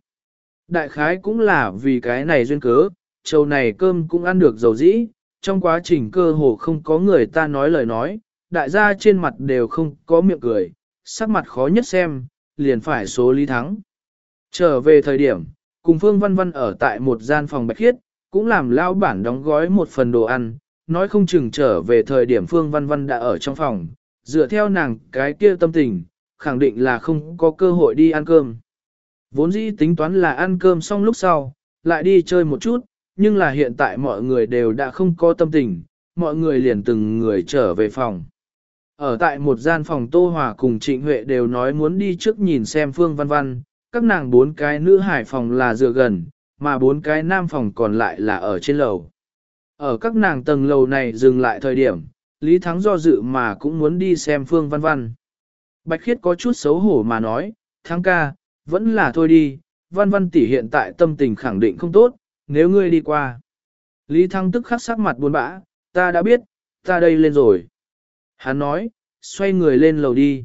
Đại khái cũng là vì cái này duyên cớ, châu này cơm cũng ăn được dầu dĩ, trong quá trình cơ hồ không có người ta nói lời nói, đại gia trên mặt đều không có miệng cười, sắc mặt khó nhất xem, liền phải số lý thắng. Trở về thời điểm, cùng Phương Văn Văn ở tại một gian phòng bạch khiết, cũng làm lao bản đóng gói một phần đồ ăn, nói không chừng trở về thời điểm Phương Văn Văn đã ở trong phòng, dựa theo nàng cái kia tâm tình, khẳng định là không có cơ hội đi ăn cơm. Vốn dĩ tính toán là ăn cơm xong lúc sau, lại đi chơi một chút, nhưng là hiện tại mọi người đều đã không có tâm tình, mọi người liền từng người trở về phòng. Ở tại một gian phòng Tô Hòa cùng Trịnh Huệ đều nói muốn đi trước nhìn xem Phương Văn Văn, các nàng bốn cái nữ hải phòng là dựa gần, mà bốn cái nam phòng còn lại là ở trên lầu. Ở các nàng tầng lầu này dừng lại thời điểm, Lý Thắng do dự mà cũng muốn đi xem Phương Văn Văn. Bạch Khiết có chút xấu hổ mà nói, Thắng ca, vẫn là thôi đi, Văn Văn tỷ hiện tại tâm tình khẳng định không tốt, nếu ngươi đi qua. Lý Thắng tức khắc sắc mặt buồn bã, ta đã biết, ta đây lên rồi. Hắn nói, xoay người lên lầu đi.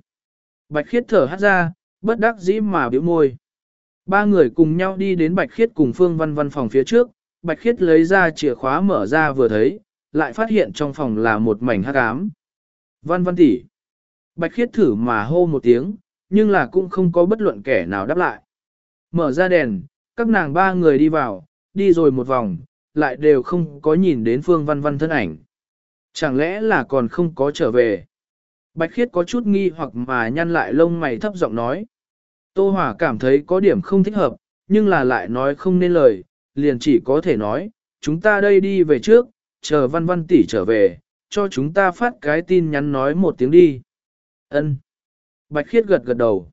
Bạch Khiết thở hát ra, bất đắc dĩ mà biểu môi. Ba người cùng nhau đi đến Bạch Khiết cùng Phương Văn Văn phòng phía trước, Bạch Khiết lấy ra chìa khóa mở ra vừa thấy, lại phát hiện trong phòng là một mảnh hắc ám. Văn Văn tỷ. Bạch Khiết thử mà hô một tiếng, nhưng là cũng không có bất luận kẻ nào đáp lại. Mở ra đèn, các nàng ba người đi vào, đi rồi một vòng, lại đều không có nhìn đến Phương Văn Văn thân ảnh. Chẳng lẽ là còn không có trở về? Bạch Khiết có chút nghi hoặc mà nhăn lại lông mày thấp giọng nói. Tô Hòa cảm thấy có điểm không thích hợp, nhưng là lại nói không nên lời, liền chỉ có thể nói, chúng ta đây đi về trước, chờ văn văn tỷ trở về, cho chúng ta phát cái tin nhắn nói một tiếng đi. Ân. Bạch Khiết gật gật đầu.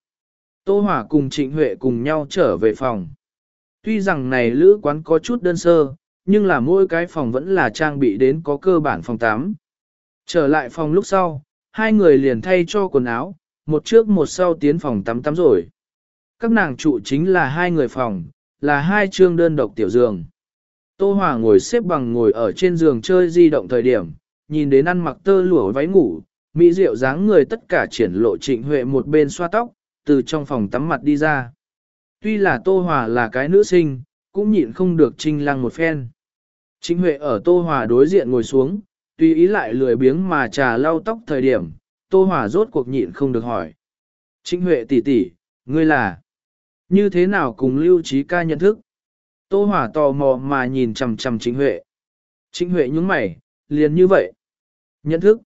Tô Hòa cùng Trịnh Huệ cùng nhau trở về phòng. Tuy rằng này lữ quán có chút đơn sơ, nhưng là mỗi cái phòng vẫn là trang bị đến có cơ bản phòng 8. Trở lại phòng lúc sau, hai người liền thay cho quần áo, một trước một sau tiến phòng tắm tắm rồi. Các nàng trụ chính là hai người phòng, là hai chương đơn độc tiểu giường. Tô Hòa ngồi xếp bằng ngồi ở trên giường chơi di động thời điểm, nhìn đến ăn mặc tơ lụa váy ngủ, mỹ diệu dáng người tất cả triển lộ trịnh huệ một bên xoa tóc, từ trong phòng tắm mặt đi ra. Tuy là Tô Hòa là cái nữ sinh, cũng nhịn không được trinh lăng một phen. Trịnh huệ ở Tô Hòa đối diện ngồi xuống, tùy ý lại lười biếng mà trà lau tóc thời điểm, Tô Hòa rốt cuộc nhịn không được hỏi. Trịnh huệ tỷ tỷ, ngươi là, như thế nào cùng lưu trí ca nhận thức? Tô Hòa tò mò mà nhìn chằm chằm Trịnh Huệ. Trịnh Huệ nhướng mày, liền như vậy. Nhận thức.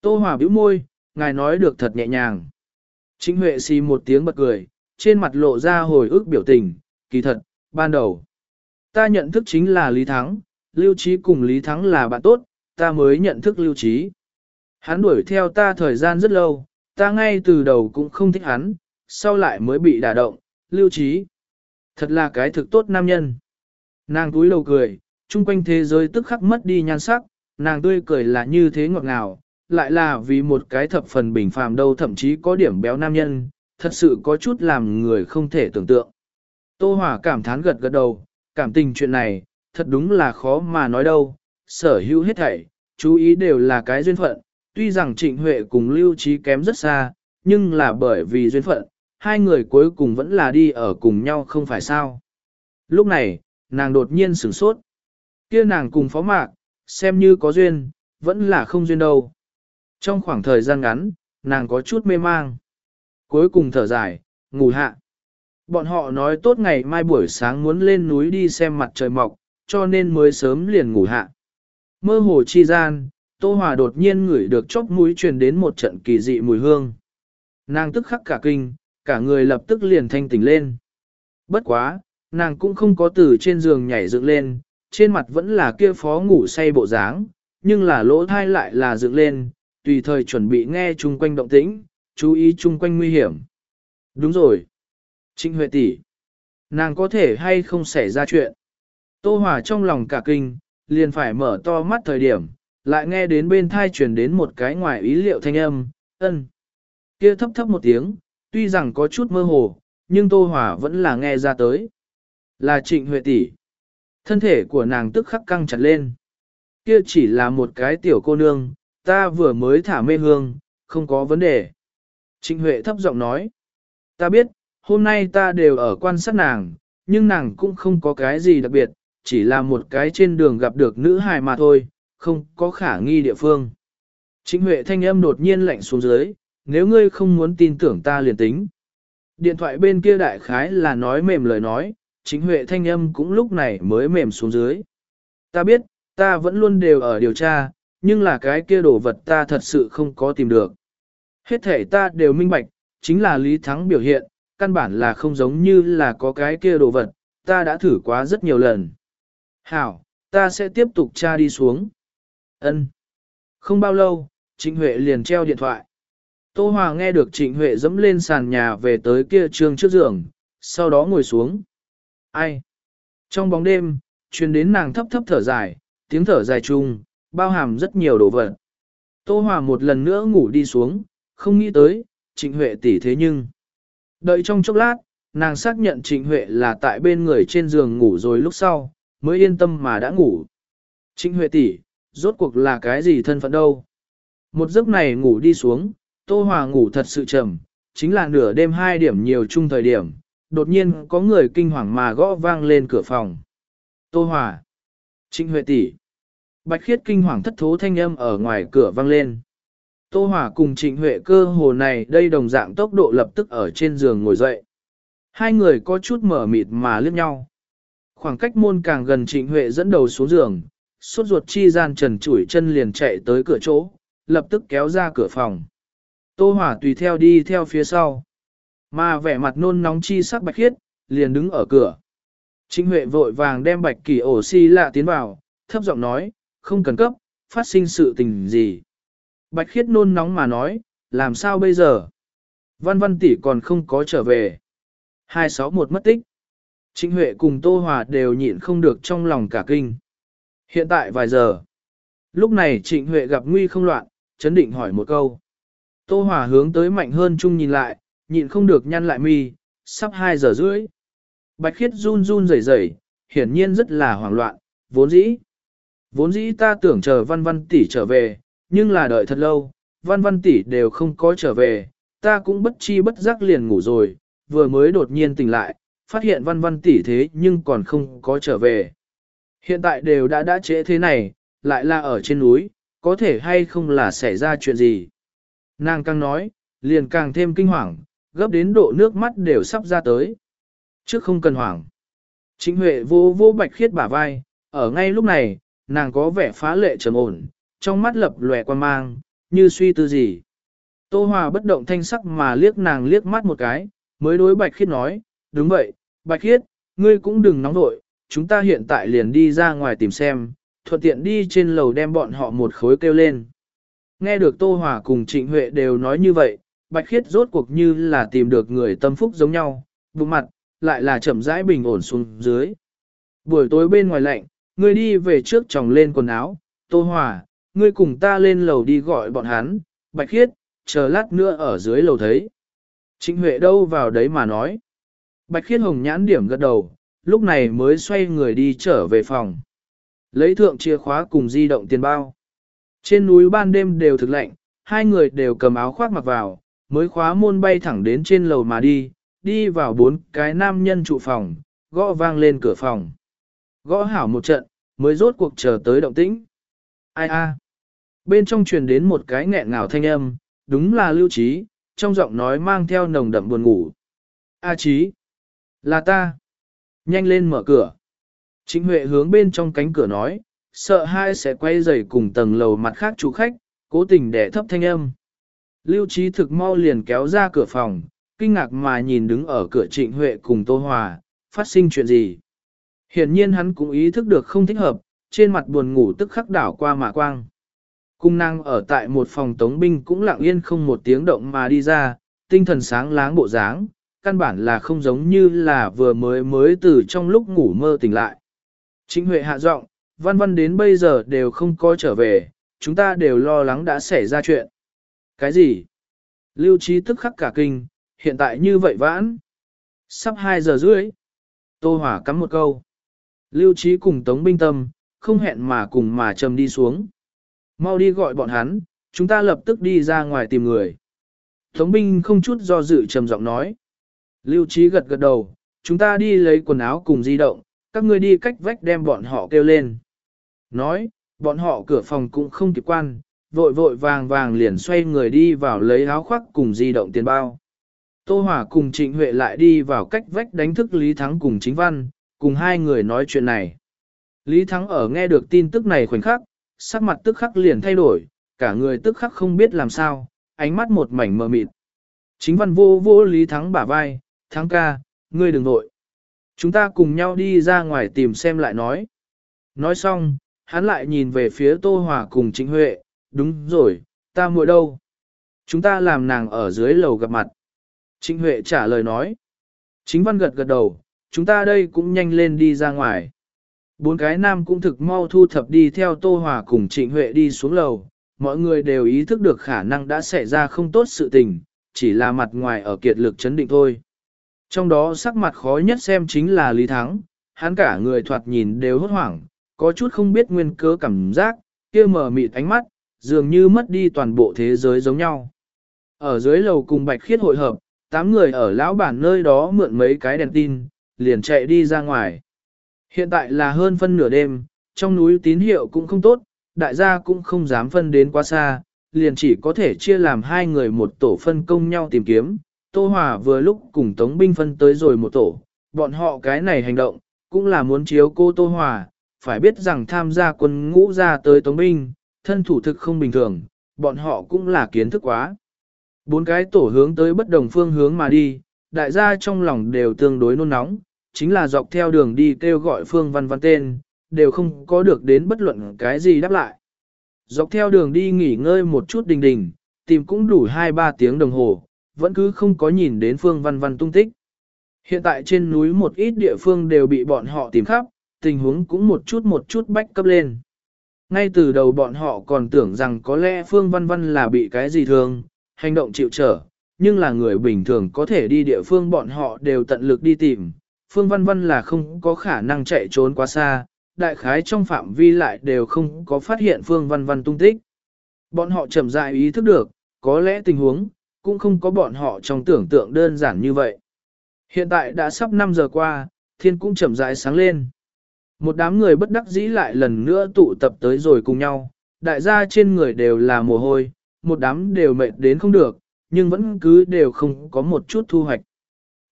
Tô Hòa bĩu môi, ngài nói được thật nhẹ nhàng. Trịnh Huệ xì một tiếng bật cười, trên mặt lộ ra hồi ức biểu tình, kỳ thật, ban đầu. Ta nhận thức chính là Lý Thắng, Lưu Trí cùng Lý Thắng là bạn tốt, ta mới nhận thức Lưu Trí. Hắn đuổi theo ta thời gian rất lâu, ta ngay từ đầu cũng không thích hắn, sau lại mới bị đả động, Lưu Trí. Thật là cái thực tốt nam nhân. Nàng túi đầu cười, chung quanh thế giới tức khắc mất đi nhan sắc, nàng tươi cười là như thế ngọt ngào, lại là vì một cái thập phần bình phàm đâu thậm chí có điểm béo nam nhân, thật sự có chút làm người không thể tưởng tượng. Tô Hòa cảm thán gật gật đầu, cảm tình chuyện này, thật đúng là khó mà nói đâu, sở hữu hết thảy, chú ý đều là cái duyên phận, tuy rằng Trịnh Huệ cùng Lưu Trí kém rất xa, nhưng là bởi vì duyên phận, hai người cuối cùng vẫn là đi ở cùng nhau không phải sao. Lúc này, nàng đột nhiên sửng sốt. kia nàng cùng phó mạc, xem như có duyên, vẫn là không duyên đâu. Trong khoảng thời gian ngắn, nàng có chút mê mang. Cuối cùng thở dài, ngủ hạ. Bọn họ nói tốt ngày mai buổi sáng muốn lên núi đi xem mặt trời mọc, cho nên mới sớm liền ngủ hạ. Mơ hồ chi gian, Tô Hòa đột nhiên ngửi được chốc mũi truyền đến một trận kỳ dị mùi hương. Nàng tức khắc cả kinh, cả người lập tức liền thanh tỉnh lên. Bất quá, nàng cũng không có từ trên giường nhảy dựng lên, trên mặt vẫn là kia phó ngủ say bộ dáng, nhưng là lỗ thai lại là dựng lên, tùy thời chuẩn bị nghe chung quanh động tĩnh, chú ý chung quanh nguy hiểm. Đúng rồi. trinh Huệ tỷ, nàng có thể hay không xảy ra chuyện. Tô Hòa trong lòng cả kinh, liền phải mở to mắt thời điểm, lại nghe đến bên thai truyền đến một cái ngoài ý liệu thanh âm, ân. Kia thấp thấp một tiếng, tuy rằng có chút mơ hồ, nhưng Tô Hòa vẫn là nghe ra tới. Là trịnh huệ tỷ. Thân thể của nàng tức khắc căng chặt lên. Kia chỉ là một cái tiểu cô nương, ta vừa mới thả mê hương, không có vấn đề. Trịnh Huệ thấp giọng nói. Ta biết, hôm nay ta đều ở quan sát nàng, nhưng nàng cũng không có cái gì đặc biệt, chỉ là một cái trên đường gặp được nữ hài mà thôi, không có khả nghi địa phương. Trịnh Huệ thanh âm đột nhiên lạnh xuống dưới, nếu ngươi không muốn tin tưởng ta liền tính. Điện thoại bên kia đại khái là nói mềm lời nói, chính Huệ thanh âm cũng lúc này mới mềm xuống dưới. Ta biết, ta vẫn luôn đều ở điều tra, nhưng là cái kia đồ vật ta thật sự không có tìm được. Hết thể ta đều minh bạch, chính là Lý Thắng biểu hiện, căn bản là không giống như là có cái kia đồ vật, ta đã thử quá rất nhiều lần. Hảo, ta sẽ tiếp tục tra đi xuống. Ân. Không bao lâu, Trịnh Huệ liền treo điện thoại. Tô Hòa nghe được Trịnh Huệ dẫm lên sàn nhà về tới kia trường trước giường, sau đó ngồi xuống. Ai? Trong bóng đêm, truyền đến nàng thấp thấp thở dài, tiếng thở dài chung, bao hàm rất nhiều đồ vật. Tô Hòa một lần nữa ngủ đi xuống, không nghĩ tới, Trịnh Huệ tỷ thế nhưng. Đợi trong chốc lát, nàng xác nhận Trịnh Huệ là tại bên người trên giường ngủ rồi lúc sau, mới yên tâm mà đã ngủ. Trịnh Huệ tỷ, rốt cuộc là cái gì thân phận đâu? Một giấc này ngủ đi xuống, Tô Hòa ngủ thật sự trầm, chính là nửa đêm hai điểm nhiều chung thời điểm, đột nhiên có người kinh hoàng mà gõ vang lên cửa phòng. Tô Hòa, Trịnh Huệ tỷ, Bạch Khiết kinh hoàng thất thố thanh âm ở ngoài cửa vang lên. Tô Hòa cùng Trịnh Huệ cơ hồ này đây đồng dạng tốc độ lập tức ở trên giường ngồi dậy. Hai người có chút mở mịt mà liếc nhau. Khoảng cách môn càng gần Trịnh Huệ dẫn đầu xuống giường, suốt ruột chi gian trần chủi chân liền chạy tới cửa chỗ, lập tức kéo ra cửa phòng. Tô Hỏa tùy theo đi theo phía sau. Mà vẻ mặt nôn nóng chi sắc bạch khiết, liền đứng ở cửa. Trịnh Huệ vội vàng đem bạch kỳ ổ si lạ tiến vào, thấp giọng nói, không cần cấp, phát sinh sự tình gì. Bạch khiết nôn nóng mà nói, làm sao bây giờ? Văn văn tỷ còn không có trở về. 261 mất tích. Trịnh Huệ cùng Tô Hòa đều nhịn không được trong lòng cả kinh. Hiện tại vài giờ. Lúc này Trịnh Huệ gặp nguy không loạn, chấn định hỏi một câu. Tô Hòa hướng tới mạnh hơn chung nhìn lại, nhịn không được nhăn lại mi, sắp 2 giờ rưỡi. Bạch khiết run run rẩy rẩy, hiển nhiên rất là hoảng loạn, vốn dĩ. Vốn dĩ ta tưởng chờ văn văn tỷ trở về, nhưng là đợi thật lâu, văn văn tỷ đều không có trở về, ta cũng bất chi bất giác liền ngủ rồi, vừa mới đột nhiên tỉnh lại, phát hiện văn văn tỷ thế nhưng còn không có trở về. Hiện tại đều đã đã trễ thế này, lại là ở trên núi, có thể hay không là xảy ra chuyện gì. Nàng càng nói, liền càng thêm kinh hoàng, gấp đến độ nước mắt đều sắp ra tới. Trước không cần hoảng. Chính Huệ vô vô bạch khiết bả vai, ở ngay lúc này, nàng có vẻ phá lệ trầm ổn, trong mắt lập lòe quan mang, như suy tư gì. Tô Hòa bất động thanh sắc mà liếc nàng liếc mắt một cái, mới đối bạch khiết nói, đúng vậy, bạch khiết, ngươi cũng đừng nóng vội, chúng ta hiện tại liền đi ra ngoài tìm xem, thuận tiện đi trên lầu đem bọn họ một khối kêu lên. Nghe được Tô Hòa cùng Trịnh Huệ đều nói như vậy, Bạch Khiết rốt cuộc như là tìm được người tâm phúc giống nhau, bụng mặt, lại là chậm rãi bình ổn xuống dưới. Buổi tối bên ngoài lạnh, ngươi đi về trước tròng lên quần áo, Tô Hòa, ngươi cùng ta lên lầu đi gọi bọn hắn, Bạch Khiết, chờ lát nữa ở dưới lầu thấy. Trịnh Huệ đâu vào đấy mà nói. Bạch Khiết hồng nhãn điểm gật đầu, lúc này mới xoay người đi trở về phòng. Lấy thượng chìa khóa cùng di động tiền bao. Trên núi ban đêm đều thực lạnh, hai người đều cầm áo khoác mặc vào, mới khóa môn bay thẳng đến trên lầu mà đi, đi vào bốn cái nam nhân trụ phòng, gõ vang lên cửa phòng. Gõ hảo một trận, mới rốt cuộc chờ tới động tĩnh. Ai a? Bên trong truyền đến một cái nghẹn ngào thanh âm, đúng là lưu trí, trong giọng nói mang theo nồng đậm buồn ngủ. A trí, là ta. Nhanh lên mở cửa. Chính Huệ hướng bên trong cánh cửa nói, sợ hai sẽ quay dày cùng tầng lầu mặt khác chủ khách, cố tình để thấp thanh âm. Lưu trí thực mau liền kéo ra cửa phòng, kinh ngạc mà nhìn đứng ở cửa trịnh Huệ cùng Tô Hòa, phát sinh chuyện gì. Hiển nhiên hắn cũng ý thức được không thích hợp, trên mặt buồn ngủ tức khắc đảo qua mà quang. Cung năng ở tại một phòng tống binh cũng lặng yên không một tiếng động mà đi ra, tinh thần sáng láng bộ dáng, căn bản là không giống như là vừa mới mới từ trong lúc ngủ mơ tỉnh lại. Chính Huệ hạ giọng, văn văn đến bây giờ đều không có trở về, chúng ta đều lo lắng đã xảy ra chuyện. Cái gì? Lưu trí tức khắc cả kinh, hiện tại như vậy vãn. Sắp 2 giờ rưỡi. Tô Hỏa cắm một câu. Lưu trí cùng Tống Binh Tâm, không hẹn mà cùng mà trầm đi xuống. Mau đi gọi bọn hắn, chúng ta lập tức đi ra ngoài tìm người. Tống Binh không chút do dự trầm giọng nói. Lưu trí gật gật đầu, chúng ta đi lấy quần áo cùng di động, các ngươi đi cách vách đem bọn họ kêu lên. Nói, bọn họ cửa phòng cũng không kịp quan, vội vội vàng vàng liền xoay người đi vào lấy áo khoác cùng di động tiền bao. Tô Hòa cùng Trịnh Huệ lại đi vào cách vách đánh thức Lý Thắng cùng Chính Văn, cùng hai người nói chuyện này. Lý Thắng ở nghe được tin tức này khoảnh khắc, sắc mặt tức khắc liền thay đổi, cả người tức khắc không biết làm sao, ánh mắt một mảnh mờ mịt. Chính Văn vô vô Lý Thắng bả vai, Thắng ca, ngươi đừng nội. Chúng ta cùng nhau đi ra ngoài tìm xem lại nói. Nói xong, hắn lại nhìn về phía Tô Hòa cùng Trịnh Huệ, đúng rồi, ta muội đâu? Chúng ta làm nàng ở dưới lầu gặp mặt. Trịnh Huệ trả lời nói. Chính văn gật gật đầu, chúng ta đây cũng nhanh lên đi ra ngoài. Bốn cái nam cũng thực mau thu thập đi theo Tô Hòa cùng Trịnh Huệ đi xuống lầu, mọi người đều ý thức được khả năng đã xảy ra không tốt sự tình, chỉ là mặt ngoài ở kiệt lực chấn định thôi. Trong đó sắc mặt khó nhất xem chính là Lý Thắng, hắn cả người thoạt nhìn đều hốt hoảng, có chút không biết nguyên cớ cảm giác, kia mở mịt ánh mắt, dường như mất đi toàn bộ thế giới giống nhau. Ở dưới lầu cùng Bạch Khiết hội hợp, tám người ở lão bản nơi đó mượn mấy cái đèn tin, liền chạy đi ra ngoài. Hiện tại là hơn phân nửa đêm, trong núi tín hiệu cũng không tốt, đại gia cũng không dám phân đến quá xa, liền chỉ có thể chia làm hai người một tổ phân công nhau tìm kiếm, Tô Hòa vừa lúc cùng Tống binh phân tới rồi một tổ, bọn họ cái này hành động, cũng là muốn chiếu cô Tô Hòa, phải biết rằng tham gia quân ngũ ra tới Tống binh, thân thủ thực không bình thường, bọn họ cũng là kiến thức quá. Bốn cái tổ hướng tới bất đồng phương hướng mà đi, đại gia trong lòng đều tương đối nôn nóng, chính là dọc theo đường đi kêu gọi Phương Văn Văn tên, đều không có được đến bất luận cái gì đáp lại. Dọc theo đường đi nghỉ ngơi một chút đình đình, tìm cũng đủ 2-3 tiếng đồng hồ, vẫn cứ không có nhìn đến Phương Văn Văn tung tích. Hiện tại trên núi một ít địa phương đều bị bọn họ tìm khắp, tình huống cũng một chút một chút bách cấp lên. Ngay từ đầu bọn họ còn tưởng rằng có lẽ Phương Văn Văn là bị cái gì thương, hành động chịu trở, nhưng là người bình thường có thể đi địa phương bọn họ đều tận lực đi tìm. Phương Văn Văn là không có khả năng chạy trốn quá xa, đại khái trong phạm vi lại đều không có phát hiện Phương Văn Văn tung tích. Bọn họ chậm rãi ý thức được, có lẽ tình huống, cũng không có bọn họ trong tưởng tượng đơn giản như vậy. Hiện tại đã sắp 5 giờ qua, thiên cũng chậm rãi sáng lên. Một đám người bất đắc dĩ lại lần nữa tụ tập tới rồi cùng nhau, đại gia trên người đều là mồ hôi, một đám đều mệt đến không được, nhưng vẫn cứ đều không có một chút thu hoạch.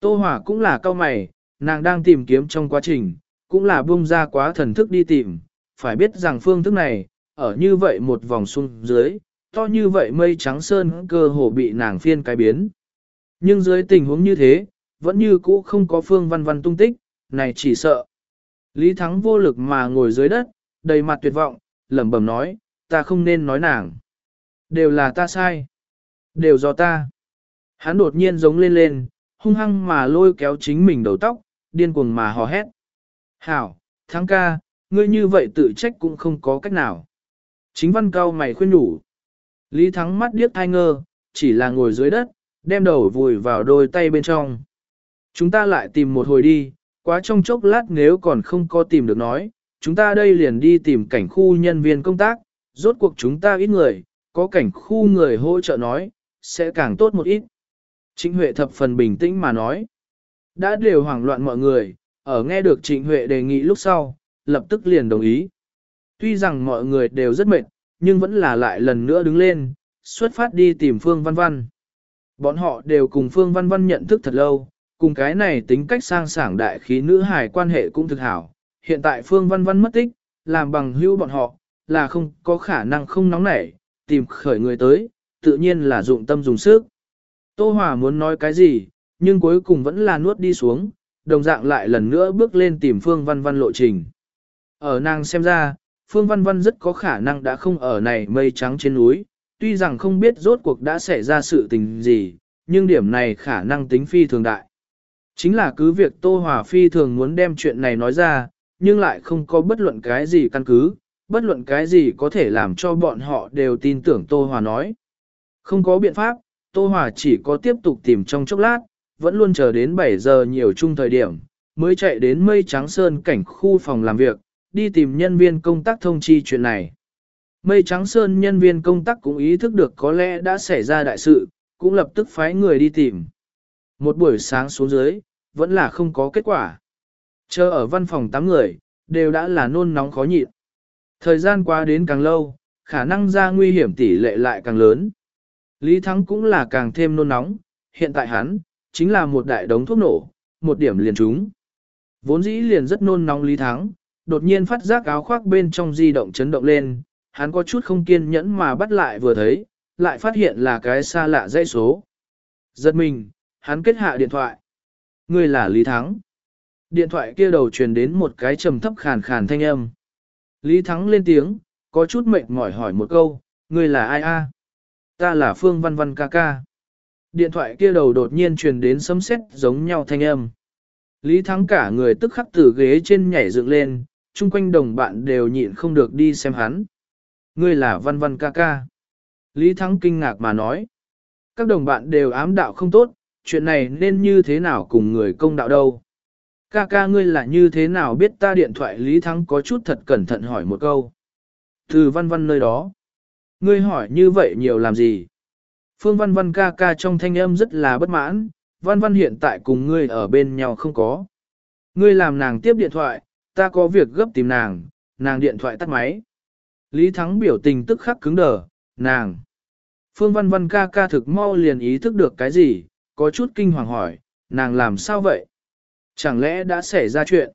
Tô Hỏa cũng là cao mày, nàng đang tìm kiếm trong quá trình, cũng là bung ra quá thần thức đi tìm, phải biết rằng phương thức này, ở như vậy một vòng xung dưới, to như vậy mây trắng sơn cơ hồ bị nàng phiên cái biến. Nhưng dưới tình huống như thế, vẫn như cũ không có phương văn văn tung tích, này chỉ sợ. Lý Thắng vô lực mà ngồi dưới đất, đầy mặt tuyệt vọng, lẩm bẩm nói, ta không nên nói nàng. Đều là ta sai. Đều do ta. Hắn đột nhiên giống lên lên, hung hăng mà lôi kéo chính mình đầu tóc, điên cuồng mà hò hét. Hảo, thắng ca, ngươi như vậy tự trách cũng không có cách nào. Chính văn cao mày khuyên nhủ Lý Thắng mắt điếc thai ngơ, chỉ là ngồi dưới đất, đem đầu vùi vào đôi tay bên trong. Chúng ta lại tìm một hồi đi, quá trong chốc lát nếu còn không có tìm được nói, chúng ta đây liền đi tìm cảnh khu nhân viên công tác, rốt cuộc chúng ta ít người, có cảnh khu người hỗ trợ nói, sẽ càng tốt một ít. Trịnh Huệ thập phần bình tĩnh mà nói. Đã đều hoảng loạn mọi người, ở nghe được Trịnh Huệ đề nghị lúc sau, lập tức liền đồng ý. Tuy rằng mọi người đều rất mệt, nhưng vẫn là lại lần nữa đứng lên, xuất phát đi tìm Phương Văn Văn. Bọn họ đều cùng Phương Văn Văn nhận thức thật lâu, cùng cái này tính cách sang sảng đại khí nữ hài quan hệ cũng thực hảo. Hiện tại Phương Văn Văn mất tích, làm bằng hữu bọn họ, là không có khả năng không nóng nảy, tìm khởi người tới, tự nhiên là dụng tâm dùng sức. Tô Hòa muốn nói cái gì, nhưng cuối cùng vẫn là nuốt đi xuống, đồng dạng lại lần nữa bước lên tìm Phương Văn Văn lộ trình. Ở nàng xem ra, Phương Văn Văn rất có khả năng đã không ở này mây trắng trên núi, tuy rằng không biết rốt cuộc đã xảy ra sự tình gì, nhưng điểm này khả năng tính phi thường đại. Chính là cứ việc Tô Hòa phi thường muốn đem chuyện này nói ra, nhưng lại không có bất luận cái gì căn cứ, bất luận cái gì có thể làm cho bọn họ đều tin tưởng Tô Hòa nói. Không có biện pháp, Tô Hòa chỉ có tiếp tục tìm trong chốc lát, vẫn luôn chờ đến 7 giờ nhiều chung thời điểm, mới chạy đến mây trắng sơn cảnh khu phòng làm việc, đi tìm nhân viên công tác thông chi chuyện này. Mây trắng sơn nhân viên công tác cũng ý thức được có lẽ đã xảy ra đại sự, cũng lập tức phái người đi tìm. Một buổi sáng xuống dưới, vẫn là không có kết quả. Chờ ở văn phòng 8 người, đều đã là nôn nóng khó nhịn. Thời gian qua đến càng lâu, khả năng ra nguy hiểm tỷ lệ lại càng lớn. Lý Thắng cũng là càng thêm nôn nóng, hiện tại hắn, chính là một đại đống thuốc nổ, một điểm liền trúng. Vốn dĩ liền rất nôn nóng Lý Thắng, đột nhiên phát giác áo khoác bên trong di động chấn động lên, hắn có chút không kiên nhẫn mà bắt lại vừa thấy, lại phát hiện là cái xa lạ dây số. Giật mình, hắn kết hạ điện thoại. Người là Lý Thắng. Điện thoại kia đầu truyền đến một cái trầm thấp khàn khàn thanh âm. Lý Thắng lên tiếng, có chút mệt mỏi hỏi một câu, người là ai a? Ta là Phương Văn Văn ca ca. Điện thoại kia đầu đột nhiên truyền đến sấm sét giống nhau thanh âm. Lý Thắng cả người tức khắc từ ghế trên nhảy dựng lên, chung quanh đồng bạn đều nhịn không được đi xem hắn. Ngươi là Văn Văn ca ca. Lý Thắng kinh ngạc mà nói. Các đồng bạn đều ám đạo không tốt, chuyện này nên như thế nào cùng người công đạo đâu. Ca ca ngươi là như thế nào biết ta điện thoại Lý Thắng có chút thật cẩn thận hỏi một câu. Từ văn văn nơi đó. Ngươi hỏi như vậy nhiều làm gì? Phương văn văn ca ca trong thanh âm rất là bất mãn, văn văn hiện tại cùng ngươi ở bên nhau không có. Ngươi làm nàng tiếp điện thoại, ta có việc gấp tìm nàng, nàng điện thoại tắt máy. Lý Thắng biểu tình tức khắc cứng đờ, nàng. Phương văn văn ca ca thực mau liền ý thức được cái gì, có chút kinh hoàng hỏi, nàng làm sao vậy? Chẳng lẽ đã xảy ra chuyện?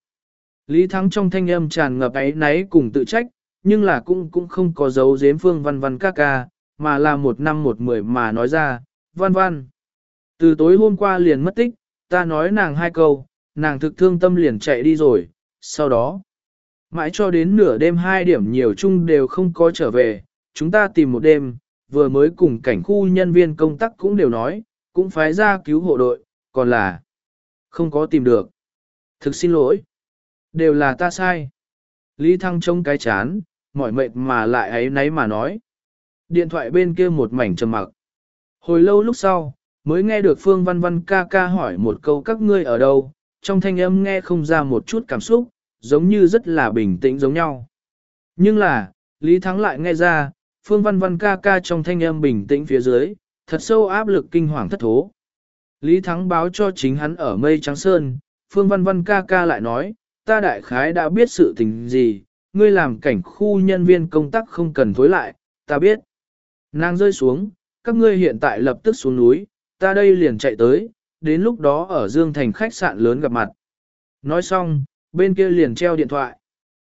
Lý Thắng trong thanh âm tràn ngập ấy náy cùng tự trách, nhưng là cũng cũng không có dấu giếm phương văn văn ca ca, mà là một năm một mười mà nói ra, văn văn. Từ tối hôm qua liền mất tích, ta nói nàng hai câu, nàng thực thương tâm liền chạy đi rồi, sau đó. Mãi cho đến nửa đêm hai điểm nhiều chung đều không có trở về, chúng ta tìm một đêm, vừa mới cùng cảnh khu nhân viên công tác cũng đều nói, cũng phái ra cứu hộ đội, còn là không có tìm được. Thực xin lỗi. Đều là ta sai. Lý Thăng trông cái chán, mỏi mệt mà lại ấy nấy mà nói. Điện thoại bên kia một mảnh trầm mặc. Hồi lâu lúc sau, mới nghe được Phương Văn Văn ca ca hỏi một câu các ngươi ở đâu, trong thanh âm nghe không ra một chút cảm xúc, giống như rất là bình tĩnh giống nhau. Nhưng là, Lý Thắng lại nghe ra, Phương Văn Văn ca ca trong thanh âm bình tĩnh phía dưới, thật sâu áp lực kinh hoàng thất thố. Lý Thắng báo cho chính hắn ở mây trắng sơn, Phương Văn Văn ca ca lại nói, ta đại khái đã biết sự tình gì, ngươi làm cảnh khu nhân viên công tác không cần thối lại, ta biết. Nàng rơi xuống, các ngươi hiện tại lập tức xuống núi, ta đây liền chạy tới, đến lúc đó ở Dương Thành khách sạn lớn gặp mặt. Nói xong, bên kia liền treo điện thoại.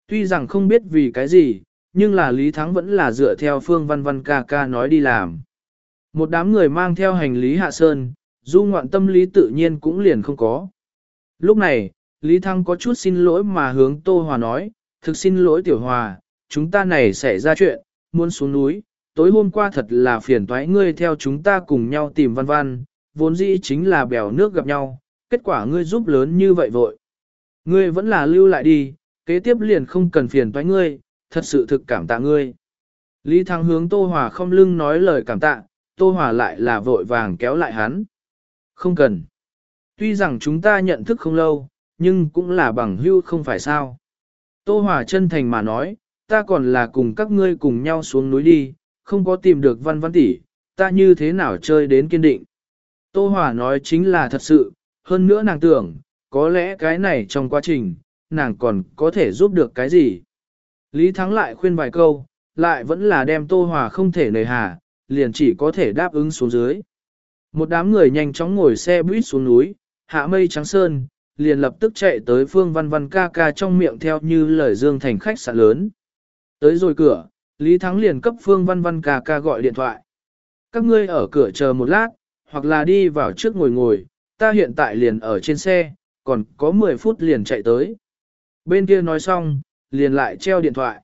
Tuy rằng không biết vì cái gì, nhưng là Lý Thắng vẫn là dựa theo Phương Văn Văn ca ca nói đi làm. Một đám người mang theo hành lý hạ sơn, du ngoạn tâm lý tự nhiên cũng liền không có. Lúc này, Lý Thắng có chút xin lỗi mà hướng Tô Hòa nói, thực xin lỗi Tiểu Hòa, chúng ta này xảy ra chuyện, muốn xuống núi, tối hôm qua thật là phiền toái ngươi theo chúng ta cùng nhau tìm văn văn, vốn dĩ chính là bèo nước gặp nhau, kết quả ngươi giúp lớn như vậy vội. Ngươi vẫn là lưu lại đi, kế tiếp liền không cần phiền toái ngươi, thật sự thực cảm tạ ngươi. Lý Thắng hướng Tô Hòa không lưng nói lời cảm tạ, Tô Hòa lại là vội vàng kéo lại hắn. Không cần. Tuy rằng chúng ta nhận thức không lâu, nhưng cũng là bằng hữu không phải sao. Tô Hòa chân thành mà nói, ta còn là cùng các ngươi cùng nhau xuống núi đi, không có tìm được văn văn tỷ, ta như thế nào chơi đến kiên định. Tô Hòa nói chính là thật sự, hơn nữa nàng tưởng, có lẽ cái này trong quá trình, nàng còn có thể giúp được cái gì. Lý Thắng lại khuyên vài câu, lại vẫn là đem Tô Hòa không thể nề hà, liền chỉ có thể đáp ứng xuống dưới. Một đám người nhanh chóng ngồi xe buýt xuống núi, hạ mây trắng sơn, liền lập tức chạy tới Phương Văn Văn ca ca trong miệng theo như lời Dương Thành khách sạn lớn. Tới rồi cửa, Lý Thắng liền cấp Phương Văn Văn ca ca gọi điện thoại. Các ngươi ở cửa chờ một lát, hoặc là đi vào trước ngồi ngồi, ta hiện tại liền ở trên xe, còn có 10 phút liền chạy tới. Bên kia nói xong, liền lại treo điện thoại.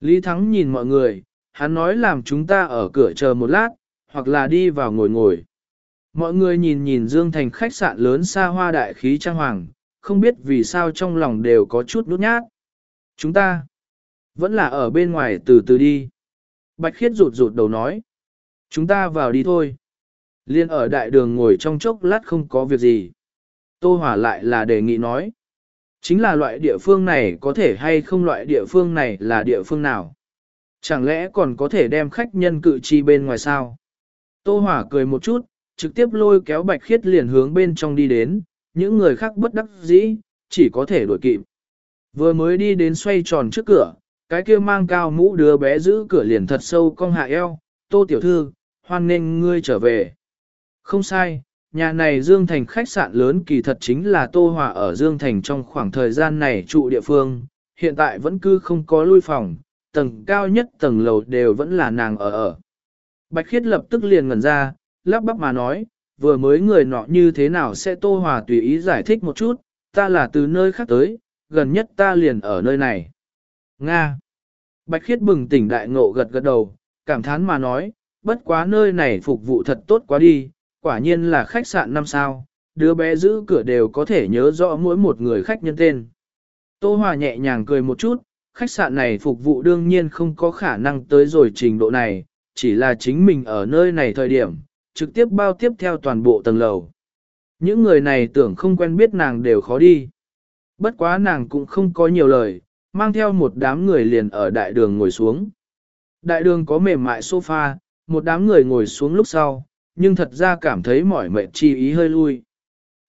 Lý Thắng nhìn mọi người, hắn nói làm chúng ta ở cửa chờ một lát, hoặc là đi vào ngồi ngồi. Mọi người nhìn nhìn Dương Thành khách sạn lớn xa hoa đại khí trang hoàng, không biết vì sao trong lòng đều có chút nút nhát. Chúng ta vẫn là ở bên ngoài từ từ đi. Bạch khiết rụt rụt đầu nói. Chúng ta vào đi thôi. Liên ở đại đường ngồi trong chốc lát không có việc gì. Tô Hòa lại là đề nghị nói. Chính là loại địa phương này có thể hay không loại địa phương này là địa phương nào? Chẳng lẽ còn có thể đem khách nhân cự chi bên ngoài sao? Tô Hòa cười một chút, trực tiếp lôi kéo Bạch Khiết liền hướng bên trong đi đến, những người khác bất đắc dĩ, chỉ có thể đuổi kịp. Vừa mới đi đến xoay tròn trước cửa, cái kia mang cao mũ đứa bé giữ cửa liền thật sâu cong hạ eo, tô tiểu thư, hoan nghênh ngươi trở về. Không sai, nhà này Dương Thành khách sạn lớn kỳ thật chính là Tô Hòa ở Dương Thành trong khoảng thời gian này trụ địa phương, hiện tại vẫn cứ không có lui phòng, tầng cao nhất tầng lầu đều vẫn là nàng ở ở. Bạch Khiết lập tức liền ngẩn ra, lắp bắp mà nói, vừa mới người nọ như thế nào sẽ Tô Hòa tùy ý giải thích một chút, ta là từ nơi khác tới, gần nhất ta liền ở nơi này. Nga. Bạch Khiết bừng tỉnh đại ngộ gật gật đầu, cảm thán mà nói, bất quá nơi này phục vụ thật tốt quá đi, quả nhiên là khách sạn năm sao, đứa bé giữ cửa đều có thể nhớ rõ mỗi một người khách nhân tên. Tô Hòa nhẹ nhàng cười một chút, khách sạn này phục vụ đương nhiên không có khả năng tới rồi trình độ này, chỉ là chính mình ở nơi này thời điểm, trực tiếp bao tiếp theo toàn bộ tầng lầu. Những người này tưởng không quen biết nàng đều khó đi. Bất quá nàng cũng không có nhiều lời, mang theo một đám người liền ở đại đường ngồi xuống. Đại đường có mềm mại sofa, một đám người ngồi xuống lúc sau, nhưng thật ra cảm thấy mỏi mệt chi ý hơi lui.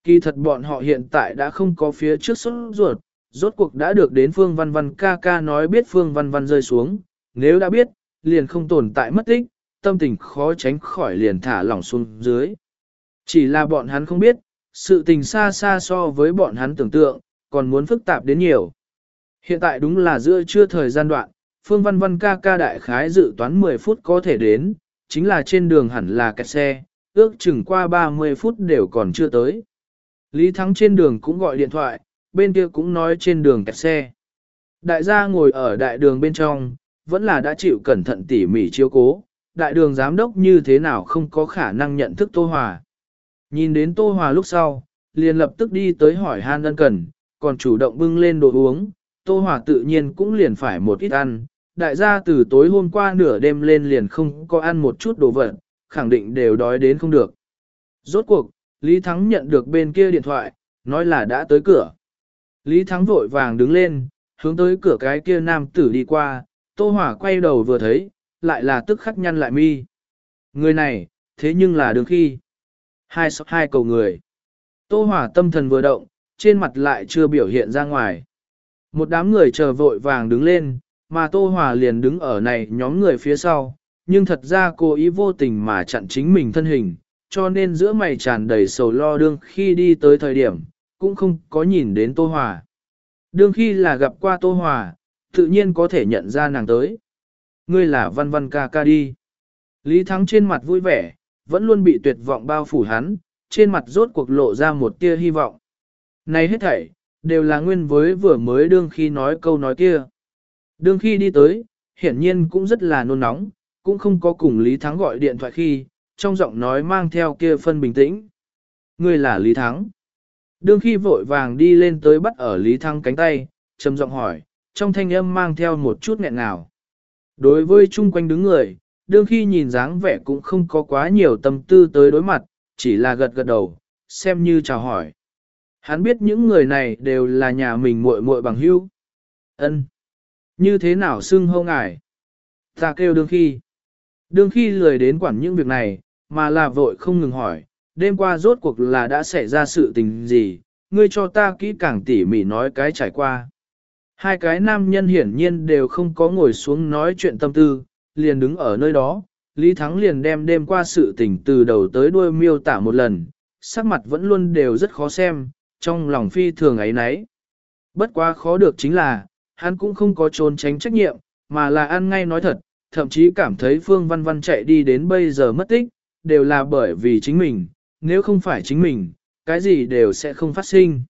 Kỳ thật bọn họ hiện tại đã không có phía trước xuất ruột, rốt cuộc đã được đến Phương Văn Văn ca ca nói biết Phương Văn Văn rơi xuống, nếu đã biết, liền không tồn tại mất tích, tâm tình khó tránh khỏi liền thả lỏng xuống dưới. Chỉ là bọn hắn không biết, sự tình xa xa so với bọn hắn tưởng tượng, còn muốn phức tạp đến nhiều. Hiện tại đúng là giữa trưa thời gian đoạn, Phương Văn Văn ca ca đại khái dự toán 10 phút có thể đến, chính là trên đường hẳn là kẹt xe, ước chừng qua 30 phút đều còn chưa tới. Lý Thắng trên đường cũng gọi điện thoại, bên kia cũng nói trên đường kẹt xe. Đại gia ngồi ở đại đường bên trong, vẫn là đã chịu cẩn thận tỉ mỉ chiếu cố, đại đường giám đốc như thế nào không có khả năng nhận thức Tô Hòa. Nhìn đến Tô Hòa lúc sau, liền lập tức đi tới hỏi han ân cần, còn chủ động bưng lên đồ uống, Tô Hòa tự nhiên cũng liền phải một ít ăn. Đại gia từ tối hôm qua nửa đêm lên liền không có ăn một chút đồ vật, khẳng định đều đói đến không được. Rốt cuộc, Lý Thắng nhận được bên kia điện thoại, nói là đã tới cửa. Lý Thắng vội vàng đứng lên, hướng tới cửa cái kia nam tử đi qua, Tô Hỏa quay đầu vừa thấy, lại là tức khắc nhăn lại mi. Người này, thế nhưng là đường khi. Hai sọc hai cầu người. Tô Hỏa tâm thần vừa động, trên mặt lại chưa biểu hiện ra ngoài. Một đám người chờ vội vàng đứng lên, mà Tô Hòa liền đứng ở này nhóm người phía sau, nhưng thật ra cô ý vô tình mà chặn chính mình thân hình, cho nên giữa mày tràn đầy sầu lo đương khi đi tới thời điểm, cũng không có nhìn đến Tô Hòa. Đương khi là gặp qua Tô Hòa, tự nhiên có thể nhận ra nàng tới. Ngươi là văn văn ca ca đi. Lý Thắng trên mặt vui vẻ, vẫn luôn bị tuyệt vọng bao phủ hắn, trên mặt rốt cuộc lộ ra một tia hy vọng. Này hết thảy, đều là nguyên với vừa mới đương khi nói câu nói kia. Đương khi đi tới, hiển nhiên cũng rất là nôn nóng, cũng không có cùng Lý Thắng gọi điện thoại khi, trong giọng nói mang theo kia phân bình tĩnh. Ngươi là Lý Thắng. Đương khi vội vàng đi lên tới bắt ở Lý Thắng cánh tay, trầm giọng hỏi, trong thanh âm mang theo một chút nghẹn ngào. Đối với chung quanh đứng người, đương khi nhìn dáng vẻ cũng không có quá nhiều tâm tư tới đối mặt, chỉ là gật gật đầu, xem như chào hỏi. Hắn biết những người này đều là nhà mình muội muội bằng hữu. Ân, như thế nào xưng hô ngài? Ta kêu đương khi. Đương khi lười đến quản những việc này, mà là vội không ngừng hỏi, đêm qua rốt cuộc là đã xảy ra sự tình gì, ngươi cho ta kỹ càng tỉ mỉ nói cái trải qua. Hai cái nam nhân hiển nhiên đều không có ngồi xuống nói chuyện tâm tư, liền đứng ở nơi đó, Lý Thắng liền đem đêm qua sự tình từ đầu tới đuôi miêu tả một lần, sắc mặt vẫn luôn đều rất khó xem, trong lòng phi thường ấy nấy. Bất quá khó được chính là, hắn cũng không có trốn tránh trách nhiệm, mà là ăn ngay nói thật, thậm chí cảm thấy Phương Văn Văn chạy đi đến bây giờ mất tích, đều là bởi vì chính mình, nếu không phải chính mình, cái gì đều sẽ không phát sinh.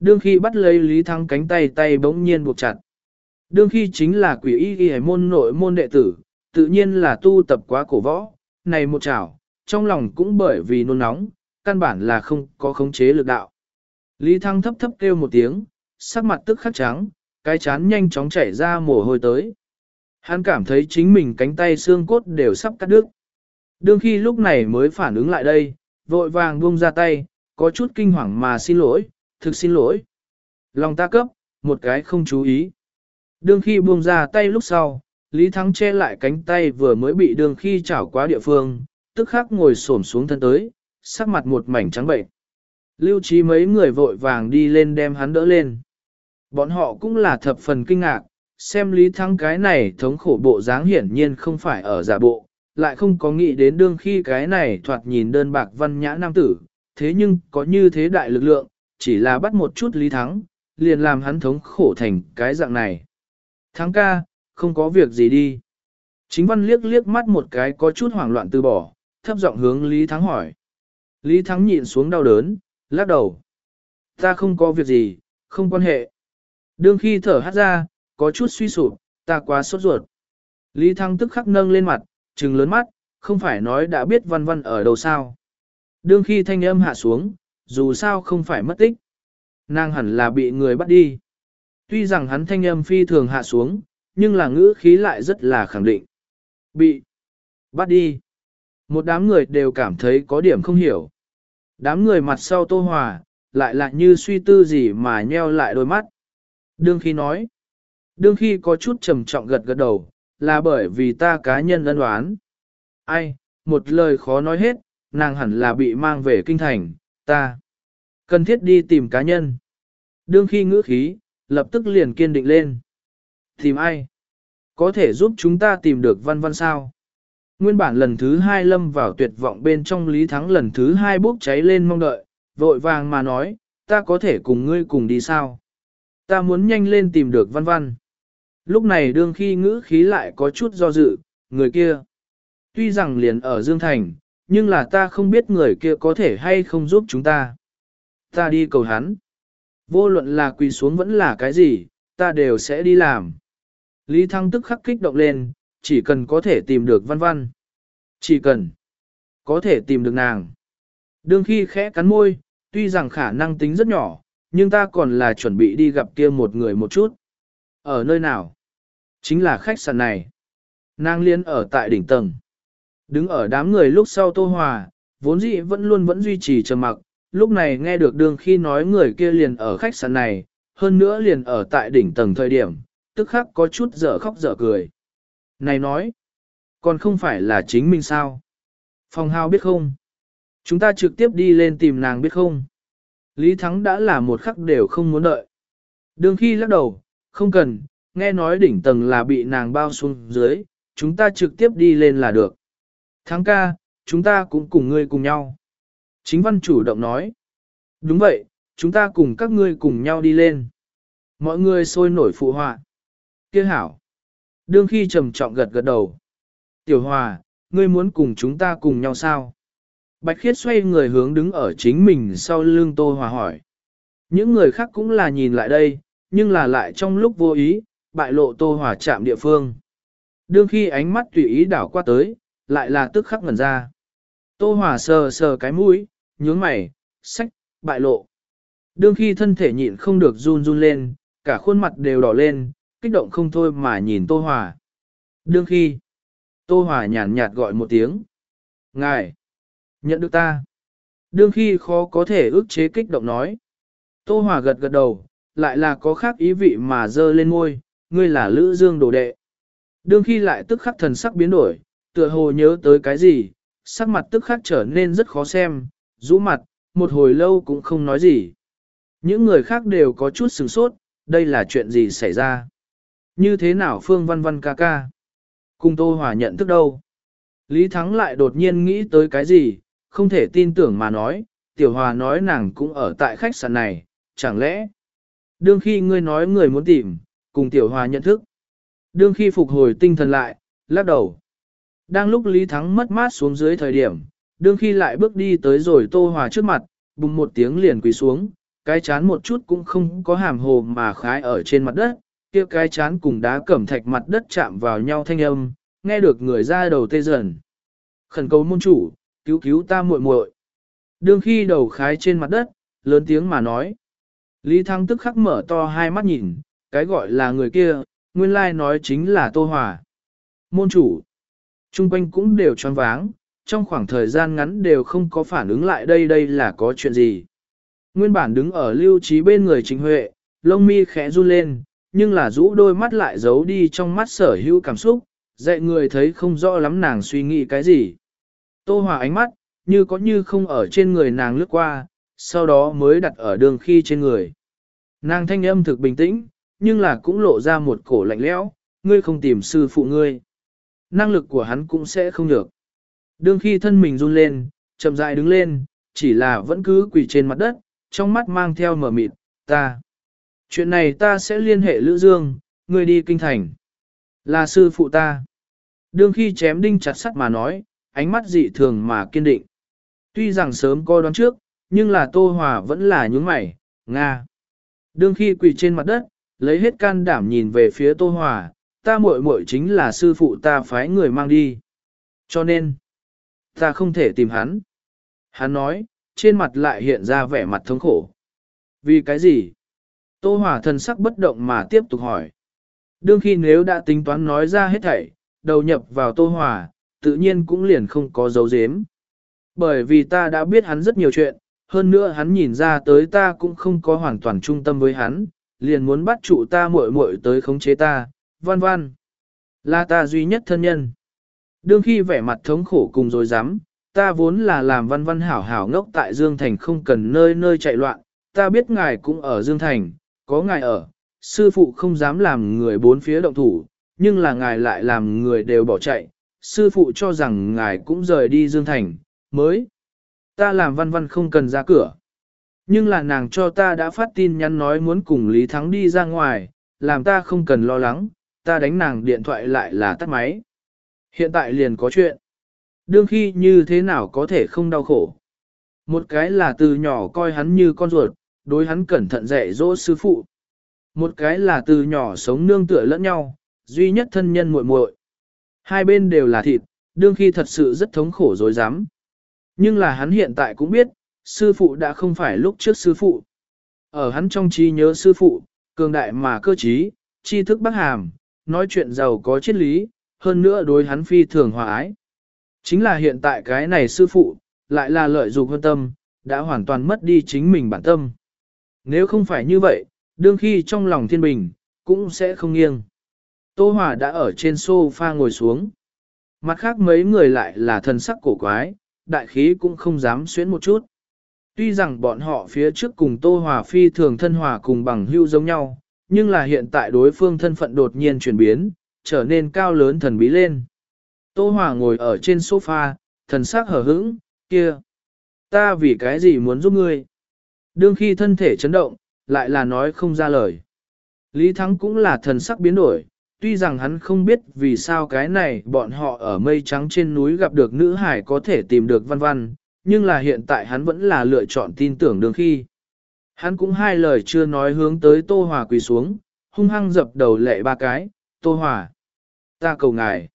Đương khi bắt lấy Lý Thắng cánh tay tay bỗng nhiên buộc chặt. Đương khi chính là quỷ y y môn nội môn đệ tử, tự nhiên là tu tập quá cổ võ, này một chảo, trong lòng cũng bởi vì nôn nóng, căn bản là không có khống chế lực đạo. Lý Thăng thấp thấp kêu một tiếng, sắc mặt tức khắc trắng, cái chán nhanh chóng chảy ra mồ hôi tới. Hắn cảm thấy chính mình cánh tay xương cốt đều sắp cắt đứt. Đương khi lúc này mới phản ứng lại đây, vội vàng buông ra tay, có chút kinh hoàng mà xin lỗi, thực xin lỗi. Lòng ta cấp, một cái không chú ý. Đương khi buông ra tay lúc sau, Lý Thắng che lại cánh tay vừa mới bị đương khi chảo quá địa phương, tức khắc ngồi xổm xuống thân tới, sắc mặt một mảnh trắng bệnh. Lưu trí mấy người vội vàng đi lên đem hắn đỡ lên. Bọn họ cũng là thập phần kinh ngạc, xem Lý Thắng cái này thống khổ bộ dáng hiển nhiên không phải ở giả bộ, lại không có nghĩ đến đương khi cái này thoạt nhìn đơn bạc văn nhã nam tử, thế nhưng có như thế đại lực lượng, chỉ là bắt một chút Lý Thắng, liền làm hắn thống khổ thành cái dạng này. Thắng ca, không có việc gì đi. Chính văn liếc liếc mắt một cái có chút hoảng loạn từ bỏ, thấp giọng hướng Lý Thắng hỏi. Lý Thắng nhịn xuống đau đớn, lắc đầu. Ta không có việc gì, không quan hệ. Đương khi thở hát ra, có chút suy sụp, ta quá sốt ruột. Lý Thăng tức khắc nâng lên mặt, trừng lớn mắt, không phải nói đã biết văn văn ở đâu sao. Đương khi thanh âm hạ xuống, dù sao không phải mất tích. Nàng hẳn là bị người bắt đi. Tuy rằng hắn thanh âm phi thường hạ xuống, nhưng là ngữ khí lại rất là khẳng định. Bị bắt đi. Một đám người đều cảm thấy có điểm không hiểu. Đám người mặt sau tô hòa, lại lại như suy tư gì mà nheo lại đôi mắt. Đương khi nói, đương khi có chút trầm trọng gật gật đầu, là bởi vì ta cá nhân ân đoán. Ai, một lời khó nói hết, nàng hẳn là bị mang về kinh thành, ta. Cần thiết đi tìm cá nhân. Đương khi ngữ khí, lập tức liền kiên định lên. Tìm ai? Có thể giúp chúng ta tìm được văn văn sao? Nguyên bản lần thứ hai lâm vào tuyệt vọng bên trong Lý Thắng lần thứ hai bốc cháy lên mong đợi, vội vàng mà nói, ta có thể cùng ngươi cùng đi sao? Ta muốn nhanh lên tìm được văn văn. Lúc này đương khi ngữ khí lại có chút do dự, người kia. Tuy rằng liền ở Dương Thành, nhưng là ta không biết người kia có thể hay không giúp chúng ta. Ta đi cầu hắn. Vô luận là quỳ xuống vẫn là cái gì, ta đều sẽ đi làm. Lý Thăng tức khắc kích động lên, chỉ cần có thể tìm được văn văn. Chỉ cần có thể tìm được nàng. Đương khi khẽ cắn môi, tuy rằng khả năng tính rất nhỏ, nhưng ta còn là chuẩn bị đi gặp kia một người một chút. Ở nơi nào? Chính là khách sạn này. Nàng liên ở tại đỉnh tầng. Đứng ở đám người lúc sau Tô Hòa, vốn dĩ vẫn luôn vẫn duy trì trầm mặc, lúc này nghe được đường khi nói người kia liền ở khách sạn này, hơn nữa liền ở tại đỉnh tầng thời điểm, tức khắc có chút dở khóc dở cười. Này nói, còn không phải là chính mình sao? Phòng hào biết không? Chúng ta trực tiếp đi lên tìm nàng biết không? Lý Thắng đã là một khắc đều không muốn đợi. Đường khi lắc đầu, không cần, nghe nói đỉnh tầng là bị nàng bao xuống dưới, chúng ta trực tiếp đi lên là được. Thắng ca, chúng ta cũng cùng ngươi cùng nhau. Chính văn chủ động nói. Đúng vậy, chúng ta cùng các ngươi cùng nhau đi lên. Mọi người sôi nổi phụ họa. Kia hảo. Đương khi trầm trọng gật gật đầu. Tiểu hòa, ngươi muốn cùng chúng ta cùng nhau sao? Bạch khiết xoay người hướng đứng ở chính mình sau lưng tô hòa hỏi. Những người khác cũng là nhìn lại đây, nhưng là lại trong lúc vô ý, bại lộ tô hòa chạm địa phương. Đương khi ánh mắt tùy ý đảo qua tới, lại là tức khắc ngẩn ra. Tô hòa sờ sờ cái mũi, nhướng mày, sách, bại lộ. Đương khi thân thể nhịn không được run run lên, cả khuôn mặt đều đỏ lên, kích động không thôi mà nhìn Tô Hòa. Đương khi, Tô Hòa nhàn nhạt gọi một tiếng. Ngài, nhận được ta. Đương khi khó có thể ức chế kích động nói. Tô Hòa gật gật đầu, lại là có khác ý vị mà dơ lên môi, ngươi là Lữ Dương đồ đệ. Đương khi lại tức khắc thần sắc biến đổi, tựa hồ nhớ tới cái gì, sắc mặt tức khắc trở nên rất khó xem, rũ mặt, một hồi lâu cũng không nói gì. Những người khác đều có chút sửng sốt, đây là chuyện gì xảy ra? Như thế nào Phương Văn Văn ca ca? Cùng Tô Hòa nhận thức đâu? Lý Thắng lại đột nhiên nghĩ tới cái gì, không thể tin tưởng mà nói, Tiểu Hòa nói nàng cũng ở tại khách sạn này, chẳng lẽ? Đương khi ngươi nói người muốn tìm, cùng Tiểu Hòa nhận thức. Đương khi phục hồi tinh thần lại, lắc đầu. Đang lúc Lý Thắng mất mát xuống dưới thời điểm, đương khi lại bước đi tới rồi Tô Hòa trước mặt, bùng một tiếng liền quỳ xuống, cái chán một chút cũng không có hàm hồ mà khái ở trên mặt đất, kia cái chán cùng đá cẩm thạch mặt đất chạm vào nhau thanh âm, nghe được người ra đầu tê dần. Khẩn cầu môn chủ, cứu cứu ta muội muội. Đương khi đầu khái trên mặt đất, lớn tiếng mà nói. Lý Thăng tức khắc mở to hai mắt nhìn, cái gọi là người kia, nguyên lai nói chính là Tô Hòa. Môn chủ, trung quanh cũng đều choáng váng, trong khoảng thời gian ngắn đều không có phản ứng lại đây đây là có chuyện gì. Nguyên bản đứng ở lưu trí bên người chính Huệ, lông mi khẽ run lên, nhưng là rũ đôi mắt lại giấu đi trong mắt sở hữu cảm xúc, dạy người thấy không rõ lắm nàng suy nghĩ cái gì. Tô Hòa ánh mắt, như có như không ở trên người nàng lướt qua, sau đó mới đặt ở đường khi trên người. Nàng thanh âm thực bình tĩnh, nhưng là cũng lộ ra một cổ lạnh lẽo, ngươi không tìm sư phụ ngươi. Năng lực của hắn cũng sẽ không được. Đương khi thân mình run lên, chậm rãi đứng lên, chỉ là vẫn cứ quỳ trên mặt đất, trong mắt mang theo mở mịt, ta. Chuyện này ta sẽ liên hệ Lữ Dương, ngươi đi kinh thành. Là sư phụ ta. Đương khi chém đinh chặt sắt mà nói, ánh mắt dị thường mà kiên định. Tuy rằng sớm coi đoán trước, nhưng là Tô Hòa vẫn là nhướng mày, Nga. Đương khi quỳ trên mặt đất, lấy hết can đảm nhìn về phía Tô Hòa, ta muội muội chính là sư phụ ta phái người mang đi. Cho nên, ta không thể tìm hắn. Hắn nói, trên mặt lại hiện ra vẻ mặt thống khổ. Vì cái gì? Tô Hòa thần sắc bất động mà tiếp tục hỏi. Đương khi nếu đã tính toán nói ra hết thảy, đầu nhập vào Tô Hòa, tự nhiên cũng liền không có dấu dếm. Bởi vì ta đã biết hắn rất nhiều chuyện, hơn nữa hắn nhìn ra tới ta cũng không có hoàn toàn trung tâm với hắn, liền muốn bắt trụ ta muội muội tới khống chế ta, văn văn. Là ta duy nhất thân nhân. Đương khi vẻ mặt thống khổ cùng rồi dám, ta vốn là làm văn văn hảo hảo ngốc tại Dương Thành không cần nơi nơi chạy loạn, ta biết ngài cũng ở Dương Thành, có ngài ở, sư phụ không dám làm người bốn phía động thủ, nhưng là ngài lại làm người đều bỏ chạy, sư phụ cho rằng ngài cũng rời đi Dương Thành, mới. Ta làm văn văn không cần ra cửa. Nhưng là nàng cho ta đã phát tin nhắn nói muốn cùng Lý Thắng đi ra ngoài, làm ta không cần lo lắng, ta đánh nàng điện thoại lại là tắt máy. Hiện tại liền có chuyện. Đương khi như thế nào có thể không đau khổ. Một cái là từ nhỏ coi hắn như con ruột, đối hắn cẩn thận dạy dỗ sư phụ. Một cái là từ nhỏ sống nương tựa lẫn nhau, duy nhất thân nhân muội muội. Hai bên đều là thịt, đương khi thật sự rất thống khổ dối rắm Nhưng là hắn hiện tại cũng biết, sư phụ đã không phải lúc trước sư phụ. Ở hắn trong trí nhớ sư phụ, cường đại mà cơ trí, tri thức bác hàm, nói chuyện giàu có triết lý, hơn nữa đối hắn phi thường hòa ái. Chính là hiện tại cái này sư phụ, lại là lợi dụng hơn tâm, đã hoàn toàn mất đi chính mình bản tâm. Nếu không phải như vậy, đương khi trong lòng thiên bình, cũng sẽ không nghiêng. Tô Hòa đã ở trên sofa ngồi xuống. Mặt khác mấy người lại là thần sắc cổ quái, đại khí cũng không dám xuyến một chút. Tuy rằng bọn họ phía trước cùng Tô Hòa phi thường thân hòa cùng bằng hưu giống nhau, nhưng là hiện tại đối phương thân phận đột nhiên chuyển biến, trở nên cao lớn thần bí lên. Tô Hòa ngồi ở trên sofa, thần sắc hở hững, kia. Ta vì cái gì muốn giúp ngươi? Đương khi thân thể chấn động, lại là nói không ra lời. Lý Thắng cũng là thần sắc biến đổi, tuy rằng hắn không biết vì sao cái này bọn họ ở mây trắng trên núi gặp được nữ hải có thể tìm được văn văn, nhưng là hiện tại hắn vẫn là lựa chọn tin tưởng đường khi. Hắn cũng hai lời chưa nói hướng tới Tô Hòa quỳ xuống, hung hăng dập đầu lệ ba cái, Tô Hòa. Ta cầu ngài.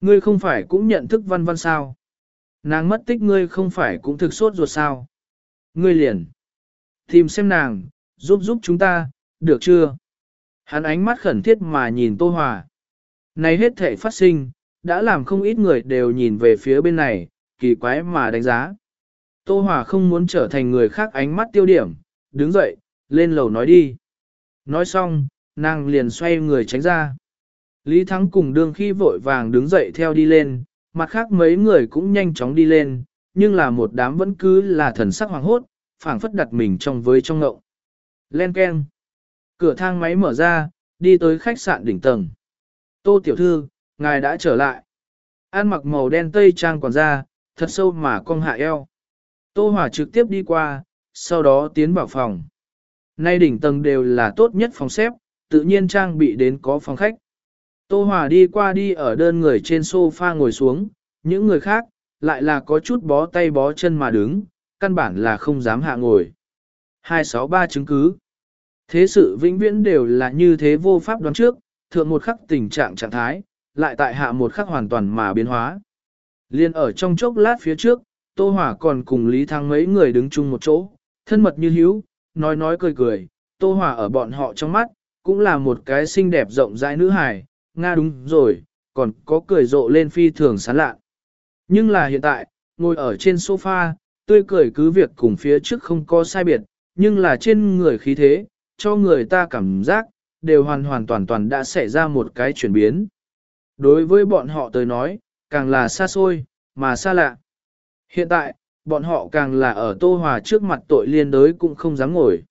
Ngươi không phải cũng nhận thức văn văn sao? Nàng mất tích ngươi không phải cũng thực sốt ruột sao? Ngươi liền. Tìm xem nàng, giúp giúp chúng ta, được chưa? Hắn ánh mắt khẩn thiết mà nhìn Tô Hòa. Này hết thể phát sinh, đã làm không ít người đều nhìn về phía bên này, kỳ quái mà đánh giá. Tô Hòa không muốn trở thành người khác ánh mắt tiêu điểm, đứng dậy, lên lầu nói đi. Nói xong, nàng liền xoay người tránh ra. Lý Thắng cùng đương khi vội vàng đứng dậy theo đi lên, mặt khác mấy người cũng nhanh chóng đi lên, nhưng là một đám vẫn cứ là thần sắc hoàng hốt, phảng phất đặt mình trong với trong ngậu. Len Ken. Cửa thang máy mở ra, đi tới khách sạn đỉnh tầng. Tô tiểu thư, ngài đã trở lại. An mặc màu đen tây trang quản gia, thật sâu mà cong hạ eo. Tô Hòa trực tiếp đi qua, sau đó tiến vào phòng. Nay đỉnh tầng đều là tốt nhất phòng xếp, tự nhiên trang bị đến có phòng khách. Tô Hòa đi qua đi ở đơn người trên sofa ngồi xuống, những người khác, lại là có chút bó tay bó chân mà đứng, căn bản là không dám hạ ngồi. 263 chứng cứ Thế sự vĩnh viễn đều là như thế vô pháp đoán trước, thượng một khắc tình trạng trạng thái, lại tại hạ một khắc hoàn toàn mà biến hóa. Liên ở trong chốc lát phía trước, Tô Hỏa còn cùng Lý Thăng mấy người đứng chung một chỗ, thân mật như hữu, nói nói cười cười, Tô Hỏa ở bọn họ trong mắt, cũng là một cái xinh đẹp rộng rãi nữ hài, Nga đúng rồi, còn có cười rộ lên phi thường sán lạ. Nhưng là hiện tại, ngồi ở trên sofa, tươi cười cứ việc cùng phía trước không có sai biệt, nhưng là trên người khí thế, cho người ta cảm giác, đều hoàn hoàn toàn toàn đã xảy ra một cái chuyển biến. Đối với bọn họ tới nói, càng là xa xôi, mà xa lạ. Hiện tại, bọn họ càng là ở tô hòa trước mặt tội liên đới cũng không dám ngồi.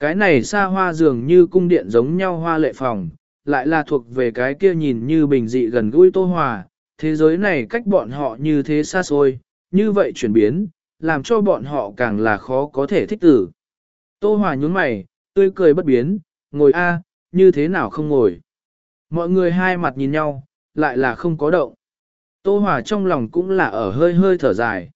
Cái này xa hoa dường như cung điện giống nhau hoa lệ phòng, lại là thuộc về cái kia nhìn như bình dị gần gũi tô hòa, thế giới này cách bọn họ như thế xa xôi, như vậy chuyển biến, làm cho bọn họ càng là khó có thể thích tử. Tô hòa nhún mày, tươi cười bất biến, ngồi a, như thế nào không ngồi. Mọi người hai mặt nhìn nhau, lại là không có động. Tô Hòa trong lòng cũng là ở hơi hơi thở dài.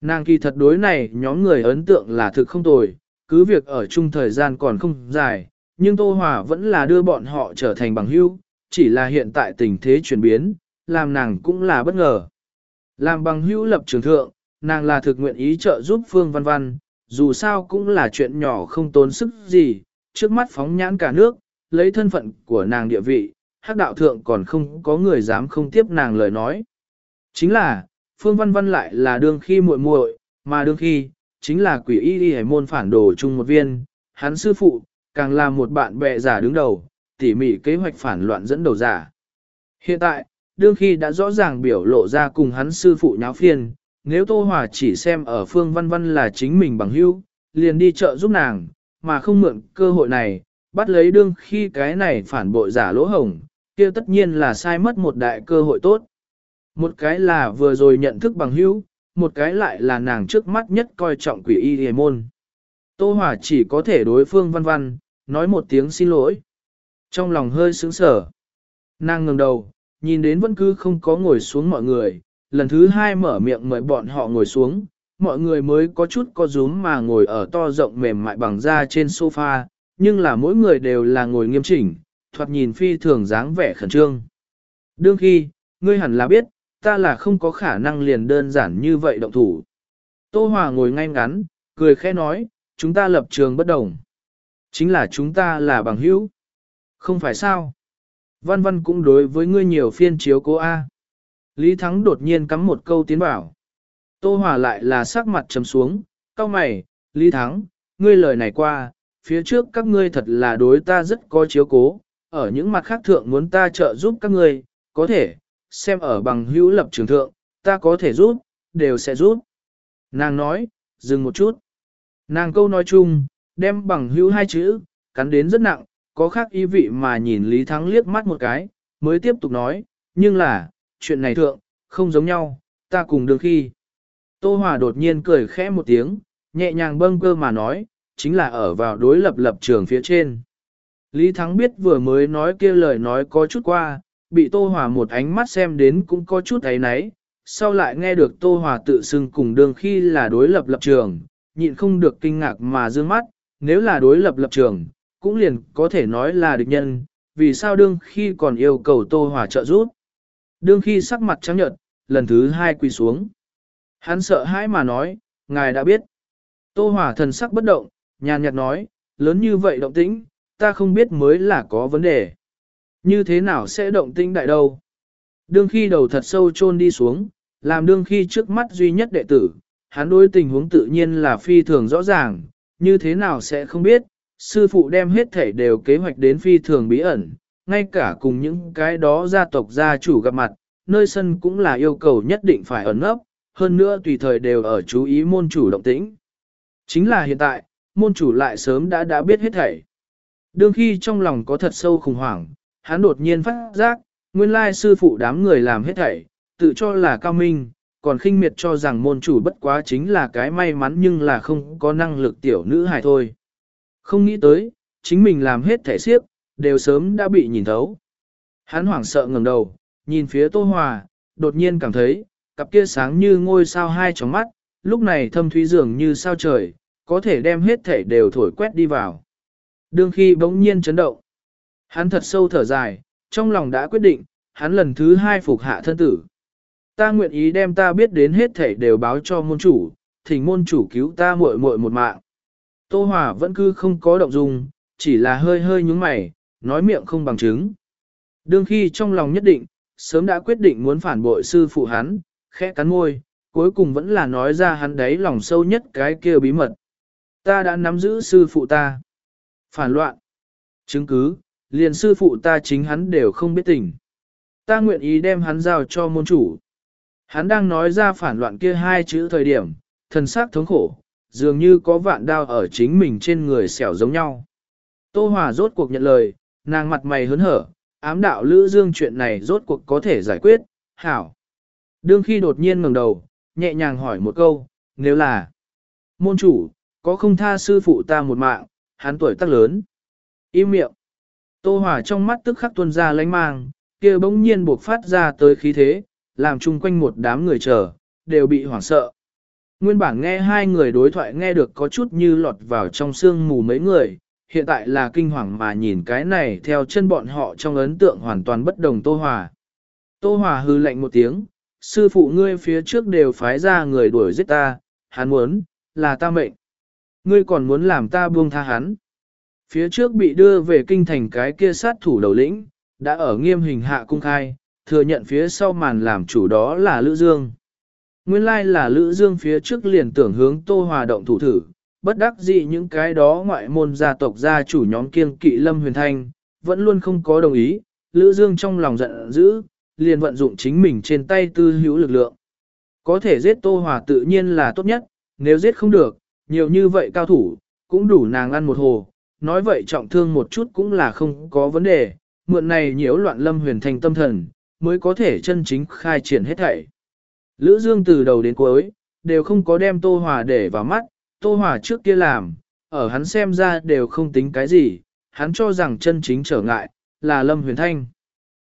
Nàng kỳ thật đối này nhóm người ấn tượng là thực không tồi, cứ việc ở chung thời gian còn không dài, nhưng Tô Hòa vẫn là đưa bọn họ trở thành bằng hữu, chỉ là hiện tại tình thế chuyển biến, làm nàng cũng là bất ngờ. Làm bằng hữu lập trường thượng, nàng là thực nguyện ý trợ giúp Phương Văn Văn, dù sao cũng là chuyện nhỏ không tốn sức gì, trước mắt phóng nhãn cả nước, lấy thân phận của nàng địa vị, hắc đạo thượng còn không có người dám không tiếp nàng lời nói. Chính là, Phương Văn Văn lại là đương khi muội muội, mà đương khi, chính là quỷ y đi môn phản đồ chung một viên, hắn sư phụ, càng là một bạn bè giả đứng đầu, tỉ mỉ kế hoạch phản loạn dẫn đầu giả. Hiện tại, đương khi đã rõ ràng biểu lộ ra cùng hắn sư phụ nháo phiền nếu Tô Hòa chỉ xem ở Phương Văn Văn là chính mình bằng hữu, liền đi chợ giúp nàng, mà không mượn cơ hội này, bắt lấy đương khi cái này phản bội giả lỗ hồng, kia tất nhiên là sai mất một đại cơ hội tốt. Một cái là vừa rồi nhận thức bằng hữu, một cái lại là nàng trước mắt nhất coi trọng quỷ y hề môn. Tô Hòa chỉ có thể đối phương văn văn, nói một tiếng xin lỗi. Trong lòng hơi sướng sở. Nàng ngừng đầu, nhìn đến vẫn cứ không có ngồi xuống mọi người, lần thứ hai mở miệng mời bọn họ ngồi xuống, mọi người mới có chút co rúm mà ngồi ở to rộng mềm mại bằng da trên sofa, nhưng là mỗi người đều là ngồi nghiêm chỉnh, thoạt nhìn phi thường dáng vẻ khẩn trương. Đương khi, ngươi hẳn là biết, ta là không có khả năng liền đơn giản như vậy động thủ. Tô Hòa ngồi ngay ngắn, cười khẽ nói, chúng ta lập trường bất đồng. Chính là chúng ta là bằng hữu. Không phải sao? Văn văn cũng đối với ngươi nhiều phiên chiếu cố A. Lý Thắng đột nhiên cắm một câu tiến bảo. Tô Hòa lại là sắc mặt trầm xuống, cao mày, Lý Thắng, ngươi lời này qua, phía trước các ngươi thật là đối ta rất có chiếu cố, ở những mặt khác thượng muốn ta trợ giúp các ngươi, có thể, xem ở bằng hữu lập trường thượng, ta có thể giúp, đều sẽ giúp. Nàng nói, dừng một chút. Nàng câu nói chung, đem bằng hữu hai chữ, cắn đến rất nặng, có khác ý vị mà nhìn Lý Thắng liếc mắt một cái, mới tiếp tục nói, nhưng là, chuyện này thượng, không giống nhau, ta cùng đương khi. Tô Hòa đột nhiên cười khẽ một tiếng, nhẹ nhàng bâng cơ mà nói, chính là ở vào đối lập lập trường phía trên. Lý Thắng biết vừa mới nói kia lời nói có chút qua, bị Tô Hòa một ánh mắt xem đến cũng có chút ấy náy, sau lại nghe được Tô Hòa tự xưng cùng đường khi là đối lập lập trường, nhịn không được kinh ngạc mà dương mắt, nếu là đối lập lập trường, cũng liền có thể nói là địch nhân, vì sao đương khi còn yêu cầu Tô Hòa trợ giúp. Đương khi sắc mặt trắng nhợt, lần thứ hai quỳ xuống. Hắn sợ hãi mà nói, ngài đã biết. Tô hỏa thần sắc bất động, nhàn nhạt nói, lớn như vậy động tĩnh, ta không biết mới là có vấn đề. Như thế nào sẽ động tĩnh đại đâu? Đương khi đầu thật sâu chôn đi xuống, làm đương khi trước mắt duy nhất đệ tử, hắn đối tình huống tự nhiên là phi thường rõ ràng, như thế nào sẽ không biết, sư phụ đem hết thể đều kế hoạch đến phi thường bí ẩn, ngay cả cùng những cái đó gia tộc gia chủ gặp mặt, nơi sân cũng là yêu cầu nhất định phải ẩn nấp, hơn nữa tùy thời đều ở chú ý môn chủ động tĩnh. Chính là hiện tại, môn chủ lại sớm đã đã biết hết thảy. Đương khi trong lòng có thật sâu khủng hoảng, hắn đột nhiên phát giác, nguyên lai sư phụ đám người làm hết thảy, tự cho là cao minh, còn khinh miệt cho rằng môn chủ bất quá chính là cái may mắn nhưng là không có năng lực tiểu nữ hài thôi. Không nghĩ tới, chính mình làm hết thẻ siếp, đều sớm đã bị nhìn thấu. Hắn hoảng sợ ngẩng đầu, nhìn phía Tô Hòa, đột nhiên cảm thấy, cặp kia sáng như ngôi sao hai tróng mắt, lúc này thâm thúy dường như sao trời, có thể đem hết thể đều thổi quét đi vào. Đương khi bỗng nhiên chấn động, hắn thật sâu thở dài, trong lòng đã quyết định, hắn lần thứ hai phục hạ thân tử. Ta nguyện ý đem ta biết đến hết thể đều báo cho môn chủ, thỉnh môn chủ cứu ta muội muội một mạng. Tô Hòa vẫn cứ không có động dung, chỉ là hơi hơi nhúng mày, nói miệng không bằng chứng. Đương khi trong lòng nhất định, sớm đã quyết định muốn phản bội sư phụ hắn, khẽ cắn môi, cuối cùng vẫn là nói ra hắn đấy lòng sâu nhất cái kia bí mật. Ta đã nắm giữ sư phụ ta. Phản loạn. Chứng cứ, liền sư phụ ta chính hắn đều không biết tình. Ta nguyện ý đem hắn giao cho môn chủ. Hắn đang nói ra phản loạn kia hai chữ thời điểm, thần sắc thống khổ, dường như có vạn đao ở chính mình trên người xẻo giống nhau. Tô Hòa rốt cuộc nhận lời, nàng mặt mày hớn hở, ám đạo Lữ Dương chuyện này rốt cuộc có thể giải quyết, hảo. Đương khi đột nhiên ngẩng đầu, nhẹ nhàng hỏi một câu, nếu là môn chủ, có không tha sư phụ ta một mạng, hắn tuổi tác lớn. Im miệng. Tô Hòa trong mắt tức khắc tuôn ra lánh mang, kia bỗng nhiên buộc phát ra tới khí thế, làm chung quanh một đám người chờ, đều bị hoảng sợ. Nguyên bản nghe hai người đối thoại nghe được có chút như lọt vào trong xương mù mấy người, hiện tại là kinh hoàng mà nhìn cái này theo chân bọn họ trong ấn tượng hoàn toàn bất đồng Tô Hòa. Tô Hòa hư lạnh một tiếng, sư phụ ngươi phía trước đều phái ra người đuổi giết ta, hắn muốn, là ta mệnh. Ngươi còn muốn làm ta buông tha hắn. Phía trước bị đưa về kinh thành cái kia sát thủ đầu lĩnh, đã ở nghiêm hình hạ cung khai, thừa nhận phía sau màn làm chủ đó là Lữ Dương. Nguyên lai là Lữ Dương phía trước liền tưởng hướng Tô Hòa động thủ thử, bất đắc dĩ những cái đó ngoại môn gia tộc gia chủ nhóm kiêng kỵ Lâm Huyền Thanh, vẫn luôn không có đồng ý, Lữ Dương trong lòng giận dữ, liền vận dụng chính mình trên tay tư hữu lực lượng. Có thể giết Tô Hòa tự nhiên là tốt nhất, nếu giết không được, nhiều như vậy cao thủ, cũng đủ nàng ăn một hồ, nói vậy trọng thương một chút cũng là không có vấn đề, mượn này nhiễu loạn Lâm Huyền Thanh tâm thần, mới có thể chân chính khai triển hết thảy. Lữ Dương từ đầu đến cuối, đều không có đem Tô Hòa để vào mắt, Tô Hòa trước kia làm, ở hắn xem ra đều không tính cái gì, hắn cho rằng chân chính trở ngại, là Lâm Huyền Thanh.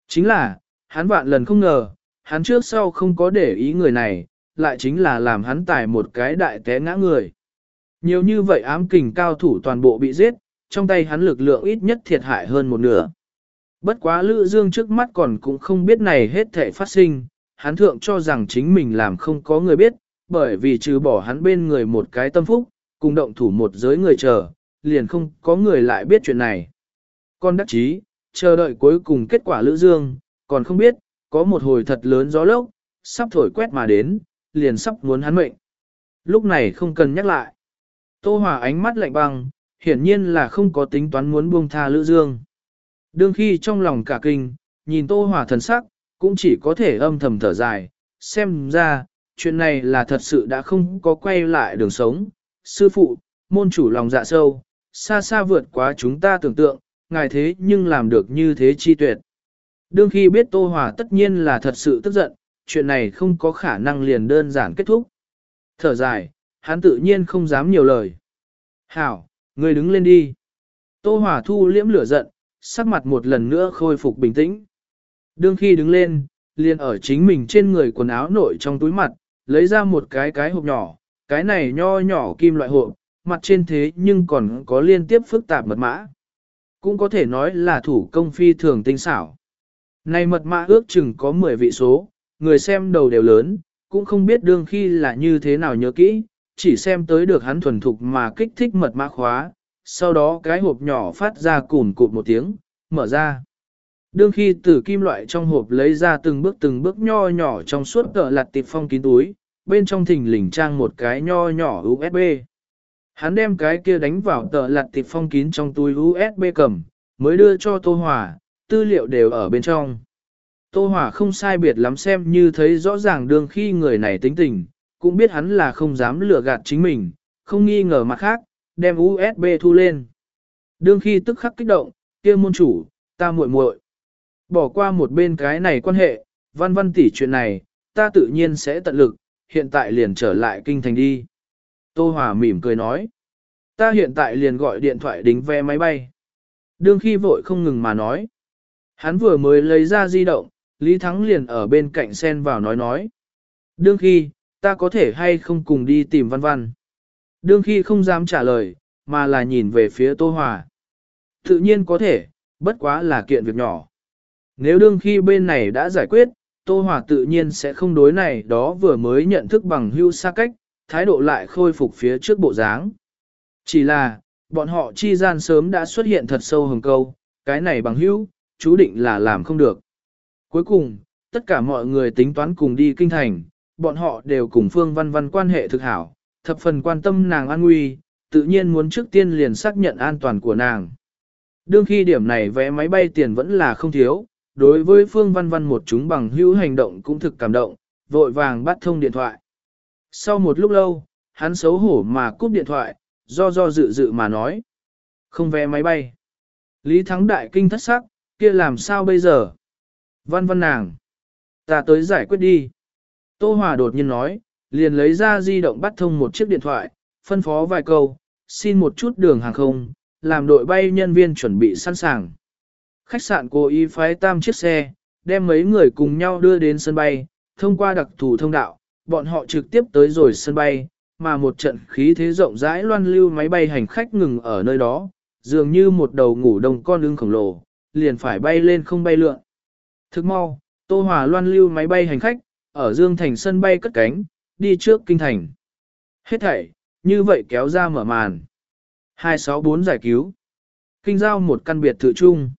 Chính là, hắn vạn lần không ngờ, hắn trước sau không có để ý người này, lại chính là làm hắn tải một cái đại té ngã người. Nhiều như vậy ám kình cao thủ toàn bộ bị giết, trong tay hắn lực lượng ít nhất thiệt hại hơn một nửa. Bất quá Lữ Dương trước mắt còn cũng không biết này hết thể phát sinh, hắn thượng cho rằng chính mình làm không có người biết, bởi vì trừ bỏ hắn bên người một cái tâm phúc, cùng động thủ một giới người chờ, liền không có người lại biết chuyện này. Con đắc chí, chờ đợi cuối cùng kết quả Lữ Dương, còn không biết, có một hồi thật lớn gió lốc, sắp thổi quét mà đến, liền sắp muốn hắn mệnh. Lúc này không cần nhắc lại. Tô Hòa ánh mắt lạnh băng, hiển nhiên là không có tính toán muốn buông tha Lữ Dương. Đương khi trong lòng cả kinh, nhìn Tô Hòa thần sắc, cũng chỉ có thể âm thầm thở dài, xem ra, chuyện này là thật sự đã không có quay lại đường sống. Sư phụ, môn chủ lòng dạ sâu, xa xa vượt quá chúng ta tưởng tượng, ngài thế nhưng làm được như thế chi tuyệt. Đương khi biết Tô Hòa tất nhiên là thật sự tức giận, chuyện này không có khả năng liền đơn giản kết thúc. Thở dài, hắn tự nhiên không dám nhiều lời. Hảo, người đứng lên đi. Tô Hòa thu liễm lửa giận, sắc mặt một lần nữa khôi phục bình tĩnh. Đương khi đứng lên, liền ở chính mình trên người quần áo nội trong túi mặt, lấy ra một cái cái hộp nhỏ, cái này nho nhỏ kim loại hộp, mặt trên thế nhưng còn có liên tiếp phức tạp mật mã. Cũng có thể nói là thủ công phi thường tinh xảo. Này mật mã ước chừng có 10 vị số, người xem đầu đều lớn, cũng không biết đương khi là như thế nào nhớ kỹ, chỉ xem tới được hắn thuần thục mà kích thích mật mã khóa, sau đó cái hộp nhỏ phát ra cùn cụt một tiếng, mở ra. Đương khi từ kim loại trong hộp lấy ra từng bước từng bước nho nhỏ trong suốt cỡ lặt tịp phong kín túi, bên trong thình lình trang một cái nho nhỏ USB. Hắn đem cái kia đánh vào tờ lặt tịp phong kín trong túi USB cầm, mới đưa cho Tô Hòa, tư liệu đều ở bên trong. Tô Hòa không sai biệt lắm xem như thấy rõ ràng đương khi người này tính tình, cũng biết hắn là không dám lừa gạt chính mình, không nghi ngờ mặt khác, đem USB thu lên. Đương khi tức khắc kích động, kia môn chủ, ta muội muội. Bỏ qua một bên cái này quan hệ, văn văn tỷ chuyện này, ta tự nhiên sẽ tận lực, hiện tại liền trở lại kinh thành đi. Tô Hòa mỉm cười nói, ta hiện tại liền gọi điện thoại đính vé máy bay. Đương khi vội không ngừng mà nói, hắn vừa mới lấy ra di động, Lý Thắng liền ở bên cạnh sen vào nói nói. Đương khi, ta có thể hay không cùng đi tìm văn văn. Đương khi không dám trả lời, mà là nhìn về phía Tô Hòa. Tự nhiên có thể, bất quá là kiện việc nhỏ. Nếu đương khi bên này đã giải quyết, Tô Hòa tự nhiên sẽ không đối này đó vừa mới nhận thức bằng hưu xa cách, thái độ lại khôi phục phía trước bộ dáng. Chỉ là, bọn họ chi gian sớm đã xuất hiện thật sâu hồng câu, cái này bằng hữu, chú định là làm không được. Cuối cùng, tất cả mọi người tính toán cùng đi kinh thành, bọn họ đều cùng Phương Văn Văn quan hệ thực hảo, thập phần quan tâm nàng an nguy, tự nhiên muốn trước tiên liền xác nhận an toàn của nàng. Đương khi điểm này vé máy bay tiền vẫn là không thiếu, đối với Phương Văn Văn một chúng bằng hữu hành động cũng thực cảm động, vội vàng bắt thông điện thoại. Sau một lúc lâu, hắn xấu hổ mà cúp điện thoại, do do dự dự mà nói. Không vé máy bay. Lý Thắng Đại kinh thất sắc, kia làm sao bây giờ? Văn văn nàng. Ta tới giải quyết đi. Tô Hòa đột nhiên nói, liền lấy ra di động bắt thông một chiếc điện thoại, phân phó vài câu, xin một chút đường hàng không, làm đội bay nhân viên chuẩn bị sẵn sàng. Khách sạn cố ý phái tam chiếc xe, đem mấy người cùng nhau đưa đến sân bay, thông qua đặc thù thông đạo, bọn họ trực tiếp tới rồi sân bay, mà một trận khí thế rộng rãi loan lưu máy bay hành khách ngừng ở nơi đó, dường như một đầu ngủ đông con ưng khổng lồ, liền phải bay lên không bay lượn. Thức mau, Tô Hòa loan lưu máy bay hành khách, ở Dương Thành sân bay cất cánh, đi trước kinh thành. Hết thảy, như vậy kéo ra mở màn. 264 giải cứu. Kinh giao một căn biệt thự chung.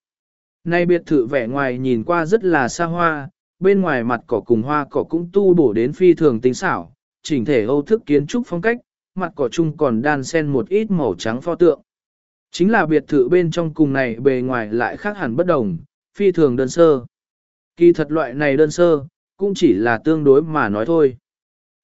Nay biệt thự vẻ ngoài nhìn qua rất là xa hoa, bên ngoài mặt cỏ cùng hoa cỏ cũng tu bổ đến phi thường tinh xảo, chỉnh thể âu thức kiến trúc phong cách, mặt cỏ chung còn đan xen một ít màu trắng pho tượng. Chính là biệt thự bên trong cùng này bề ngoài lại khác hẳn bất đồng, phi thường đơn sơ. Kỳ thật loại này đơn sơ, cũng chỉ là tương đối mà nói thôi.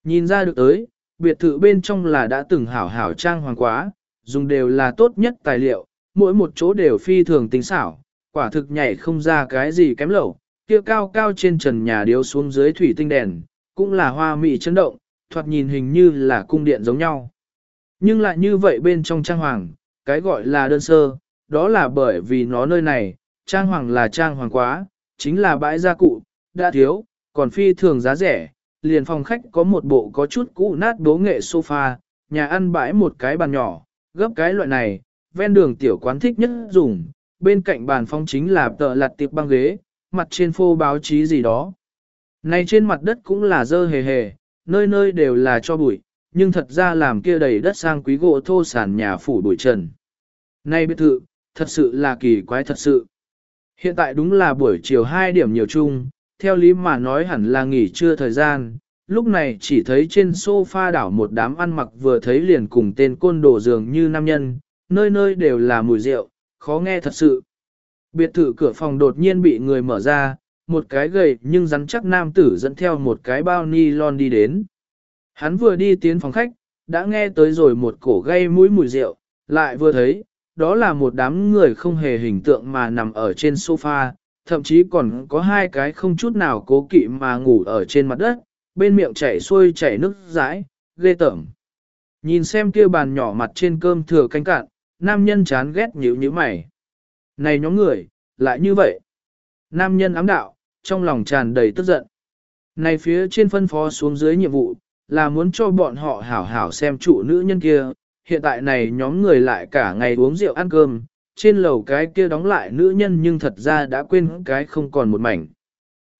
Nhìn ra được tới, biệt thự bên trong là đã từng hảo hảo trang hoàng quá, dùng đều là tốt nhất tài liệu, mỗi một chỗ đều phi thường tinh xảo, quả thực nhảy không ra cái gì kém lẩu, kia cao cao trên trần nhà điếu xuống dưới thủy tinh đèn, cũng là hoa mị chấn động, thoạt nhìn hình như là cung điện giống nhau. Nhưng lại như vậy bên trong trang hoàng, cái gọi là đơn sơ, đó là bởi vì nó nơi này, trang hoàng là trang hoàng quá, chính là bãi gia cụ, đã thiếu, còn phi thường giá rẻ, liền phòng khách có một bộ có chút cũ nát đố nghệ sofa, nhà ăn bãi một cái bàn nhỏ, gấp cái loại này, ven đường tiểu quán thích nhất dùng, bên cạnh bàn phong chính là tờ lặt tiệp băng ghế, mặt trên phô báo chí gì đó. Này trên mặt đất cũng là dơ hề hề, nơi nơi đều là cho bụi, nhưng thật ra làm kia đầy đất sang quý gỗ thô sàn nhà phủ bụi trần. Này biệt thự, thật sự là kỳ quái thật sự. Hiện tại đúng là buổi chiều 2 điểm nhiều chung, theo lý mà nói hẳn là nghỉ trưa thời gian, lúc này chỉ thấy trên sofa đảo một đám ăn mặc vừa thấy liền cùng tên côn đồ dường như nam nhân, nơi nơi đều là mùi rượu, khó nghe thật sự. Biệt thự cửa phòng đột nhiên bị người mở ra, một cái gầy nhưng rắn chắc nam tử dẫn theo một cái bao ni lon đi đến. Hắn vừa đi tiến phòng khách, đã nghe tới rồi một cổ gây mũi mùi rượu, lại vừa thấy, đó là một đám người không hề hình tượng mà nằm ở trên sofa, thậm chí còn có hai cái không chút nào cố kỵ mà ngủ ở trên mặt đất, bên miệng chảy xuôi chảy nước dãi, ghê tởm. Nhìn xem kia bàn nhỏ mặt trên cơm thừa canh cạn, nam nhân chán ghét nhíu nhíu mày. Này nhóm người, lại như vậy. Nam nhân ám đạo, trong lòng tràn đầy tức giận. Này phía trên phân phó xuống dưới nhiệm vụ, là muốn cho bọn họ hảo hảo xem trụ nữ nhân kia, hiện tại này nhóm người lại cả ngày uống rượu ăn cơm, trên lầu cái kia đóng lại nữ nhân nhưng thật ra đã quên cái không còn một mảnh.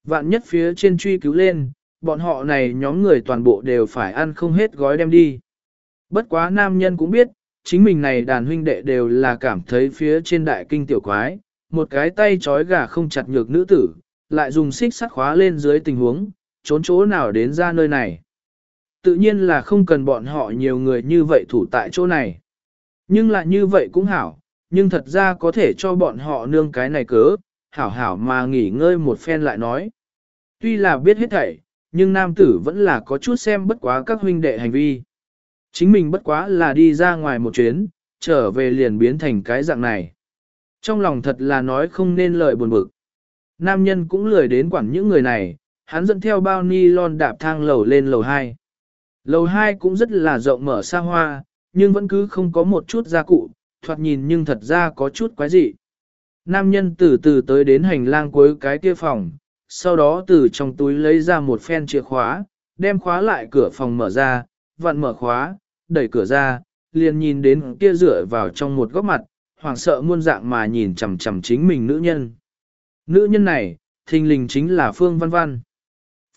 Vạn nhất phía trên truy cứu lên, bọn họ này nhóm người toàn bộ đều phải ăn không hết gói đem đi. Bất quá nam nhân cũng biết, chính mình này đàn huynh đệ đều là cảm thấy phía trên đại kinh tiểu quái, một cái tay trói gà không chặt nhược nữ tử, lại dùng xích sắt khóa lên dưới tình huống, trốn chỗ nào đến ra nơi này. Tự nhiên là không cần bọn họ nhiều người như vậy thủ tại chỗ này. Nhưng là như vậy cũng hảo, nhưng thật ra có thể cho bọn họ nương cái này cớ, hảo hảo mà nghỉ ngơi một phen lại nói. Tuy là biết hết thảy, nhưng nam tử vẫn là có chút xem bất quá các huynh đệ hành vi. Chính mình bất quá là đi ra ngoài một chuyến, trở về liền biến thành cái dạng này. Trong lòng thật là nói không nên lời buồn bực. Nam nhân cũng lười đến quản những người này, hắn dẫn theo bao ni lon đạp thang lầu lên lầu 2. Lầu 2 cũng rất là rộng mở xa hoa, nhưng vẫn cứ không có một chút gia cụ, thoạt nhìn nhưng thật ra có chút quái dị. Nam nhân từ từ tới đến hành lang cuối cái kia phòng, sau đó từ trong túi lấy ra một phen chìa khóa, đem khóa lại cửa phòng mở ra, vặn mở khóa, đẩy cửa ra, liền nhìn đến kia rửa vào trong một góc mặt, hoảng sợ muôn dạng mà nhìn chằm chằm chính mình nữ nhân. Nữ nhân này, thình lình chính là Phương Văn Văn.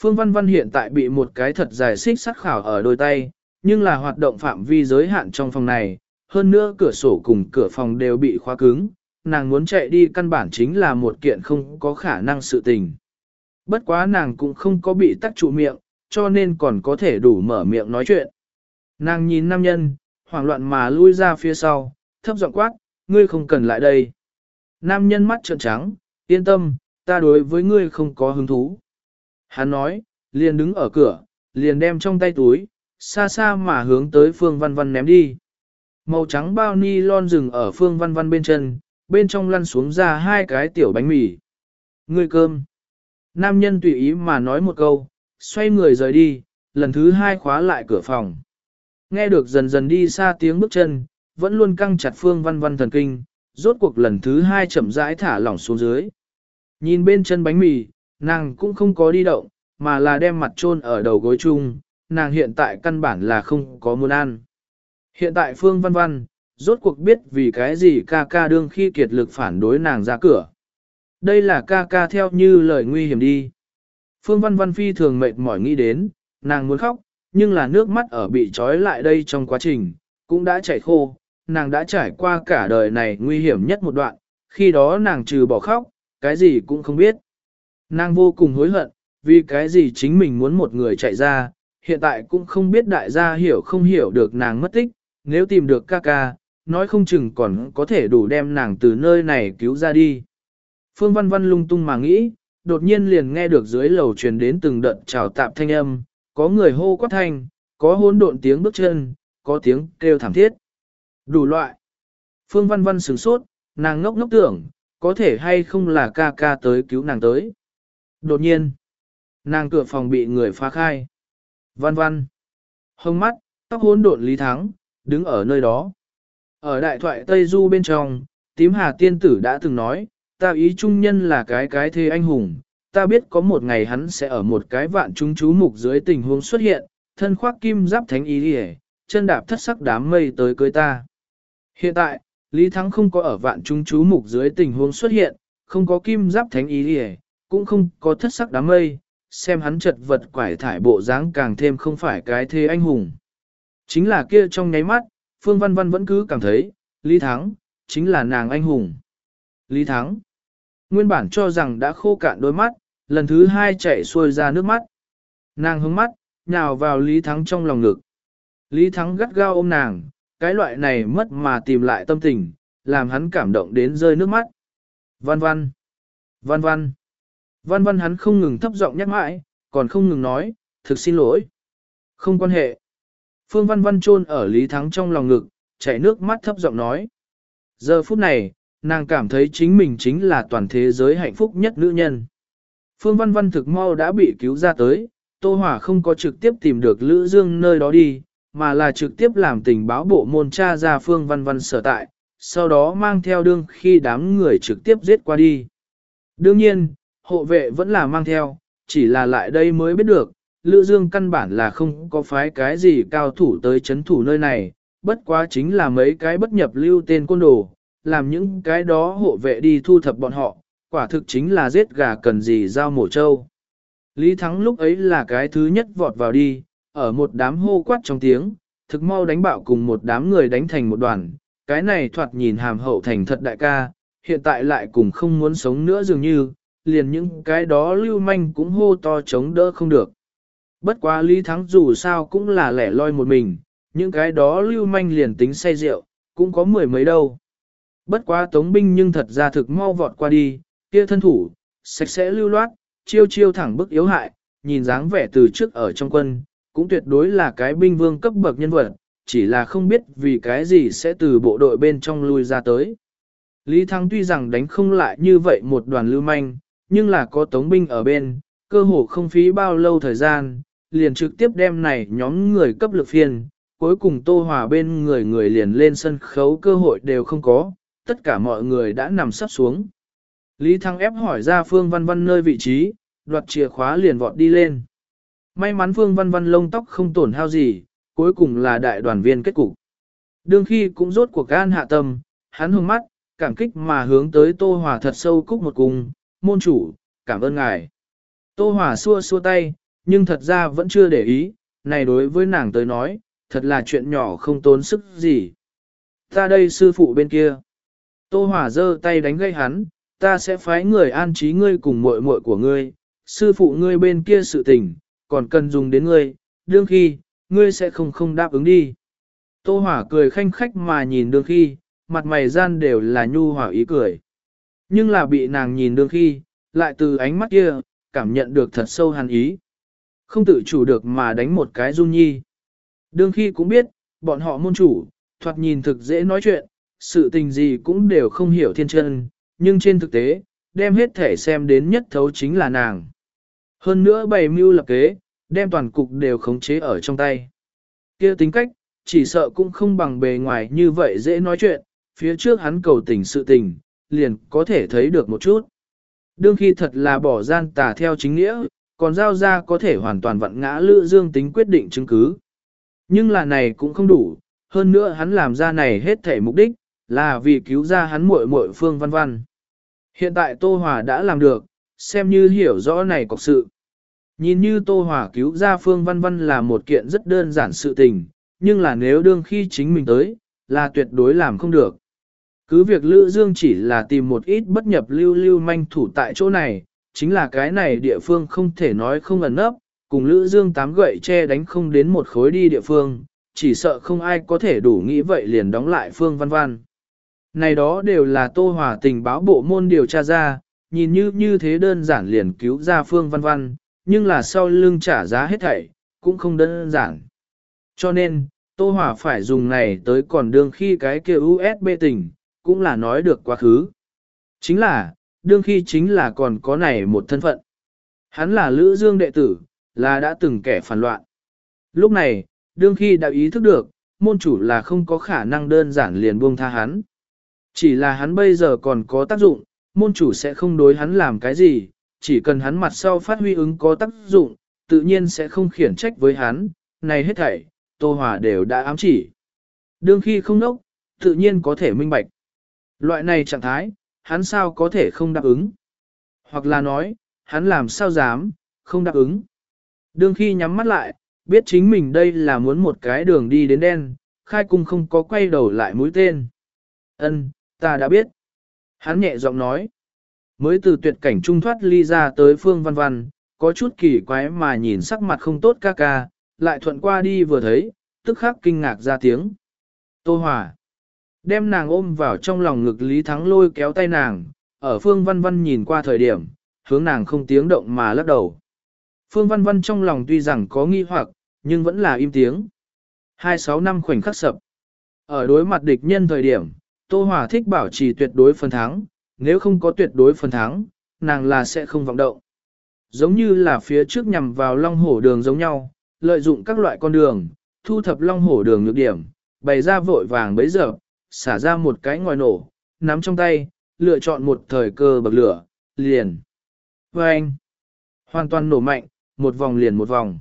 Phương Văn Văn hiện tại bị một cái thật dài xích sắc khảo ở đôi tay, nhưng là hoạt động phạm vi giới hạn trong phòng này, hơn nữa cửa sổ cùng cửa phòng đều bị khóa cứng, nàng muốn chạy đi căn bản chính là một kiện không có khả năng sự tình. Bất quá nàng cũng không có bị tắc trụ miệng, cho nên còn có thể đủ mở miệng nói chuyện. Nàng nhìn nam nhân, hoảng loạn mà lui ra phía sau, thấp giọng quát, ngươi không cần lại đây. Nam nhân mắt trợn trắng, yên tâm, ta đối với ngươi không có hứng thú. Hắn nói, liền đứng ở cửa, liền đem trong tay túi, xa xa mà hướng tới Phương Văn Văn ném đi. Màu trắng bao ni lon rừng ở Phương Văn Văn bên chân, bên trong lăn xuống ra hai cái tiểu bánh mì. Ngươi cơm. Nam nhân tùy ý mà nói một câu, xoay người rời đi, lần thứ hai khóa lại cửa phòng. Nghe được dần dần đi xa tiếng bước chân, vẫn luôn căng chặt Phương Văn Văn thần kinh, rốt cuộc lần thứ hai chậm rãi thả lỏng xuống dưới. Nhìn bên chân bánh mì, nàng cũng không có đi động, mà là đem mặt chôn ở đầu gối chung, nàng hiện tại căn bản là không có muốn ăn. Hiện tại Phương Văn Văn, rốt cuộc biết vì cái gì ca ca đương khi kiệt lực phản đối nàng ra cửa. Đây là ca ca theo như lời nguy hiểm đi. Phương Văn Văn phi thường mệt mỏi nghĩ đến, nàng muốn khóc, nhưng là nước mắt ở bị trói lại đây trong quá trình, cũng đã chảy khô, nàng đã trải qua cả đời này nguy hiểm nhất một đoạn, khi đó nàng trừ bỏ khóc, cái gì cũng không biết. Nàng vô cùng hối hận, vì cái gì chính mình muốn một người chạy ra, hiện tại cũng không biết đại gia hiểu không hiểu được nàng mất tích, nếu tìm được ca ca, nói không chừng còn có thể đủ đem nàng từ nơi này cứu ra đi. Phương Văn Văn lung tung mà nghĩ, đột nhiên liền nghe được dưới lầu truyền đến từng đợt chào tạm thanh âm, có người hô quát thanh, có hỗn độn tiếng bước chân, có tiếng kêu thảm thiết. Đủ loại. Phương Văn Văn sửng sốt, nàng ngốc ngốc tưởng, có thể hay không là ca ca tới cứu nàng tới. Đột nhiên, nàng cửa phòng bị người phá khai. Văn Văn. Hông mắt, tóc hỗn độn Lý Thắng, đứng ở nơi đó. Ở đại thoại Tây Du bên trong, tím hà tiên tử đã từng nói, ta ý trung nhân là cái cái thê anh hùng, ta biết có một ngày hắn sẽ ở một cái vạn chúng chú mục dưới tình huống xuất hiện, thân khoác kim giáp thánh ý đi chân đạp thất sắc đám mây tới cưới ta. Hiện tại, Lý Thắng không có ở vạn chúng chú mục dưới tình huống xuất hiện, không có kim giáp thánh ý đi cũng không có thất sắc đám mây, xem hắn chật vật quải thải bộ dáng càng thêm không phải cái thế anh hùng. Chính là kia trong nháy mắt, Phương Văn Văn vẫn cứ cảm thấy, Lý Thắng, chính là nàng anh hùng. Lý Thắng, nguyên bản cho rằng đã khô cạn đôi mắt, lần thứ hai chạy xuôi ra nước mắt. Nàng hướng mắt, nhào vào Lý Thắng trong lòng ngực. Lý Thắng gắt gao ôm nàng, cái loại này mất mà tìm lại tâm tình, làm hắn cảm động đến rơi nước mắt. Văn văn, văn văn, văn văn hắn không ngừng thấp giọng nhắc mãi, còn không ngừng nói, thực xin lỗi. Không quan hệ. Phương văn văn chôn ở Lý Thắng trong lòng ngực, chảy nước mắt thấp giọng nói. Giờ phút này, nàng cảm thấy chính mình chính là toàn thế giới hạnh phúc nhất nữ nhân. Phương Văn Văn thực mau đã bị cứu ra tới, Tô Hỏa không có trực tiếp tìm được Lữ Dương nơi đó đi, mà là trực tiếp làm tình báo bộ môn tra ra Phương Văn Văn sở tại, sau đó mang theo đương khi đám người trực tiếp giết qua đi. Đương nhiên, hộ vệ vẫn là mang theo, chỉ là lại đây mới biết được, Lữ Dương căn bản là không có phái cái gì cao thủ tới chấn thủ nơi này, bất quá chính là mấy cái bất nhập lưu tên côn đồ, làm những cái đó hộ vệ đi thu thập bọn họ, quả thực chính là giết gà cần gì giao mổ trâu. Lý Thắng lúc ấy là cái thứ nhất vọt vào đi, ở một đám hô quát trong tiếng, thực mau đánh bạo cùng một đám người đánh thành một đoàn, cái này thoạt nhìn hàm hậu thành thật đại ca, hiện tại lại cùng không muốn sống nữa dường như, liền những cái đó lưu manh cũng hô to chống đỡ không được. Bất quá Lý Thắng dù sao cũng là lẻ loi một mình, những cái đó lưu manh liền tính say rượu, cũng có mười mấy đâu. Bất quá tống binh nhưng thật ra thực mau vọt qua đi, kia thân thủ, sạch sẽ lưu loát, chiêu chiêu thẳng bức yếu hại, nhìn dáng vẻ từ trước ở trong quân, cũng tuyệt đối là cái binh vương cấp bậc nhân vật, chỉ là không biết vì cái gì sẽ từ bộ đội bên trong lui ra tới. Lý Thắng tuy rằng đánh không lại như vậy một đoàn lưu manh, nhưng là có tống binh ở bên, cơ hồ không phí bao lâu thời gian, liền trực tiếp đem này nhóm người cấp lực phiên, cuối cùng Tô Hòa bên người người liền lên sân khấu cơ hội đều không có, tất cả mọi người đã nằm sắp xuống. Lý Thăng ép hỏi ra Phương Văn Văn nơi vị trí, đoạt chìa khóa liền vọt đi lên. May mắn Phương Văn Văn lông tóc không tổn hao gì, cuối cùng là đại đoàn viên kết cục. Đương khi cũng rốt cuộc gan hạ tâm, hắn hướng mắt, cảm kích mà hướng tới Tô Hòa thật sâu cúc một cung, môn chủ, cảm ơn ngài. Tô Hòa xua xua tay, nhưng thật ra vẫn chưa để ý, này đối với nàng tới nói, thật là chuyện nhỏ không tốn sức gì. Ta đây sư phụ bên kia. Tô Hòa giơ tay đánh gây hắn, ta sẽ phái người an trí ngươi cùng muội muội của ngươi, sư phụ ngươi bên kia sự tình, còn cần dùng đến ngươi, đương khi, ngươi sẽ không không đáp ứng đi. Tô Hỏa cười khanh khách mà nhìn đương khi, mặt mày gian đều là nhu hòa ý cười. Nhưng là bị nàng nhìn đương khi, lại từ ánh mắt kia, cảm nhận được thật sâu hàn ý. Không tự chủ được mà đánh một cái run nhi. Đương khi cũng biết, bọn họ môn chủ, thoạt nhìn thực dễ nói chuyện, sự tình gì cũng đều không hiểu thiên chân, nhưng trên thực tế, đem hết thể xem đến nhất thấu chính là nàng. Hơn nữa bày mưu lập kế, đem toàn cục đều khống chế ở trong tay. kia tính cách, chỉ sợ cũng không bằng bề ngoài như vậy dễ nói chuyện, phía trước hắn cầu tình sự tình, liền có thể thấy được một chút. Đương khi thật là bỏ gian tà theo chính nghĩa, còn giao ra có thể hoàn toàn vặn ngã lữ dương tính quyết định chứng cứ. Nhưng là này cũng không đủ, hơn nữa hắn làm ra này hết thể mục đích, là vì cứu ra hắn muội muội Phương Văn Văn. Hiện tại Tô Hòa đã làm được, xem như hiểu rõ này có sự. Nhìn như Tô Hòa cứu ra Phương Văn Văn là một kiện rất đơn giản sự tình, nhưng là nếu đương khi chính mình tới, là tuyệt đối làm không được. Cứ việc Lữ Dương chỉ là tìm một ít bất nhập lưu lưu manh thủ tại chỗ này, chính là cái này địa phương không thể nói không ẩn nấp, cùng Lữ Dương tám gậy che đánh không đến một khối đi địa phương, chỉ sợ không ai có thể đủ nghĩ vậy liền đóng lại Phương Văn Văn. Này đó đều là Tô Hòa tình báo bộ môn điều tra ra, nhìn như như thế đơn giản liền cứu ra Phương Văn Văn, nhưng là sau lưng trả giá hết thảy, cũng không đơn giản. Cho nên, Tô Hòa phải dùng này tới còn đương khi cái kia USB tình, cũng là nói được quá khứ. Chính là, đương khi chính là còn có này một thân phận. Hắn là Lữ Dương đệ tử, là đã từng kẻ phản loạn. Lúc này, đương khi đã ý thức được, môn chủ là không có khả năng đơn giản liền buông tha hắn. Chỉ là hắn bây giờ còn có tác dụng, môn chủ sẽ không đối hắn làm cái gì, chỉ cần hắn mặt sau phát huy ứng có tác dụng, tự nhiên sẽ không khiển trách với hắn, này hết thảy, Tô Hòa đều đã ám chỉ. Đương khi không nốc, tự nhiên có thể minh bạch. Loại này trạng thái, hắn sao có thể không đáp ứng? Hoặc là nói, hắn làm sao dám, không đáp ứng? Đương khi nhắm mắt lại, biết chính mình đây là muốn một cái đường đi đến đen, khai cung không có quay đầu lại mũi tên. Ân, ta đã biết. Hắn nhẹ giọng nói. Mới từ tuyệt cảnh trung thoát ly ra tới phương văn văn, có chút kỳ quái mà nhìn sắc mặt không tốt ca ca, lại thuận qua đi vừa thấy, tức khắc kinh ngạc ra tiếng. Tô Hòa. Đem nàng ôm vào trong lòng ngực Lý Thắng lôi kéo tay nàng, ở Phương Văn Văn nhìn qua thời điểm, hướng nàng không tiếng động mà lắc đầu. Phương Văn Văn trong lòng tuy rằng có nghi hoặc, nhưng vẫn là im tiếng. 26 năm khoảnh khắc sập. Ở đối mặt địch nhân thời điểm, Tô Hòa thích bảo trì tuyệt đối phần thắng, nếu không có tuyệt đối phần thắng, nàng là sẽ không vọng động. Giống như là phía trước nhằm vào long hổ đường giống nhau, lợi dụng các loại con đường, thu thập long hổ đường nhược điểm, bày ra vội vàng bấy giờ, xả ra một cái ngòi nổ, nắm trong tay, lựa chọn một thời cơ bậc lửa, liền. Và anh, hoàn toàn nổ mạnh, một vòng liền một vòng.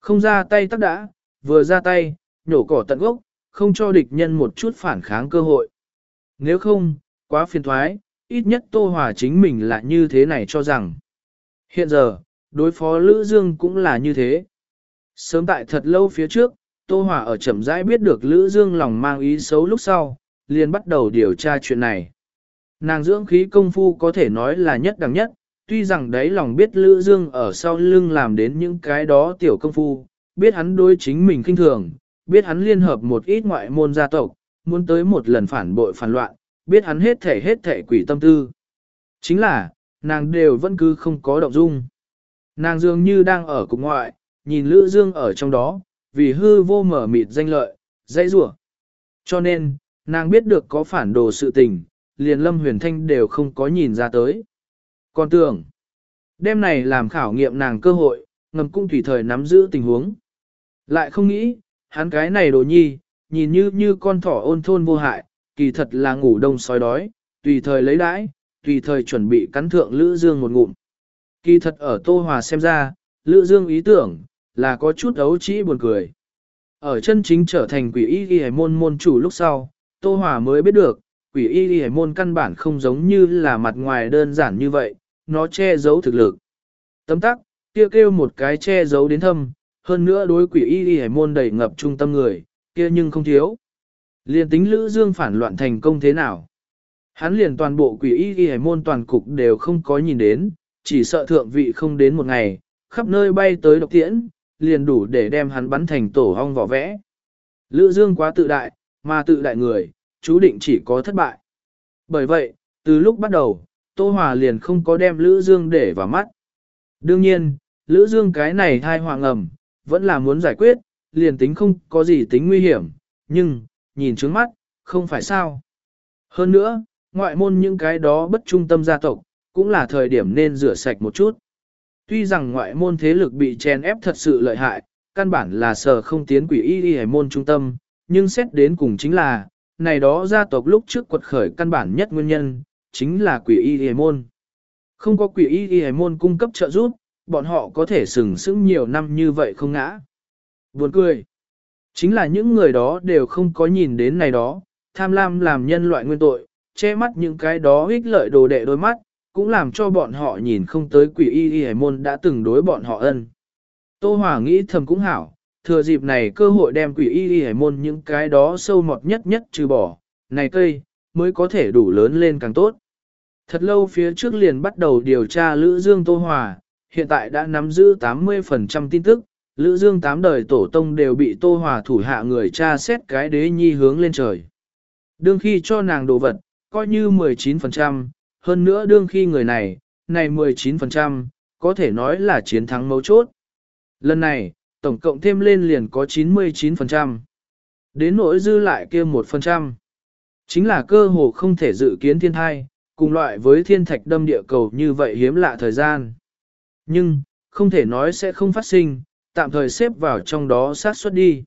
Không ra tay tắc đã, vừa ra tay, nhổ cỏ tận gốc, không cho địch nhân một chút phản kháng cơ hội. Nếu không, quá phiền thoái, ít nhất Tô Hòa chính mình là như thế này cho rằng. Hiện giờ, đối phó Lữ Dương cũng là như thế. Sớm tại thật lâu phía trước, Tô Hòa ở chậm rãi biết được Lữ Dương lòng mang ý xấu lúc sau, liền bắt đầu điều tra chuyện này. Nàng dưỡng khí công phu có thể nói là nhất đẳng nhất, tuy rằng đấy lòng biết Lữ Dương ở sau lưng làm đến những cái đó tiểu công phu, biết hắn đối chính mình kinh thường, biết hắn liên hợp một ít ngoại môn gia tộc, muốn tới một lần phản bội phản loạn, biết hắn hết thể hết thể quỷ tâm tư. Chính là, nàng đều vẫn cứ không có động dung. Nàng dường như đang ở cục ngoại, nhìn Lữ Dương ở trong đó, vì hư vô mở mịt danh lợi, dãy rủa. Cho nên, nàng biết được có phản đồ sự tình, liền Lâm Huyền Thanh đều không có nhìn ra tới. Còn tưởng, đêm này làm khảo nghiệm nàng cơ hội, ngầm cung tùy thời nắm giữ tình huống. Lại không nghĩ, hắn cái này đồ nhi, nhìn như như con thỏ ôn thôn vô hại, kỳ thật là ngủ đông sói đói, tùy thời lấy đãi, tùy thời chuẩn bị cắn thượng Lữ Dương một ngụm. Kỳ thật ở Tô Hòa xem ra, Lữ Dương ý tưởng, là có chút ấu trĩ buồn cười. Ở chân chính trở thành quỷ y ghi môn môn chủ lúc sau, Tô Hòa mới biết được, quỷ y ghi môn căn bản không giống như là mặt ngoài đơn giản như vậy, nó che giấu thực lực. Tấm tắc, kia kêu một cái che giấu đến thâm, hơn nữa đối quỷ y ghi môn đầy ngập trung tâm người, kia nhưng không thiếu. Liên tính Lữ Dương phản loạn thành công thế nào? Hắn liền toàn bộ quỷ y ghi môn toàn cục đều không có nhìn đến, chỉ sợ thượng vị không đến một ngày, khắp nơi bay tới độc tiễn, liền đủ để đem hắn bắn thành tổ hong vỏ vẽ. Lữ Dương quá tự đại, mà tự đại người, chú định chỉ có thất bại. Bởi vậy, từ lúc bắt đầu, Tô Hòa liền không có đem Lữ Dương để vào mắt. Đương nhiên, Lữ Dương cái này thai hoàng ẩm, vẫn là muốn giải quyết, liền tính không có gì tính nguy hiểm, nhưng, nhìn trước mắt, không phải sao. Hơn nữa, ngoại môn những cái đó bất trung tâm gia tộc, cũng là thời điểm nên rửa sạch một chút. Tuy rằng ngoại môn thế lực bị chèn ép thật sự lợi hại, căn bản là sở không tiến quỷ y y môn trung tâm, nhưng xét đến cùng chính là, này đó gia tộc lúc trước quật khởi căn bản nhất nguyên nhân, chính là quỷ y y môn. Không có quỷ y y môn cung cấp trợ giúp, bọn họ có thể sừng sững nhiều năm như vậy không ngã. Buồn cười. Chính là những người đó đều không có nhìn đến này đó, tham lam làm nhân loại nguyên tội, che mắt những cái đó ích lợi đồ đệ đôi mắt, cũng làm cho bọn họ nhìn không tới quỷ y y hải môn đã từng đối bọn họ ân. Tô Hòa nghĩ thầm cũng hảo, thừa dịp này cơ hội đem quỷ y y hải môn những cái đó sâu mọt nhất nhất trừ bỏ, này cây, mới có thể đủ lớn lên càng tốt. Thật lâu phía trước liền bắt đầu điều tra Lữ Dương Tô Hòa, hiện tại đã nắm giữ 80% tin tức, Lữ Dương tám đời tổ tông đều bị Tô Hòa thủ hạ người cha xét cái đế nhi hướng lên trời. Đương khi cho nàng đồ vật, coi như 19%, hơn nữa đương khi người này, này 19%, có thể nói là chiến thắng mấu chốt. Lần này, tổng cộng thêm lên liền có 99%. Đến nỗi dư lại kia 1%. Chính là cơ hồ không thể dự kiến thiên thai, cùng loại với thiên thạch đâm địa cầu như vậy hiếm lạ thời gian. Nhưng, không thể nói sẽ không phát sinh, tạm thời xếp vào trong đó sát suất đi.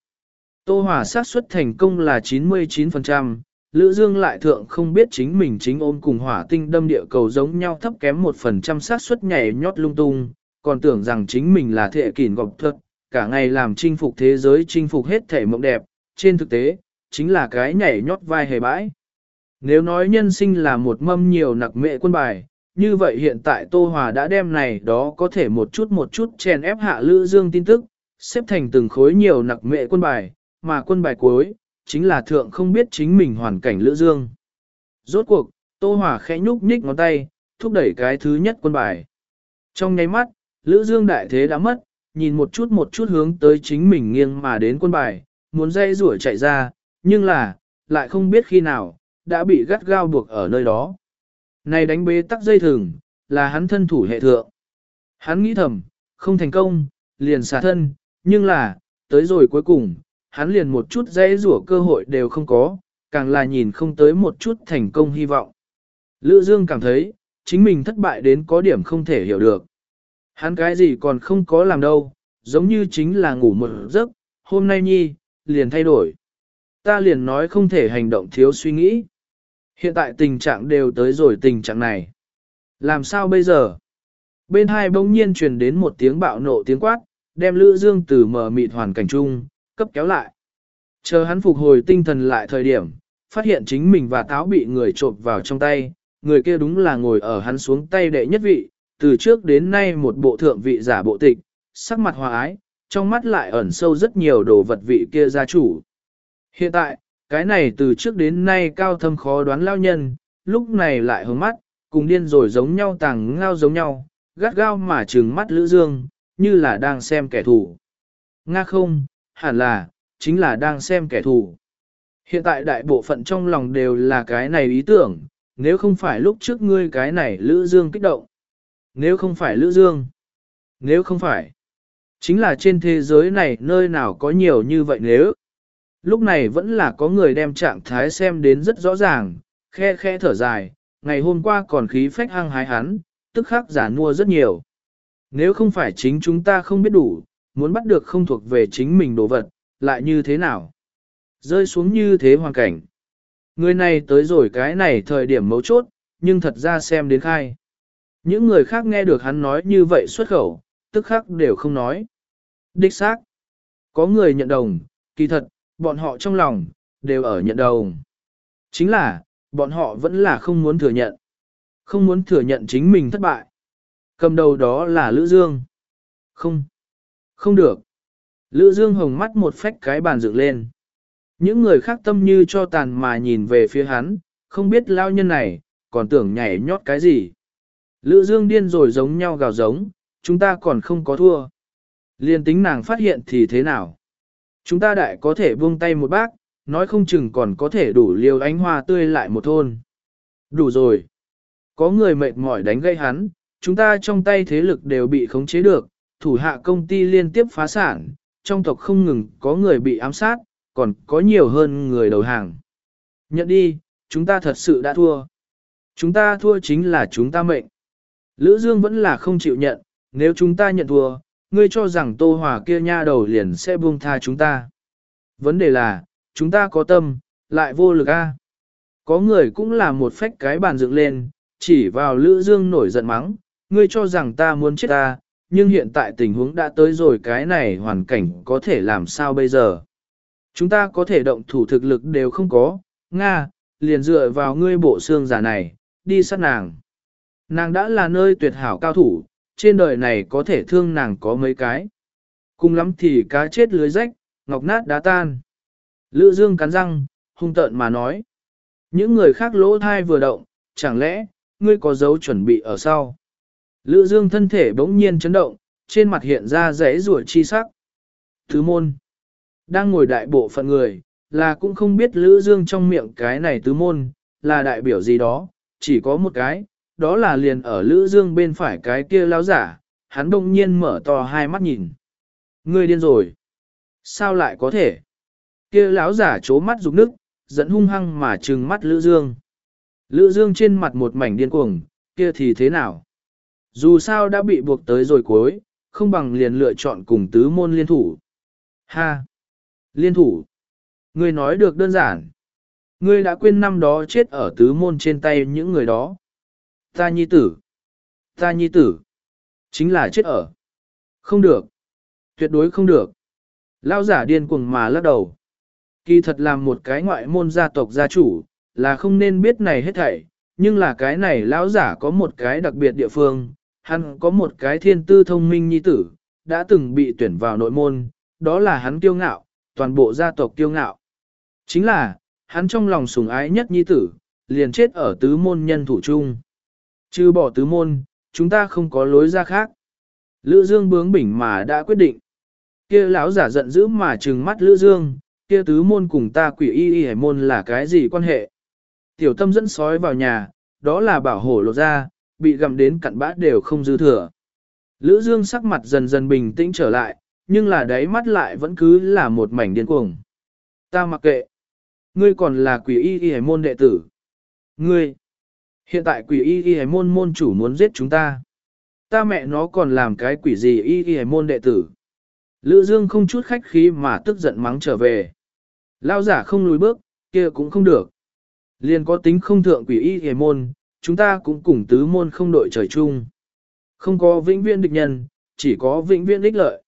Tô Hòa sát suất thành công là 99%, Lữ Dương lại thượng không biết chính mình chính ôm cùng hỏa tinh đâm địa cầu giống nhau thấp kém một phần trăm sát suất nhảy nhót lung tung, còn tưởng rằng chính mình là thệ kỷ gọc thuật, cả ngày làm chinh phục thế giới chinh phục hết thể mộng đẹp, trên thực tế, chính là cái nhảy nhót vai hề bãi. Nếu nói nhân sinh là một mâm nhiều nặc mệ quân bài, như vậy hiện tại Tô Hòa đã đem này đó có thể một chút một chút chèn ép hạ Lữ Dương tin tức, xếp thành từng khối nhiều nặc mệ quân bài, mà quân bài cuối, chính là thượng không biết chính mình hoàn cảnh Lữ Dương. Rốt cuộc, Tô Hòa khẽ nhúc nhích ngón tay, thúc đẩy cái thứ nhất quân bài. Trong nháy mắt, Lữ Dương đại thế đã mất, nhìn một chút một chút hướng tới chính mình nghiêng mà đến quân bài, muốn dây rủi chạy ra, nhưng là, lại không biết khi nào, đã bị gắt gao buộc ở nơi đó. Này đánh bế tắc dây thừng, là hắn thân thủ hệ thượng. Hắn nghĩ thầm, không thành công, liền xả thân, nhưng là, tới rồi cuối cùng, hắn liền một chút dễ rủa cơ hội đều không có, càng là nhìn không tới một chút thành công hy vọng. Lữ Dương cảm thấy, chính mình thất bại đến có điểm không thể hiểu được. Hắn cái gì còn không có làm đâu, giống như chính là ngủ một giấc, hôm nay nhi, liền thay đổi. Ta liền nói không thể hành động thiếu suy nghĩ. Hiện tại tình trạng đều tới rồi tình trạng này. Làm sao bây giờ? Bên hai bỗng nhiên truyền đến một tiếng bạo nộ tiếng quát, đem Lữ Dương từ mờ mịt hoàn cảnh chung, cấp kéo lại. Chờ hắn phục hồi tinh thần lại thời điểm, phát hiện chính mình và táo bị người trộm vào trong tay, người kia đúng là ngồi ở hắn xuống tay đệ nhất vị, từ trước đến nay một bộ thượng vị giả bộ tịch, sắc mặt hòa ái, trong mắt lại ẩn sâu rất nhiều đồ vật vị kia gia chủ. Hiện tại, cái này từ trước đến nay cao thâm khó đoán lao nhân, lúc này lại hướng mắt, cùng điên rồi giống nhau tàng ngao giống nhau, gắt gao mà trừng mắt Lữ Dương, như là đang xem kẻ thù. Nga không, hẳn là, chính là đang xem kẻ thù. Hiện tại đại bộ phận trong lòng đều là cái này ý tưởng, nếu không phải lúc trước ngươi cái này Lữ Dương kích động. Nếu không phải Lữ Dương. Nếu không phải. Chính là trên thế giới này nơi nào có nhiều như vậy nếu. Lúc này vẫn là có người đem trạng thái xem đến rất rõ ràng, khe khe thở dài, ngày hôm qua còn khí phách hăng hái hắn, tức khắc giả mua rất nhiều. Nếu không phải chính chúng ta không biết đủ, muốn bắt được không thuộc về chính mình đồ vật, lại như thế nào? Rơi xuống như thế hoàn cảnh. Người này tới rồi cái này thời điểm mấu chốt, nhưng thật ra xem đến khai. Những người khác nghe được hắn nói như vậy xuất khẩu, tức khắc đều không nói. Đích xác. Có người nhận đồng, kỳ thật, bọn họ trong lòng, đều ở nhận đồng. Chính là, bọn họ vẫn là không muốn thừa nhận. Không muốn thừa nhận chính mình thất bại. Cầm đầu đó là Lữ Dương. Không. Không được. Lữ Dương hồng mắt một phách cái bàn dựng lên. Những người khác tâm như cho tàn mà nhìn về phía hắn, không biết lao nhân này, còn tưởng nhảy nhót cái gì. Lữ Dương điên rồi giống nhau gào giống, chúng ta còn không có thua. Liên tính nàng phát hiện thì thế nào? Chúng ta đại có thể buông tay một bác, nói không chừng còn có thể đủ liều ánh hoa tươi lại một thôn. Đủ rồi. Có người mệt mỏi đánh gây hắn, chúng ta trong tay thế lực đều bị khống chế được, thủ hạ công ty liên tiếp phá sản, trong tộc không ngừng có người bị ám sát, còn có nhiều hơn người đầu hàng. Nhận đi, chúng ta thật sự đã thua. Chúng ta thua chính là chúng ta mệnh. Lữ Dương vẫn là không chịu nhận, nếu chúng ta nhận thua, ngươi cho rằng Tô Hòa kia nha đầu liền sẽ buông tha chúng ta. Vấn đề là, chúng ta có tâm, lại vô lực a. Có người cũng là một phách cái bàn dựng lên, chỉ vào Lữ Dương nổi giận mắng, ngươi cho rằng ta muốn chết ta, nhưng hiện tại tình huống đã tới rồi cái này hoàn cảnh có thể làm sao bây giờ. Chúng ta có thể động thủ thực lực đều không có, Nga, liền dựa vào ngươi bộ xương giả này, đi sát nàng. Nàng đã là nơi tuyệt hảo cao thủ, trên đời này có thể thương nàng có mấy cái. Cùng lắm thì cá chết lưới rách, ngọc nát đá tan. Lữ Dương cắn răng, hung tợn mà nói. Những người khác lỗ thai vừa động, chẳng lẽ, ngươi có dấu chuẩn bị ở sau. Lữ Dương thân thể bỗng nhiên chấn động, trên mặt hiện ra rẽ rủa chi sắc. Thứ môn. Đang ngồi đại bộ phận người, là cũng không biết Lữ Dương trong miệng cái này tứ môn, là đại biểu gì đó, chỉ có một cái, đó là liền ở Lữ Dương bên phải cái kia lão giả, hắn đông nhiên mở to hai mắt nhìn. Ngươi điên rồi. Sao lại có thể? Kia lão giả chố mắt rục nước, dẫn hung hăng mà trừng mắt Lữ Dương. Lữ Dương trên mặt một mảnh điên cuồng, kia thì thế nào? Dù sao đã bị buộc tới rồi cuối, không bằng liền lựa chọn cùng tứ môn liên thủ. Ha! Liên thủ! Ngươi nói được đơn giản. Ngươi đã quên năm đó chết ở tứ môn trên tay những người đó. Ta nhi tử. Ta nhi tử. Chính là chết ở. Không được. Tuyệt đối không được. Lao giả điên cuồng mà lắc đầu. Kỳ thật làm một cái ngoại môn gia tộc gia chủ, là không nên biết này hết thảy, nhưng là cái này lão giả có một cái đặc biệt địa phương, hắn có một cái thiên tư thông minh nhi tử, đã từng bị tuyển vào nội môn, đó là hắn kiêu ngạo, toàn bộ gia tộc kiêu ngạo. Chính là, hắn trong lòng sùng ái nhất nhi tử, liền chết ở tứ môn nhân thủ chung. Chứ bỏ tứ môn, chúng ta không có lối ra khác. Lữ Dương bướng bỉnh mà đã quyết định. Kia lão giả giận dữ mà trừng mắt Lữ Dương, kia tứ môn cùng ta quỷ y y hải môn là cái gì quan hệ? Tiểu tâm dẫn sói vào nhà, đó là bảo hổ lột ra, bị gặm đến cặn bã đều không dư thừa. Lữ Dương sắc mặt dần dần bình tĩnh trở lại, nhưng là đáy mắt lại vẫn cứ là một mảnh điên cuồng. Ta mặc kệ. Ngươi còn là quỷ y y hải môn đệ tử. Ngươi. Hiện tại quỷ y y hải môn môn chủ muốn giết chúng ta. Ta mẹ nó còn làm cái quỷ gì y y hải môn đệ tử. Lữ Dương không chút khách khí mà tức giận mắng trở về. Lao giả không lùi bước, kia cũng không được. Liền có tính không thượng quỷ y hề môn, chúng ta cũng cùng tứ môn không đội trời chung. Không có vĩnh viễn địch nhân, chỉ có vĩnh viễn ích lợi.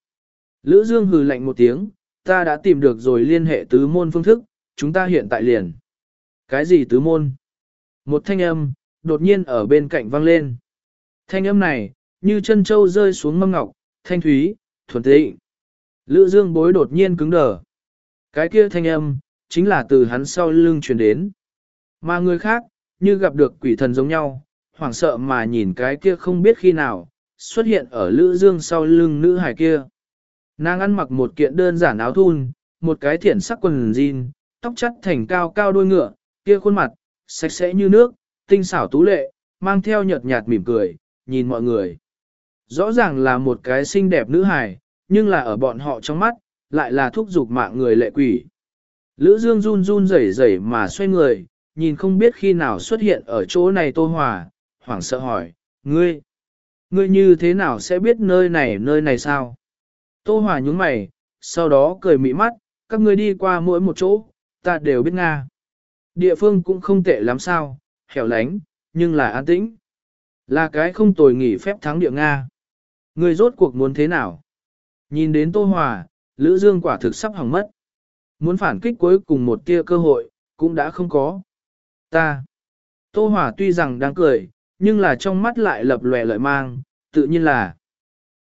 Lữ Dương hừ lạnh một tiếng, ta đã tìm được rồi liên hệ tứ môn phương thức, chúng ta hiện tại liền. Cái gì tứ môn? Một thanh âm, đột nhiên ở bên cạnh vang lên. Thanh âm này, như chân châu rơi xuống mâm ngọc, thanh thúy, thuần tịnh. Lữ Dương bối đột nhiên cứng đờ. Cái kia thanh âm, chính là từ hắn sau lưng truyền đến. Mà người khác, như gặp được quỷ thần giống nhau, hoảng sợ mà nhìn cái kia không biết khi nào, xuất hiện ở Lữ Dương sau lưng nữ hài kia. Nàng ăn mặc một kiện đơn giản áo thun, một cái thiển sắc quần jean, tóc chắt thành cao cao đuôi ngựa, kia khuôn mặt, sạch sẽ như nước, tinh xảo tú lệ, mang theo nhợt nhạt mỉm cười, nhìn mọi người. Rõ ràng là một cái xinh đẹp nữ hài, nhưng là ở bọn họ trong mắt, lại là thúc giục mạng người lệ quỷ. Lữ Dương run run rẩy rẩy mà xoay người, nhìn không biết khi nào xuất hiện ở chỗ này Tô Hòa, hoảng sợ hỏi, ngươi, ngươi như thế nào sẽ biết nơi này nơi này sao? Tô Hòa nhúng mày, sau đó cười mị mắt, các ngươi đi qua mỗi một chỗ, ta đều biết Nga. Địa phương cũng không tệ lắm sao, hẻo lánh, nhưng là an tĩnh. Là cái không tồi nghỉ phép thắng địa Nga. người rốt cuộc muốn thế nào? Nhìn đến Tô Hòa, Lữ Dương quả thực sắp hỏng mất. Muốn phản kích cuối cùng một tia cơ hội, cũng đã không có. Ta. Tô Hòa tuy rằng đang cười, nhưng là trong mắt lại lập lòe lợi mang, tự nhiên là.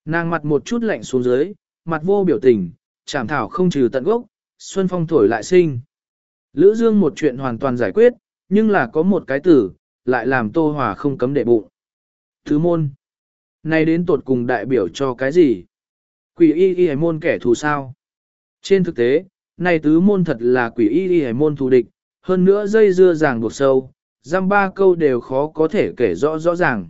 Nàng mặt một chút lạnh xuống dưới, mặt vô biểu tình, chảm thảo không trừ tận gốc, xuân phong thổi lại sinh. Lữ Dương một chuyện hoàn toàn giải quyết, nhưng là có một cái tử, lại làm Tô Hòa không cấm đệ bụng. Thứ môn. Này đến tột cùng đại biểu cho cái gì? Quỷ y y môn kẻ thù sao? Trên thực tế, này tứ môn thật là quỷ y y môn thù địch, hơn nữa dây dưa ràng buộc sâu, giam ba câu đều khó có thể kể rõ rõ ràng.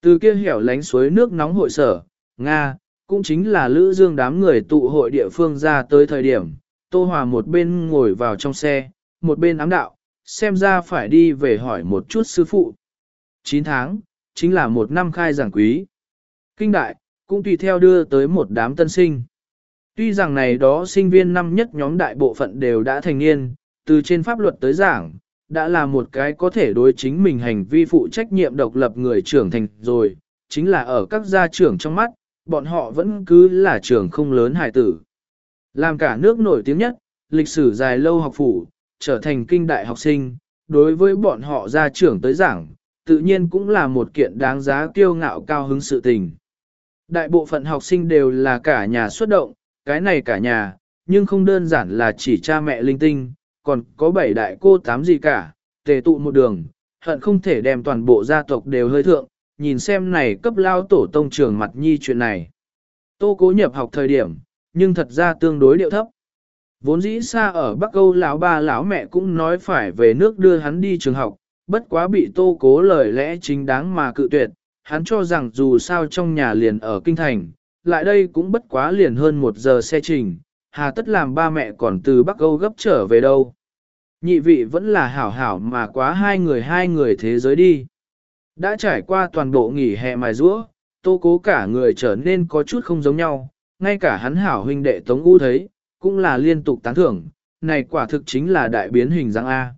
Từ kia hẻo lánh suối nước nóng hội sở, Nga, cũng chính là lữ dương đám người tụ hội địa phương ra tới thời điểm, Tô Hòa một bên ngồi vào trong xe, một bên ám đạo, xem ra phải đi về hỏi một chút sư phụ. 9 tháng, chính là một năm khai giảng quý. Kinh đại, cũng tùy theo đưa tới một đám tân sinh. Tuy rằng này đó sinh viên năm nhất nhóm đại bộ phận đều đã thành niên, từ trên pháp luật tới giảng, đã là một cái có thể đối chính mình hành vi phụ trách nhiệm độc lập người trưởng thành rồi, chính là ở các gia trưởng trong mắt, bọn họ vẫn cứ là trưởng không lớn hài tử. Làm cả nước nổi tiếng nhất, lịch sử dài lâu học phủ, trở thành kinh đại học sinh, đối với bọn họ gia trưởng tới giảng, tự nhiên cũng là một kiện đáng giá kiêu ngạo cao hứng sự tình. Đại bộ phận học sinh đều là cả nhà xuất động, cái này cả nhà, nhưng không đơn giản là chỉ cha mẹ linh tinh, còn có bảy đại cô tám gì cả, tề tụ một đường, hận không thể đem toàn bộ gia tộc đều hơi thượng, nhìn xem này cấp lao tổ tông trường mặt nhi chuyện này. Tô cố nhập học thời điểm, nhưng thật ra tương đối điệu thấp. Vốn dĩ xa ở Bắc Âu lão ba lão mẹ cũng nói phải về nước đưa hắn đi trường học, bất quá bị tô cố lời lẽ chính đáng mà cự tuyệt, hắn cho rằng dù sao trong nhà liền ở kinh thành, lại đây cũng bất quá liền hơn một giờ xe trình, hà tất làm ba mẹ còn từ Bắc Âu gấp trở về đâu. Nhị vị vẫn là hảo hảo mà quá hai người hai người thế giới đi. Đã trải qua toàn bộ nghỉ hè mài rũa, tô cố cả người trở nên có chút không giống nhau, ngay cả hắn hảo huynh đệ Tống U thấy, cũng là liên tục tán thưởng, này quả thực chính là đại biến hình dáng A.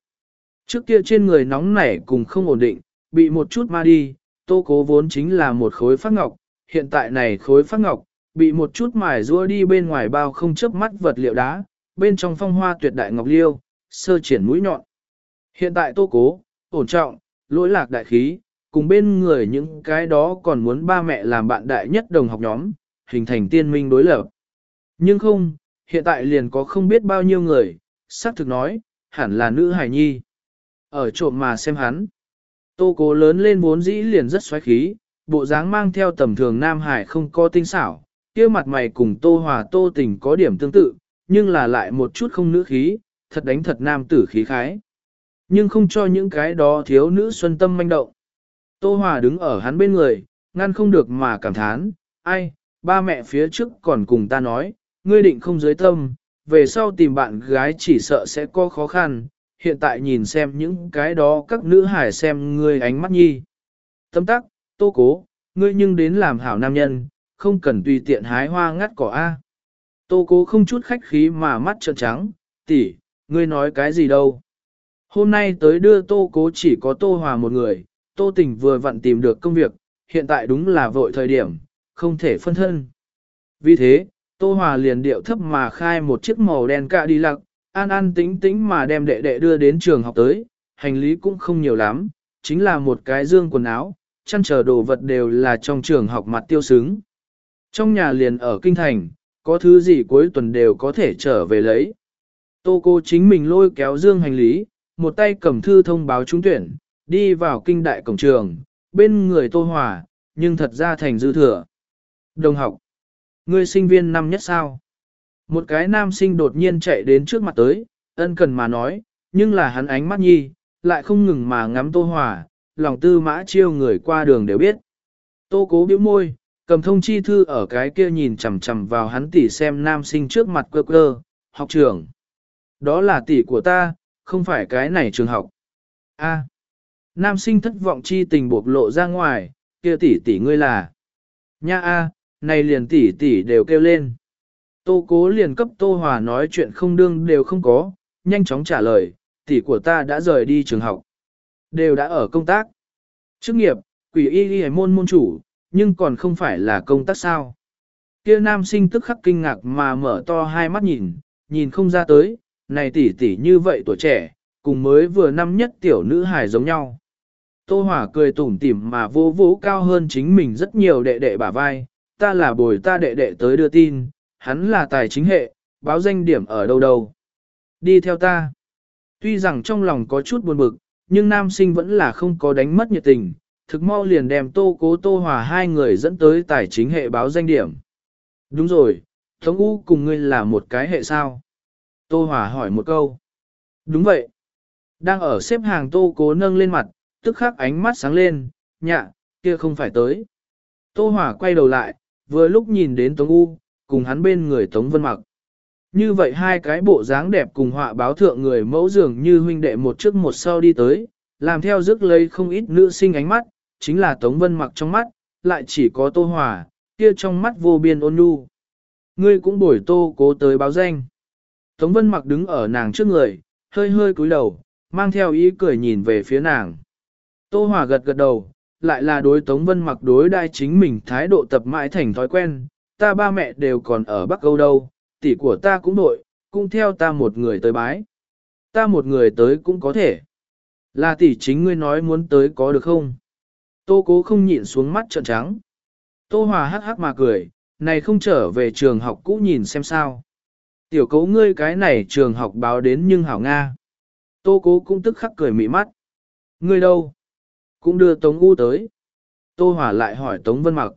Trước kia trên người nóng nảy cùng không ổn định, bị một chút ma đi, tô cố vốn chính là một khối phát ngọc, hiện tại này khối phát ngọc, bị một chút mài rua đi bên ngoài bao không chớp mắt vật liệu đá, bên trong phong hoa tuyệt đại ngọc liêu, sơ triển mũi nhọn. Hiện tại tô cố, ổn trọng, lỗi lạc đại khí, cùng bên người những cái đó còn muốn ba mẹ làm bạn đại nhất đồng học nhóm, hình thành tiên minh đối lập. Nhưng không, hiện tại liền có không biết bao nhiêu người, xác thực nói, hẳn là nữ hài nhi. Ở trộm mà xem hắn. Tô cố lớn lên vốn dĩ liền rất xoáy khí, bộ dáng mang theo tầm thường Nam Hải không có tinh xảo, kia mặt mày cùng Tô Hòa Tô Tình có điểm tương tự, nhưng là lại một chút không nữ khí, thật đánh thật nam tử khí khái. Nhưng không cho những cái đó thiếu nữ xuân tâm manh động. Tô Hòa đứng ở hắn bên người, ngăn không được mà cảm thán, ai, ba mẹ phía trước còn cùng ta nói, ngươi định không giới tâm, về sau tìm bạn gái chỉ sợ sẽ có khó khăn, hiện tại nhìn xem những cái đó các nữ hải xem ngươi ánh mắt nhi. Tâm tắc, tô cố, ngươi nhưng đến làm hảo nam nhân, không cần tùy tiện hái hoa ngắt cỏ A. Tô cố không chút khách khí mà mắt trợn trắng, tỷ, ngươi nói cái gì đâu. Hôm nay tới đưa tô cố chỉ có tô hòa một người, tô tình vừa vặn tìm được công việc, hiện tại đúng là vội thời điểm, không thể phân thân. Vì thế, tô hòa liền điệu thấp mà khai một chiếc màu đen cạ đi lặc, an an tính tính mà đem đệ đệ đưa đến trường học tới, hành lý cũng không nhiều lắm, chính là một cái dương quần áo, chăn trở đồ vật đều là trong trường học mặt tiêu xứng. Trong nhà liền ở kinh thành, có thứ gì cuối tuần đều có thể trở về lấy. Tô cô chính mình lôi kéo dương hành lý, một tay cầm thư thông báo trúng tuyển, đi vào kinh đại cổng trường, bên người tô hòa, nhưng thật ra thành dư thừa. Đồng học, ngươi sinh viên năm nhất sao? Một cái nam sinh đột nhiên chạy đến trước mặt tới, ân cần mà nói, nhưng là hắn ánh mắt nhi, lại không ngừng mà ngắm tô hòa, lòng tư mã chiêu người qua đường đều biết. Tô cố biểu môi, cầm thông chi thư ở cái kia nhìn chằm chằm vào hắn tỉ xem nam sinh trước mặt cơ cơ, học trưởng. Đó là tỷ của ta, không phải cái này trường học. A. nam sinh thất vọng chi tình bộc lộ ra ngoài, kia tỷ tỷ ngươi là. Nha a, này liền tỷ tỷ đều kêu lên. Tô cố liền cấp Tô Hòa nói chuyện không đương đều không có, nhanh chóng trả lời, tỷ của ta đã rời đi trường học. Đều đã ở công tác. Chức nghiệp, quỷ y y môn môn chủ, nhưng còn không phải là công tác sao. Kia nam sinh tức khắc kinh ngạc mà mở to hai mắt nhìn, nhìn không ra tới, này tỷ tỷ như vậy tuổi trẻ, cùng mới vừa năm nhất tiểu nữ hài giống nhau. Tô Hòa cười tủm tỉm mà vô vũ cao hơn chính mình rất nhiều đệ đệ bả vai, ta là bồi ta đệ đệ tới đưa tin, hắn là tài chính hệ, báo danh điểm ở đâu đâu. Đi theo ta. Tuy rằng trong lòng có chút buồn bực, nhưng nam sinh vẫn là không có đánh mất nhiệt tình, thực mau liền đem tô cố tô hòa hai người dẫn tới tài chính hệ báo danh điểm. Đúng rồi, Tống U cùng ngươi là một cái hệ sao? Tô hòa hỏi một câu. Đúng vậy. Đang ở xếp hàng tô cố nâng lên mặt, tức khắc ánh mắt sáng lên, nhạ, kia không phải tới. Tô hòa quay đầu lại, vừa lúc nhìn đến Tống U, cùng hắn bên người Tống Vân Mặc. Như vậy hai cái bộ dáng đẹp cùng họa báo thượng người mẫu dường như huynh đệ một trước một sau đi tới, làm theo rước lấy không ít nữ sinh ánh mắt, chính là Tống Vân Mặc trong mắt, lại chỉ có Tô Hòa, kia trong mắt vô biên ôn nhu. Ngươi cũng bổi Tô cố tới báo danh. Tống Vân Mặc đứng ở nàng trước người, hơi hơi cúi đầu, mang theo ý cười nhìn về phía nàng. Tô Hòa gật gật đầu, lại là đối Tống Vân Mặc đối đai chính mình thái độ tập mãi thành thói quen, ta ba mẹ đều còn ở Bắc Âu đâu, tỷ của ta cũng nội, cũng theo ta một người tới bái. Ta một người tới cũng có thể. Là tỷ chính ngươi nói muốn tới có được không? Tô cố không nhịn xuống mắt trợn trắng. Tô hòa hắc hắc mà cười, này không trở về trường học cũ nhìn xem sao. Tiểu cố ngươi cái này trường học báo đến nhưng hảo Nga. Tô cố cũng tức khắc cười mị mắt. Ngươi đâu? Cũng đưa Tống U tới. Tô Hòa lại hỏi Tống Vân Mặc.